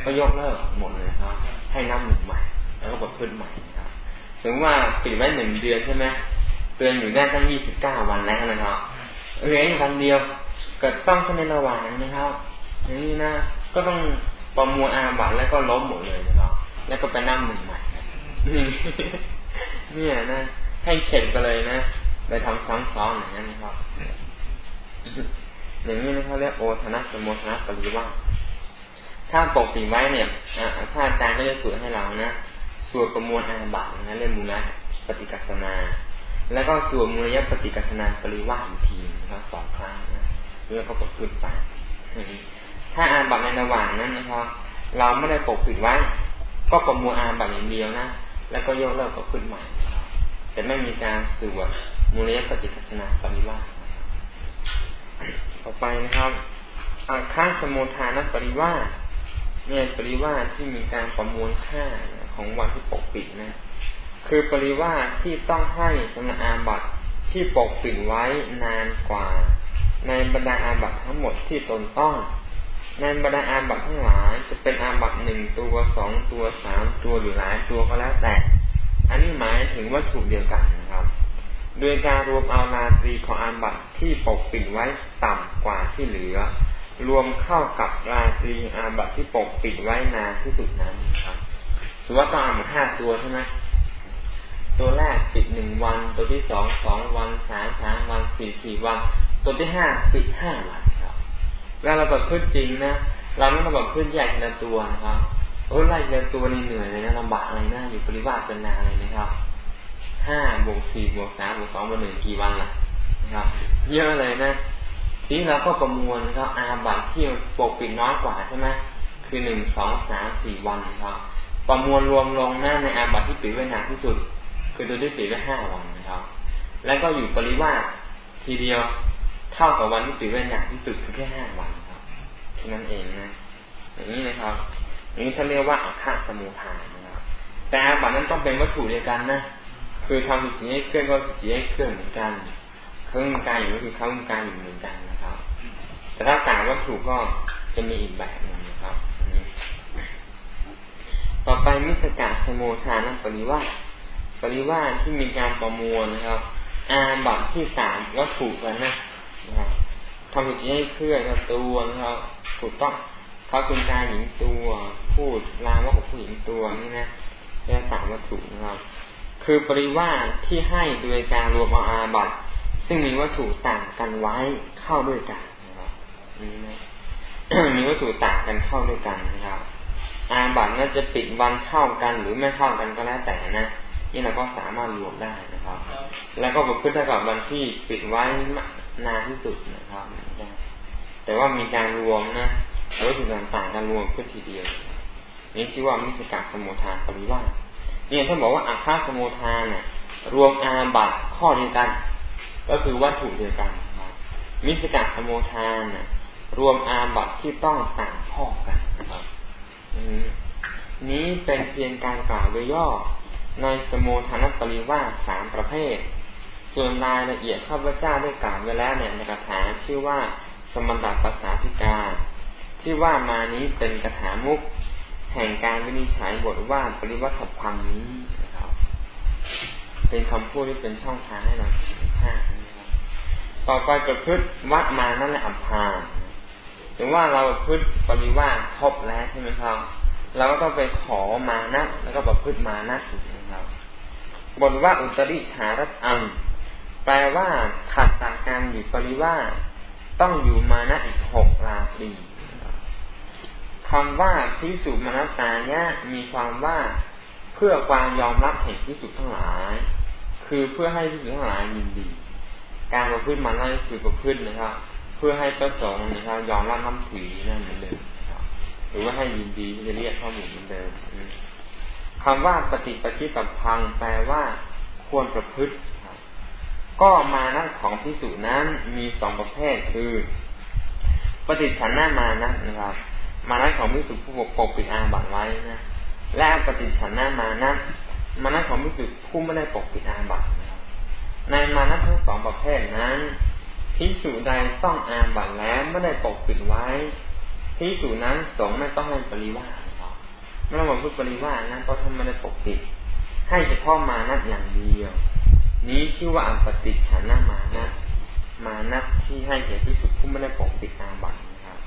ก็ยกเลิกหมดเลยครับ ให้นับหนึ่งใหม่ แล้วก็บทขึ้นใหม่นะครับถึงว่าปิดไว้หนึ่งเดือนใช่ไหมเตือนอยู่ได้ตั้งยี่สิบเก้าวันแล้วนะครับเหลืออีกวันเดียวก็ต้องเข้าในระหว่างนะครับ นี่นะ ก็ต้องประมวลอาบัตแล้วก็ล้มหมดเลยนะแล้วก็ไปนั่งหนึ่งใหม่เนี่ยนะ ให้เข็ดไปเลยนะไปทำซ้ำซ้อนอย่างนั้นนะครับ อย่างนี้นะเขาเรียกโอทนะสมุทนะปริว่าถ้าปกปิไว้เนี่ยพระอาจารย์ก็จะสวดให้เรานะสวดประมวลอาบัตนะเรียกมูลปฏิกัสนา แล้วก็สวดมูลยปฏิกัสนาปริว่าอีกทีนะครับสองครั้งนะแล้วก็ประพฤติไป ถ้าอาบัตในระหว่างนั้นนะครับ เราไม่ได้ปกปิดไว้ ก็ประมวลอาบัตอย่างเดียวนะ แล้วก็ยกเลิกประพฤติใหม่ แต่ไม่มีการสวดมูลยปฏิกัสนาปริวาต่อไปนะครับอาคาสมุทานปริวาสเนี่ยปริวาสที่มีการประมวลค่าของวันที่ปกปิดนะ คือปริวาสที่ต้องให้สมณอาบัตที่ปกปิดไว้นานกว่า ในบรรดาอาบัตทั้งหมดที่ตนต้อง ในบรรดาอาบัตทั้งหลายจะเป็นอาบัตหนึ่งตัวสองตัวสามตัวหรือหลายตัวก็แล้วแต่ อันนี้หมายถึงวัตถุเดียวกันนะครับ โดยการรวมเอาราตรีของอาบัตที่ปกปิดไว้ต่ำกว่าที่เหลือ รวมเข้ากับราตรีอาบัตที่ปกปิดไว้นานที่สุดนั้นครับสมมติว่าต้องอาบัตห้าตัวใช่ไหมตัวแรกปิดหนึ่งวัน ตัวที่สองสองวันสามสามวันสี่สี่วัน ตัวที่ห้าปิดห้าวัน เวลาเราแบบพืชจริงนะ เราไม่ต้องแบบพืชแยกทีละตัวนะครับโอ้ไล่ทีละตัวนี่เหนื่อยเลยนะลำบากอะไรนะอยู่ปริวาสเป็นนานเลยนะครับห้าบวกสี่บวกสามบวกสองบวกหนึ่งกี่วันล่ะนะครับเยอะเลยนะทีนี้เราก็ประมวลนะครับอาบัตที่ปกปิดน้อยกว่าใช่ไหมคือหนึ่งสองสามสี่วันนะครับประมวลรวมลงหน้าในอาบัตที่ปิดไว้นานที่สุด คือตัวที่ปิดไว้ห้าวันนะครับ แล้วก็อยู่ปริวาสทีเดียว เท่ากับวันที่ปิดไว้นานที่สุดคือแค่ห้าวันครับแค่นั้นเองนะอย่างนี้นะครับอย่างนี้เขาเรียกว่าอาฆาตสมุทานนะครับ แต่อาบัตนั้นต้องเป็นวัตถุเดียวกันนะคือทำจิตให้เคลื่อนก็จิตให้เคลื่อนเหมือนกันเครื่องกายอยู่ก็คือเครื่องกายอยู่เหมือนกันนะครับ แต่ถ้าต่างวัตถุก็จะมีอีกแบบหนึ่งนะครับ ต่อไปมิสกาสมุทานปริวาปริวาที่มีการประมวลนะครับ อาบัตที่สามวัตถุกันนะ นะครับทำจิตให้เคลื่อนตัวนะครับถูกต้องเขาคุณกายหญิงตัว พูดลามว่ากับผู้หญิงตัวนี่นะแค่สามวัตถุนะครับ คือปริวาสที่ให้โดยการรวมเอาอาบัตซึ่งมีวัตถุต่างกันไว้เข้าด้วยกันนะครับนี่นะมีวัตถุต่างกันเข้าด้วยกันนะครับ อาบัตน่าจะปิดวันเท่ากันหรือไม่เท่ากันก็แล้วแต่นะนี่เราก็สามารถรวมได้นะครับ แล้วก็ประพฤติกับวันที่ปิดไว้ นานที่สุดนะครับแต่ว่ามีการรวมนะวัตถุต่างๆกันรวมเพื่อทีเดียวนี่ชื่อว่ามิสกัสมุทานปริวาเนี่ยถ้าบอกว่าอาคาสมุทานเนี่ยรวมอาบัตข้อเดียวกัน ก็คือวัตถุเดียวกันครับมิสกัดสมุทานน่ะ รวมอาบัตที่ต้องต่างพ่อกันนะครับนี้เป็นเพียงการกล่าวโดยย่อในสมุทานปริวาสามประเภท ส่วนรายละเอียดข้าพเจ้าได้กล่าวไว้แล้วเนี่ยในคาถาชื่อว่าสมบัติภาษาธิการที่ว่ามานี้เป็นคาถามุก แห่งการวินิจฉัยบทว่าปริวัติพังนี้นะครับ เป็นคำพูดที่เป็นช่องทางให้เราห้าต่อไปประพฤติวัดมานั่นแหละอัมพาถึงว่าเราประพฤติปริวาครบแล้วใช่ไหมครับเราก็ต้องไปขอมานะแล้วก็ประพฤติมานะอีกนะครับบทว่าอุตริชารัตอัง แปลว่าขัดจากการอยู่ปริวาต้องอยู่มานะอีกหกราตรีคำว่าพิสุมานะตานี่ยมีความว่าเพื่อความยอมรับเห็นพิสุทั้งหลาย คือเพื่อให้พิสุทั้งหลายยินดี การประพฤติมันนั่นคือประพฤตินะครับ เพื่อให้ประสงค์นะครับยอมรับน้ำถือนั่นเหมือนเดิมหรือว่าให้ยินดีที่จะเรียกข้อมูลเหมือนเดิมคำว่าปฏิปชิตพังแปลว่า ควรประพฤติ ก็มานั่ของพิสูจนั้นมีสองประเภทคือ ปฏิฉันหน้ามานะนะครับ มานั่ของพิสูจผู้ปกปกปิดอาบัตไว้นะและปฏิฉันหน้ามานะมานั่ของพิสูจผู้ไม่ได้ปกปิดอาบัตในมานะทั้งสองประเภทนั้นพิสูจใดต้องอาบัตแล้วไม่ได้ปกปิดไว้พิสูจนั้นสงไม่ต้องให้ปริวาสไม่ต้องมาพูดปริวาสนั้นเพราะท่านไม่ได้ปกปิด ให้เฉพาะมานัอย่างเดียว นี้ชื่อว่าอัปติฉานะมานะ มานะที่ให้แก่พิสุผู้ไม่ได้ปกปิดอาบัตนะครับ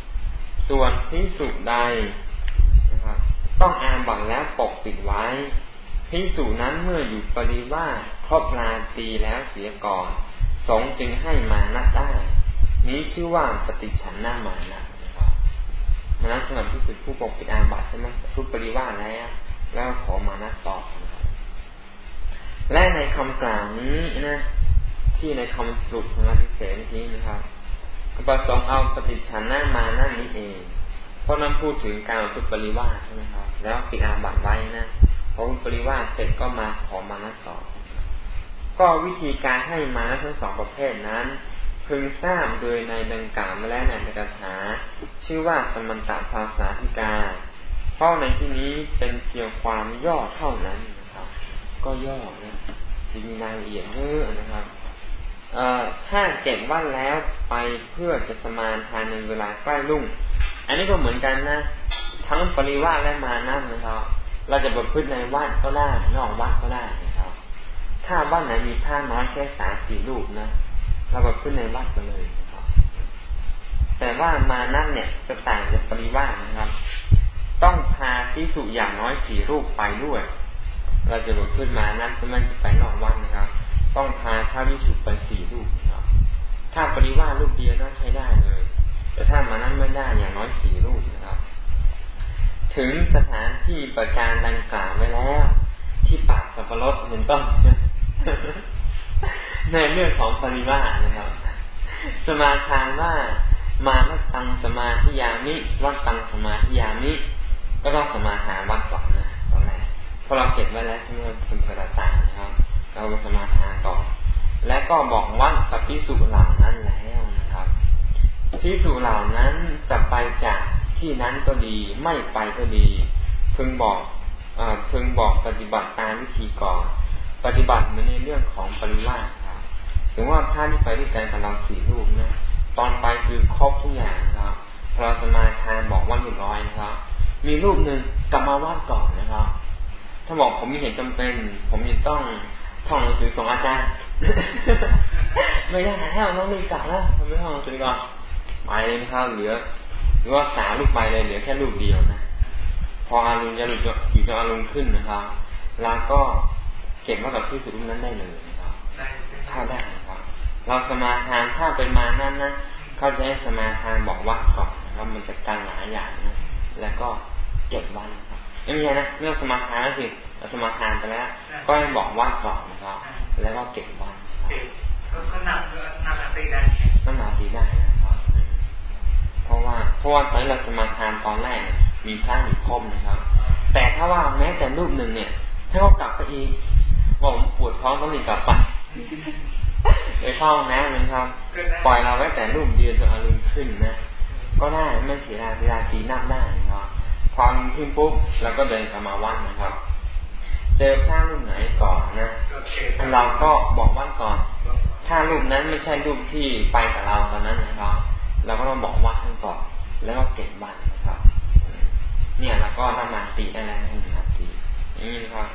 ส่วนพิสุใดนะครับ ต้องอาบัตแล้วปกปิดไว้พิสูจนั้นเมื่ออยู่ปริว่าครบลาตีแล้วเสียก่อน สงจึงให้มานะได้ นี้ชื่อว่าปฏิฉันหน้ามานะนะครับมานะสำหรับพิสุผู้ปกปิดอาบัตใช่ไหมผู้ปริว่าแล้ว แล้วขอมานะตอบนะครับ และในคำกล่าวนี้นะที่ในคำสรุปของอภิเษกนี้นะครับประสงค์เอาปฏิฉันหน้ามานั่นนี้เอง เพราะนั้นพูดถึงการพุทปริวาสใช่ไหมครับ แล้วปิดอาบัตไว้นะพอปริวาสเสร็จก็มาขอมานะต่อ ก็วิธีการให้มานะทั้งสองประเภทนั้น พึงทราบโดยในดังกล่าวมาแล้วในคาถาชื่อว่าสมันตภาษาธิกาเพราะในที่นี้เป็นเพียงความย่อเท่านั้น ก็ย่อนะจะมีรายละเอียดเยอะนะครับถ้าเจ็ดวันแล้วไปเพื่อจะสมานทานในเวลาใกล้รุ่ง อันนี้ก็เหมือนกันนะ ทั้งปริวาสและมานั่นนะครับ เราจะบทพฤติในวัดก็ได้ นอกวัดก็ได้นะครับ ถ้าวัดไหนมีผ้าน้อยแค่สามสี่รูปนะเราบทพฤติในวัดไปเลยนะครับ แต่ว่ามานั่นเนี่ยจะต่างจากปริวาสนะครับ ต้องพาพิสุอย่างน้อยสี่รูปไปด้วย เราจะบทพฤติมานั่นจะไม่จะไปนอกวัดนะครับ ต้องพาพระวิสุทธ์ไปสี่รูปครับ ถ้าปริวาสรูปเดียวน่าใช้ได้เลย แต่ถ้ามานั้นไม่ได้อย่างน้อยสี่รูปนะครับ ถึงสถานที่ประการดังกล่าวไว้แล้ว ที่ปากสับปะรดเป็นต้นในเรื่องของปริวาสนะครับ สมาทานว่ามาวัตังสมาธิยามิวัตังสมาธิยามิ ก็ต้องสมาทานวัดก่อนนะ พอเราเก็บไว้แล้วใช่ไหมเป็นกระตานะครับ เราสมาทานก่อนและก็บอกว่ากับพิสุเหล่านั้นแล้วนะครับพิสุเหล่านั้นจะไปจากที่นั้นก็ดี ไม่ไปก็ดี พึงบอกอพึงบอกปฏิบัติตามวิธีก่อนปฏิบัติเหมือนในเรื่องของปริวาสครับถึงว่าพระที่ไปด้วยกันกับเราสี่รูปนะตอนไปคือครบทุกอย่างครับพอสมาทานบอกว่าเรียบร้อยนะครับ มีรูปหนึ่งกลับมาว่าก่อนนะครับ ถ้าบอกผมมีเหตุจำเป็น ผมจะต้องท่องหนังสือส่งอาจารย์ ไม่ได้ถ้าต้องรีบกลับแล้วไม่ท่องหนังสือก่อนไปเลยนะครับเหลือ หรือว่าสาลูกไปเลยเหลือแค่ลูกเดียวนะพออารุณจะหลุดอยู่จนอารุณขึ้นนะครับแล้วก็เก็บไว้กับที่สุดนั้นได้เลยนะครับถ้าได้นะครับ เราสมาทานถ้าเป็นมานั่นนะเขาจะให้สมาทานบอกว่าก่อนนะครับมันจะการหลายอย่างนะแล้วก็เก็บวัน ครับไม่มีนะเรื่องสมาทานก็คือสมาทานไปแล้ว ก็ให้บอกว่าก่อนนะครับ แล้วก็เก็บวันก็นำนำมาตีได้นำมาตีได้นะครับเพราะว่าเพราะว่าตอนเราสมาทานตอนแรกมีพระอยู่คมนะครับ แต่ถ้าว่าแม้แต่รูปหนึ่งเนี่ย ถ้าเขากลับไปอีกว่าผมปวดท้องต้องรีบกลับไปไปเข้าน้ำนะครับ ปล่อยเราไว้แต่รูปเดียวจนอารมณ์ขึ้นนะ ก็ได้ไม่เสียเวลาตีนับได้นะครับ ความขึ้นปุ๊บแล้วก็เดินกลับมาวัดนะครับ เจอพระรูปไหนก่อนนะเราก็บอกว่าก่อน ถ้ารูปนั้นไม่ใช่รูปที่ไปกับเราตอนนั้นนะครับเราก็ต้องบอกว่าท่านก่อนแล้วก็เก็บบันนะครับ เนี่ยแล้วก็นมาตีได้แล้วนมาตีนี่นะครับ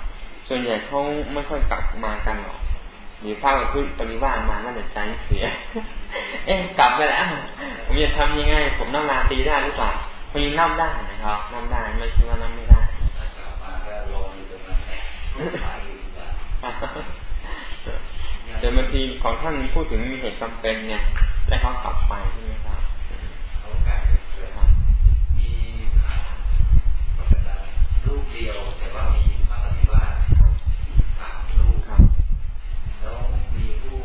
ส่วนใหญ่เขาไม่ค่อยกลับมากันหรอกหรือพาไปพึ่งปริวามาน่าจะใจเสีย เอ๊ะกลับไปแล้วผมจะทำยังไง ผมนั่งมาตีได้หรือเปล่า พอยังนั่งได้นะครับนั่งได้ไม่ใช่ว่านั่งไม่ได้แต่บางทีของท่านพูดถึงมีเหตุจำเป็นไงและเขากลับไปใช่ไหมครับมีลูกเดียวแต่ว่ามีพระปฏิบัติสามลูกแล้วมีผู้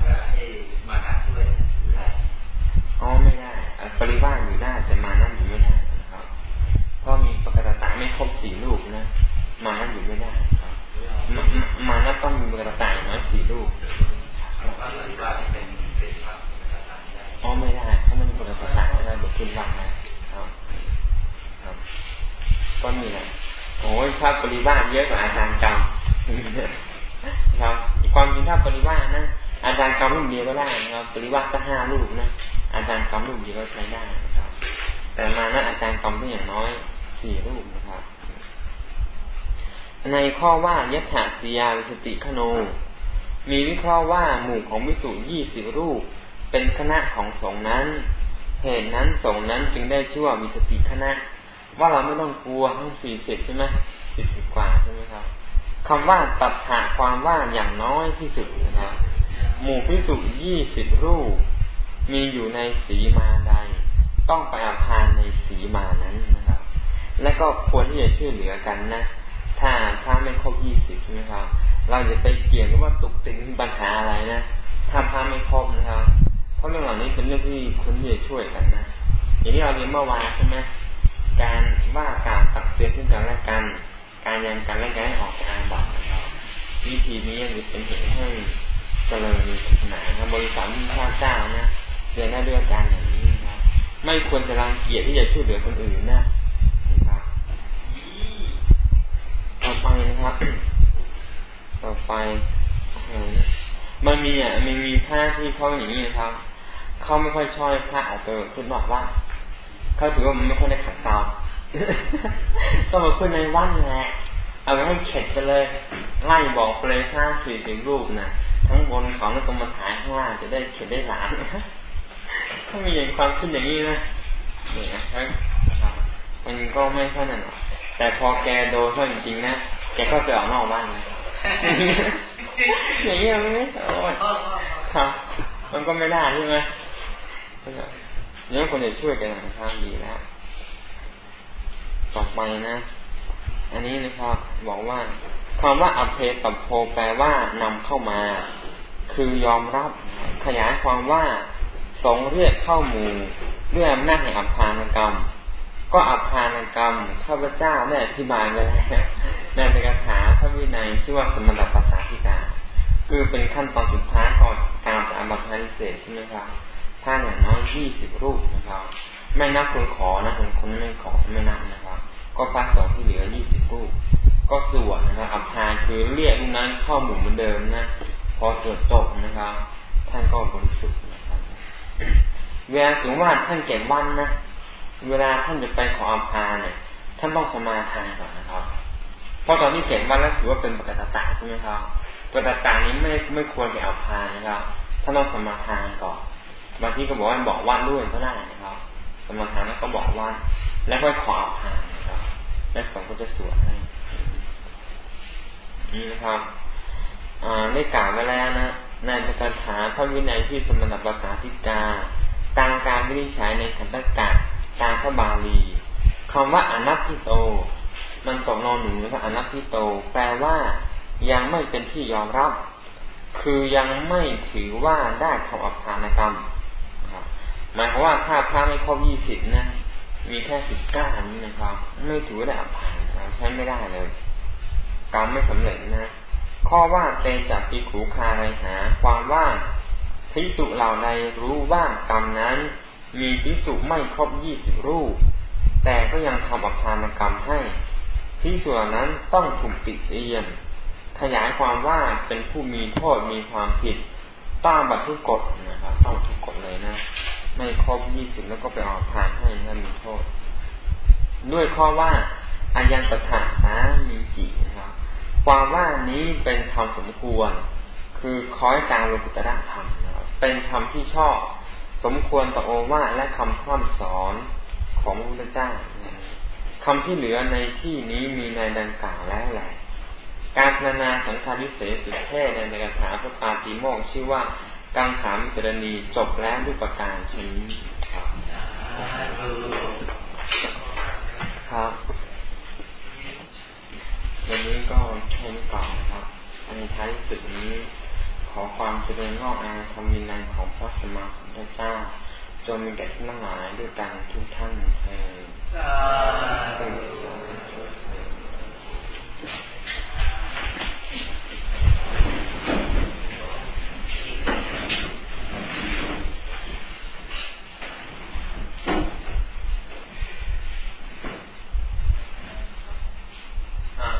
ให้มานัดด้วยได้อ๋อไม่ได้ ปริวาสอยู่ได้แต่มานั่นอยู่ไม่ได้นะครับเพราะมีปกติตาไม่ค รบสี่ลูกนะมานั่นอยู่ไม่ได้ครับมามานั่นต้องมีกระต่ายน้อยสี่ลูกอ๋อไม่ได้ถ้ามันปกติต่างไม่ได้บทขึ้นวังนะครับ ครับก็นี่แหละโอ้ยถ้าปริวาสเยอะกว่าอาจารย์กรรมครับอีกความจริงถ้าปริวาสนะอาจารย์กรรมลูกเดียวก็ได้นะครับปริวาสก็ห้าลูกนะอาจารย์กรรมลูกเดียวก็ใช้ได้นะครับแต่มานะอาจารย์กรรมต้องอย่างน้อยสี่ลูกนะครับ ในข้อว่ายถาสียาวิสติคโน มีวิเคราะห์ว่าหมู่ของวิสุยี่สิบรูป เป็นคณะของสงนั้น เหตุนั้นสงนั้นจึงได้ชื่อว่าวิสติคณะ ว่าเราไม่ต้องกลัวทั้งสี่สิบใช่ไหมสี่สิบกว่าใช่ไหมครับคำว่าตัดหาความว่าอย่างน้อยที่สุดนะครับหมู่พิสุยี่สิบรูป มีอยู่ในสีมาใด ต้องไปอาพานในสีมานั้นนะครับ และก็ควรที่จะช่วยเหลือกันนะ ถ้าถ้าไม่ครบยี่สิบใช่ไหมครับ เราจะไปเกี่ยงหรือว่าตกติงปัญหาอะไรนะถ้าพาไม่ครบนะครับ เพราะเรื่องเหล่านี้เป็นเรื่องที่คนที่จะช่วยกันนะอย่างที่เราเรียนเมื่อวานใช่ไหมการว่าการตักเตือนซึ่งกันและกัน การยังกันและกันให้ออกทางบัตรนะครับวิธีนี้จะเป็นเหตุให้เจริญศาสนาครับบริษัทพระเจ้านะเจอหน้าด้วยการอย่างนี้นะครับไม่ควรจะรังเกียจที่จะช่วยเหลือคนอื่นนะ ต่อไปนะครับต่อไปมันมีอะมันมีผ้าที่เขาอย่างนี้นะครับเขาไม่ค่อยชอบผ้าออกไปขึ้นบอกว่าเขาถือว่ามันไม่ค่อยได้ขัดเกลาก็มาขึ้นในวันแหละเอาไปให้เข็ดไปเลย ไล่บอกเลยห้าสี่สิบรูปนะทั้งบนเขาแล้วก็มาถ่ายข้างล่างจะได้เข็ดได้หลานถ้ามีอย่างความคิดอย่างนี้นะเนี่ยครับมันก็ไม่ค่อยนั่นหรอก แต่พอแกโดนเขาจริงๆนะแกก็ไปออกนอกบ้านเลยอย่างนี้มันไม่โอ้ยครับมันก็ไม่ได้ใช่ไหมเนี่ยคนจะช่วยกันนะครับดีแล้วต่อไปนะ อันนี้นะครับบอกว่าคำว่าอเพตโพแปลว่านำเข้ามา คือยอมรับ ขยายความว่าสงเรียกเข้าหมู่ด้วยอำนาจแห่งอภานกรรม ก็อภานกรรมข้าพเจ้าได้อธิบายไปแล้วในในคาถาพระวินัยชื่อว่าสมณภาษาธิกา คือเป็นขั้นตอนสุดท้ายก่อนการจะอาบัติพิเศษใช่ไหมครับถ้าอย่างน้อยยี่สิบรูปนะครับ ไม่นับคนขอนะคนคนไม่ขอไม่นับนะครับ ก็พระสองที่เหลือยี่สิบรูป ก็สวดนะครับอัพานคือเรียกนั้นเข้าหมู่เหมือนเดิมนะ พอสวดจบนะครับ ท่านก็บริสุทธิ์นะครับเวลาถึงว่าท่านเก็บวันนะ เวลาท่านจะไปขออัพาเนี่ย ท่านต้องสมาทานก่อนนะครับ เพราะตอนที่เก็บวันแล้วถือว่าเป็นปกติตาใช่ไหมครับปกติตานี้ไม่ไม่ควรจะเอาพานะครับท่านต้องสมาทานก่อนบางทีก็บอกว่าบอกว่าด้วยก็ได้นะครับ สมถานะก็บอกว่า แล้วก็ขออาพานะครับ และสงฆ์ก็จะสวดให้นี่นะครับได้กล่าวไว้แล้วนะในประกาศาพระวินัยที่สมณภาษาธิกาตามการวินิจฉัยในขันธกะ ตามพระบาลีคำว่าอนัตติโต มันตกนอนหนึ่งแล้วก็อนัตติโต แปลว่า ยังไม่เป็นที่ยอมรับ คือยังไม่ถือว่าได้ทำอภานกรรมหมายความว่าถ้าพระไม่ครบยี่สิบนะมีแค่สิบเก้านี้นะครับ ไม่ถือว่าได้อภัยใช้ไม่ได้เลยกรรมไม่สำเร็จนะข้อว่าเตจากปีขูคาไรหา ความว่าพิสุเหล่าใดรู้ว่ากรรมนั้น มีพิสุไม่ครบยี่สิบรูป แต่ก็ยังทำอภานกรรมให้พิสุเหล่านั้นต้องถูกติดเอียน ขยายความว่าเป็นผู้มีโทษมีความผิดต้องบัตรทุกกฎนะครับต้องทุกกฎเลยนะ ไม่ครบยี่สิบแล้วก็ไปออกทานให้นั่นมีโทษ ด้วยข้อว่าอายันตถาสามีจินะครับ ความว่านี้เป็นธรรมสมควร คือคอยตามโลกุตระธรรมนะครับเป็นธรรมที่ชอบ สมควรต่อโอวาและคำพร่ำสอนของพระพุทธเจ้าคำที่เหลือในที่นี้มีในดังกล่าวแล้วแหละการพนานาสังฆาริเศษสุดเท่ในในคาถาพระปาติโมกชื่อว่ากังขามกรณีจบแล้วด้วยประการชนี้ครับครับวันนี้ก็แค่นี้ก่อนครับในท้ายสุดนี้ ขอความเจริญงอกงามธรรมวินัยของพระสมมาสัมพุทธเจ้าจงมีแก่ท่านหลายด้วยกันทุกท่านเถิดอ่า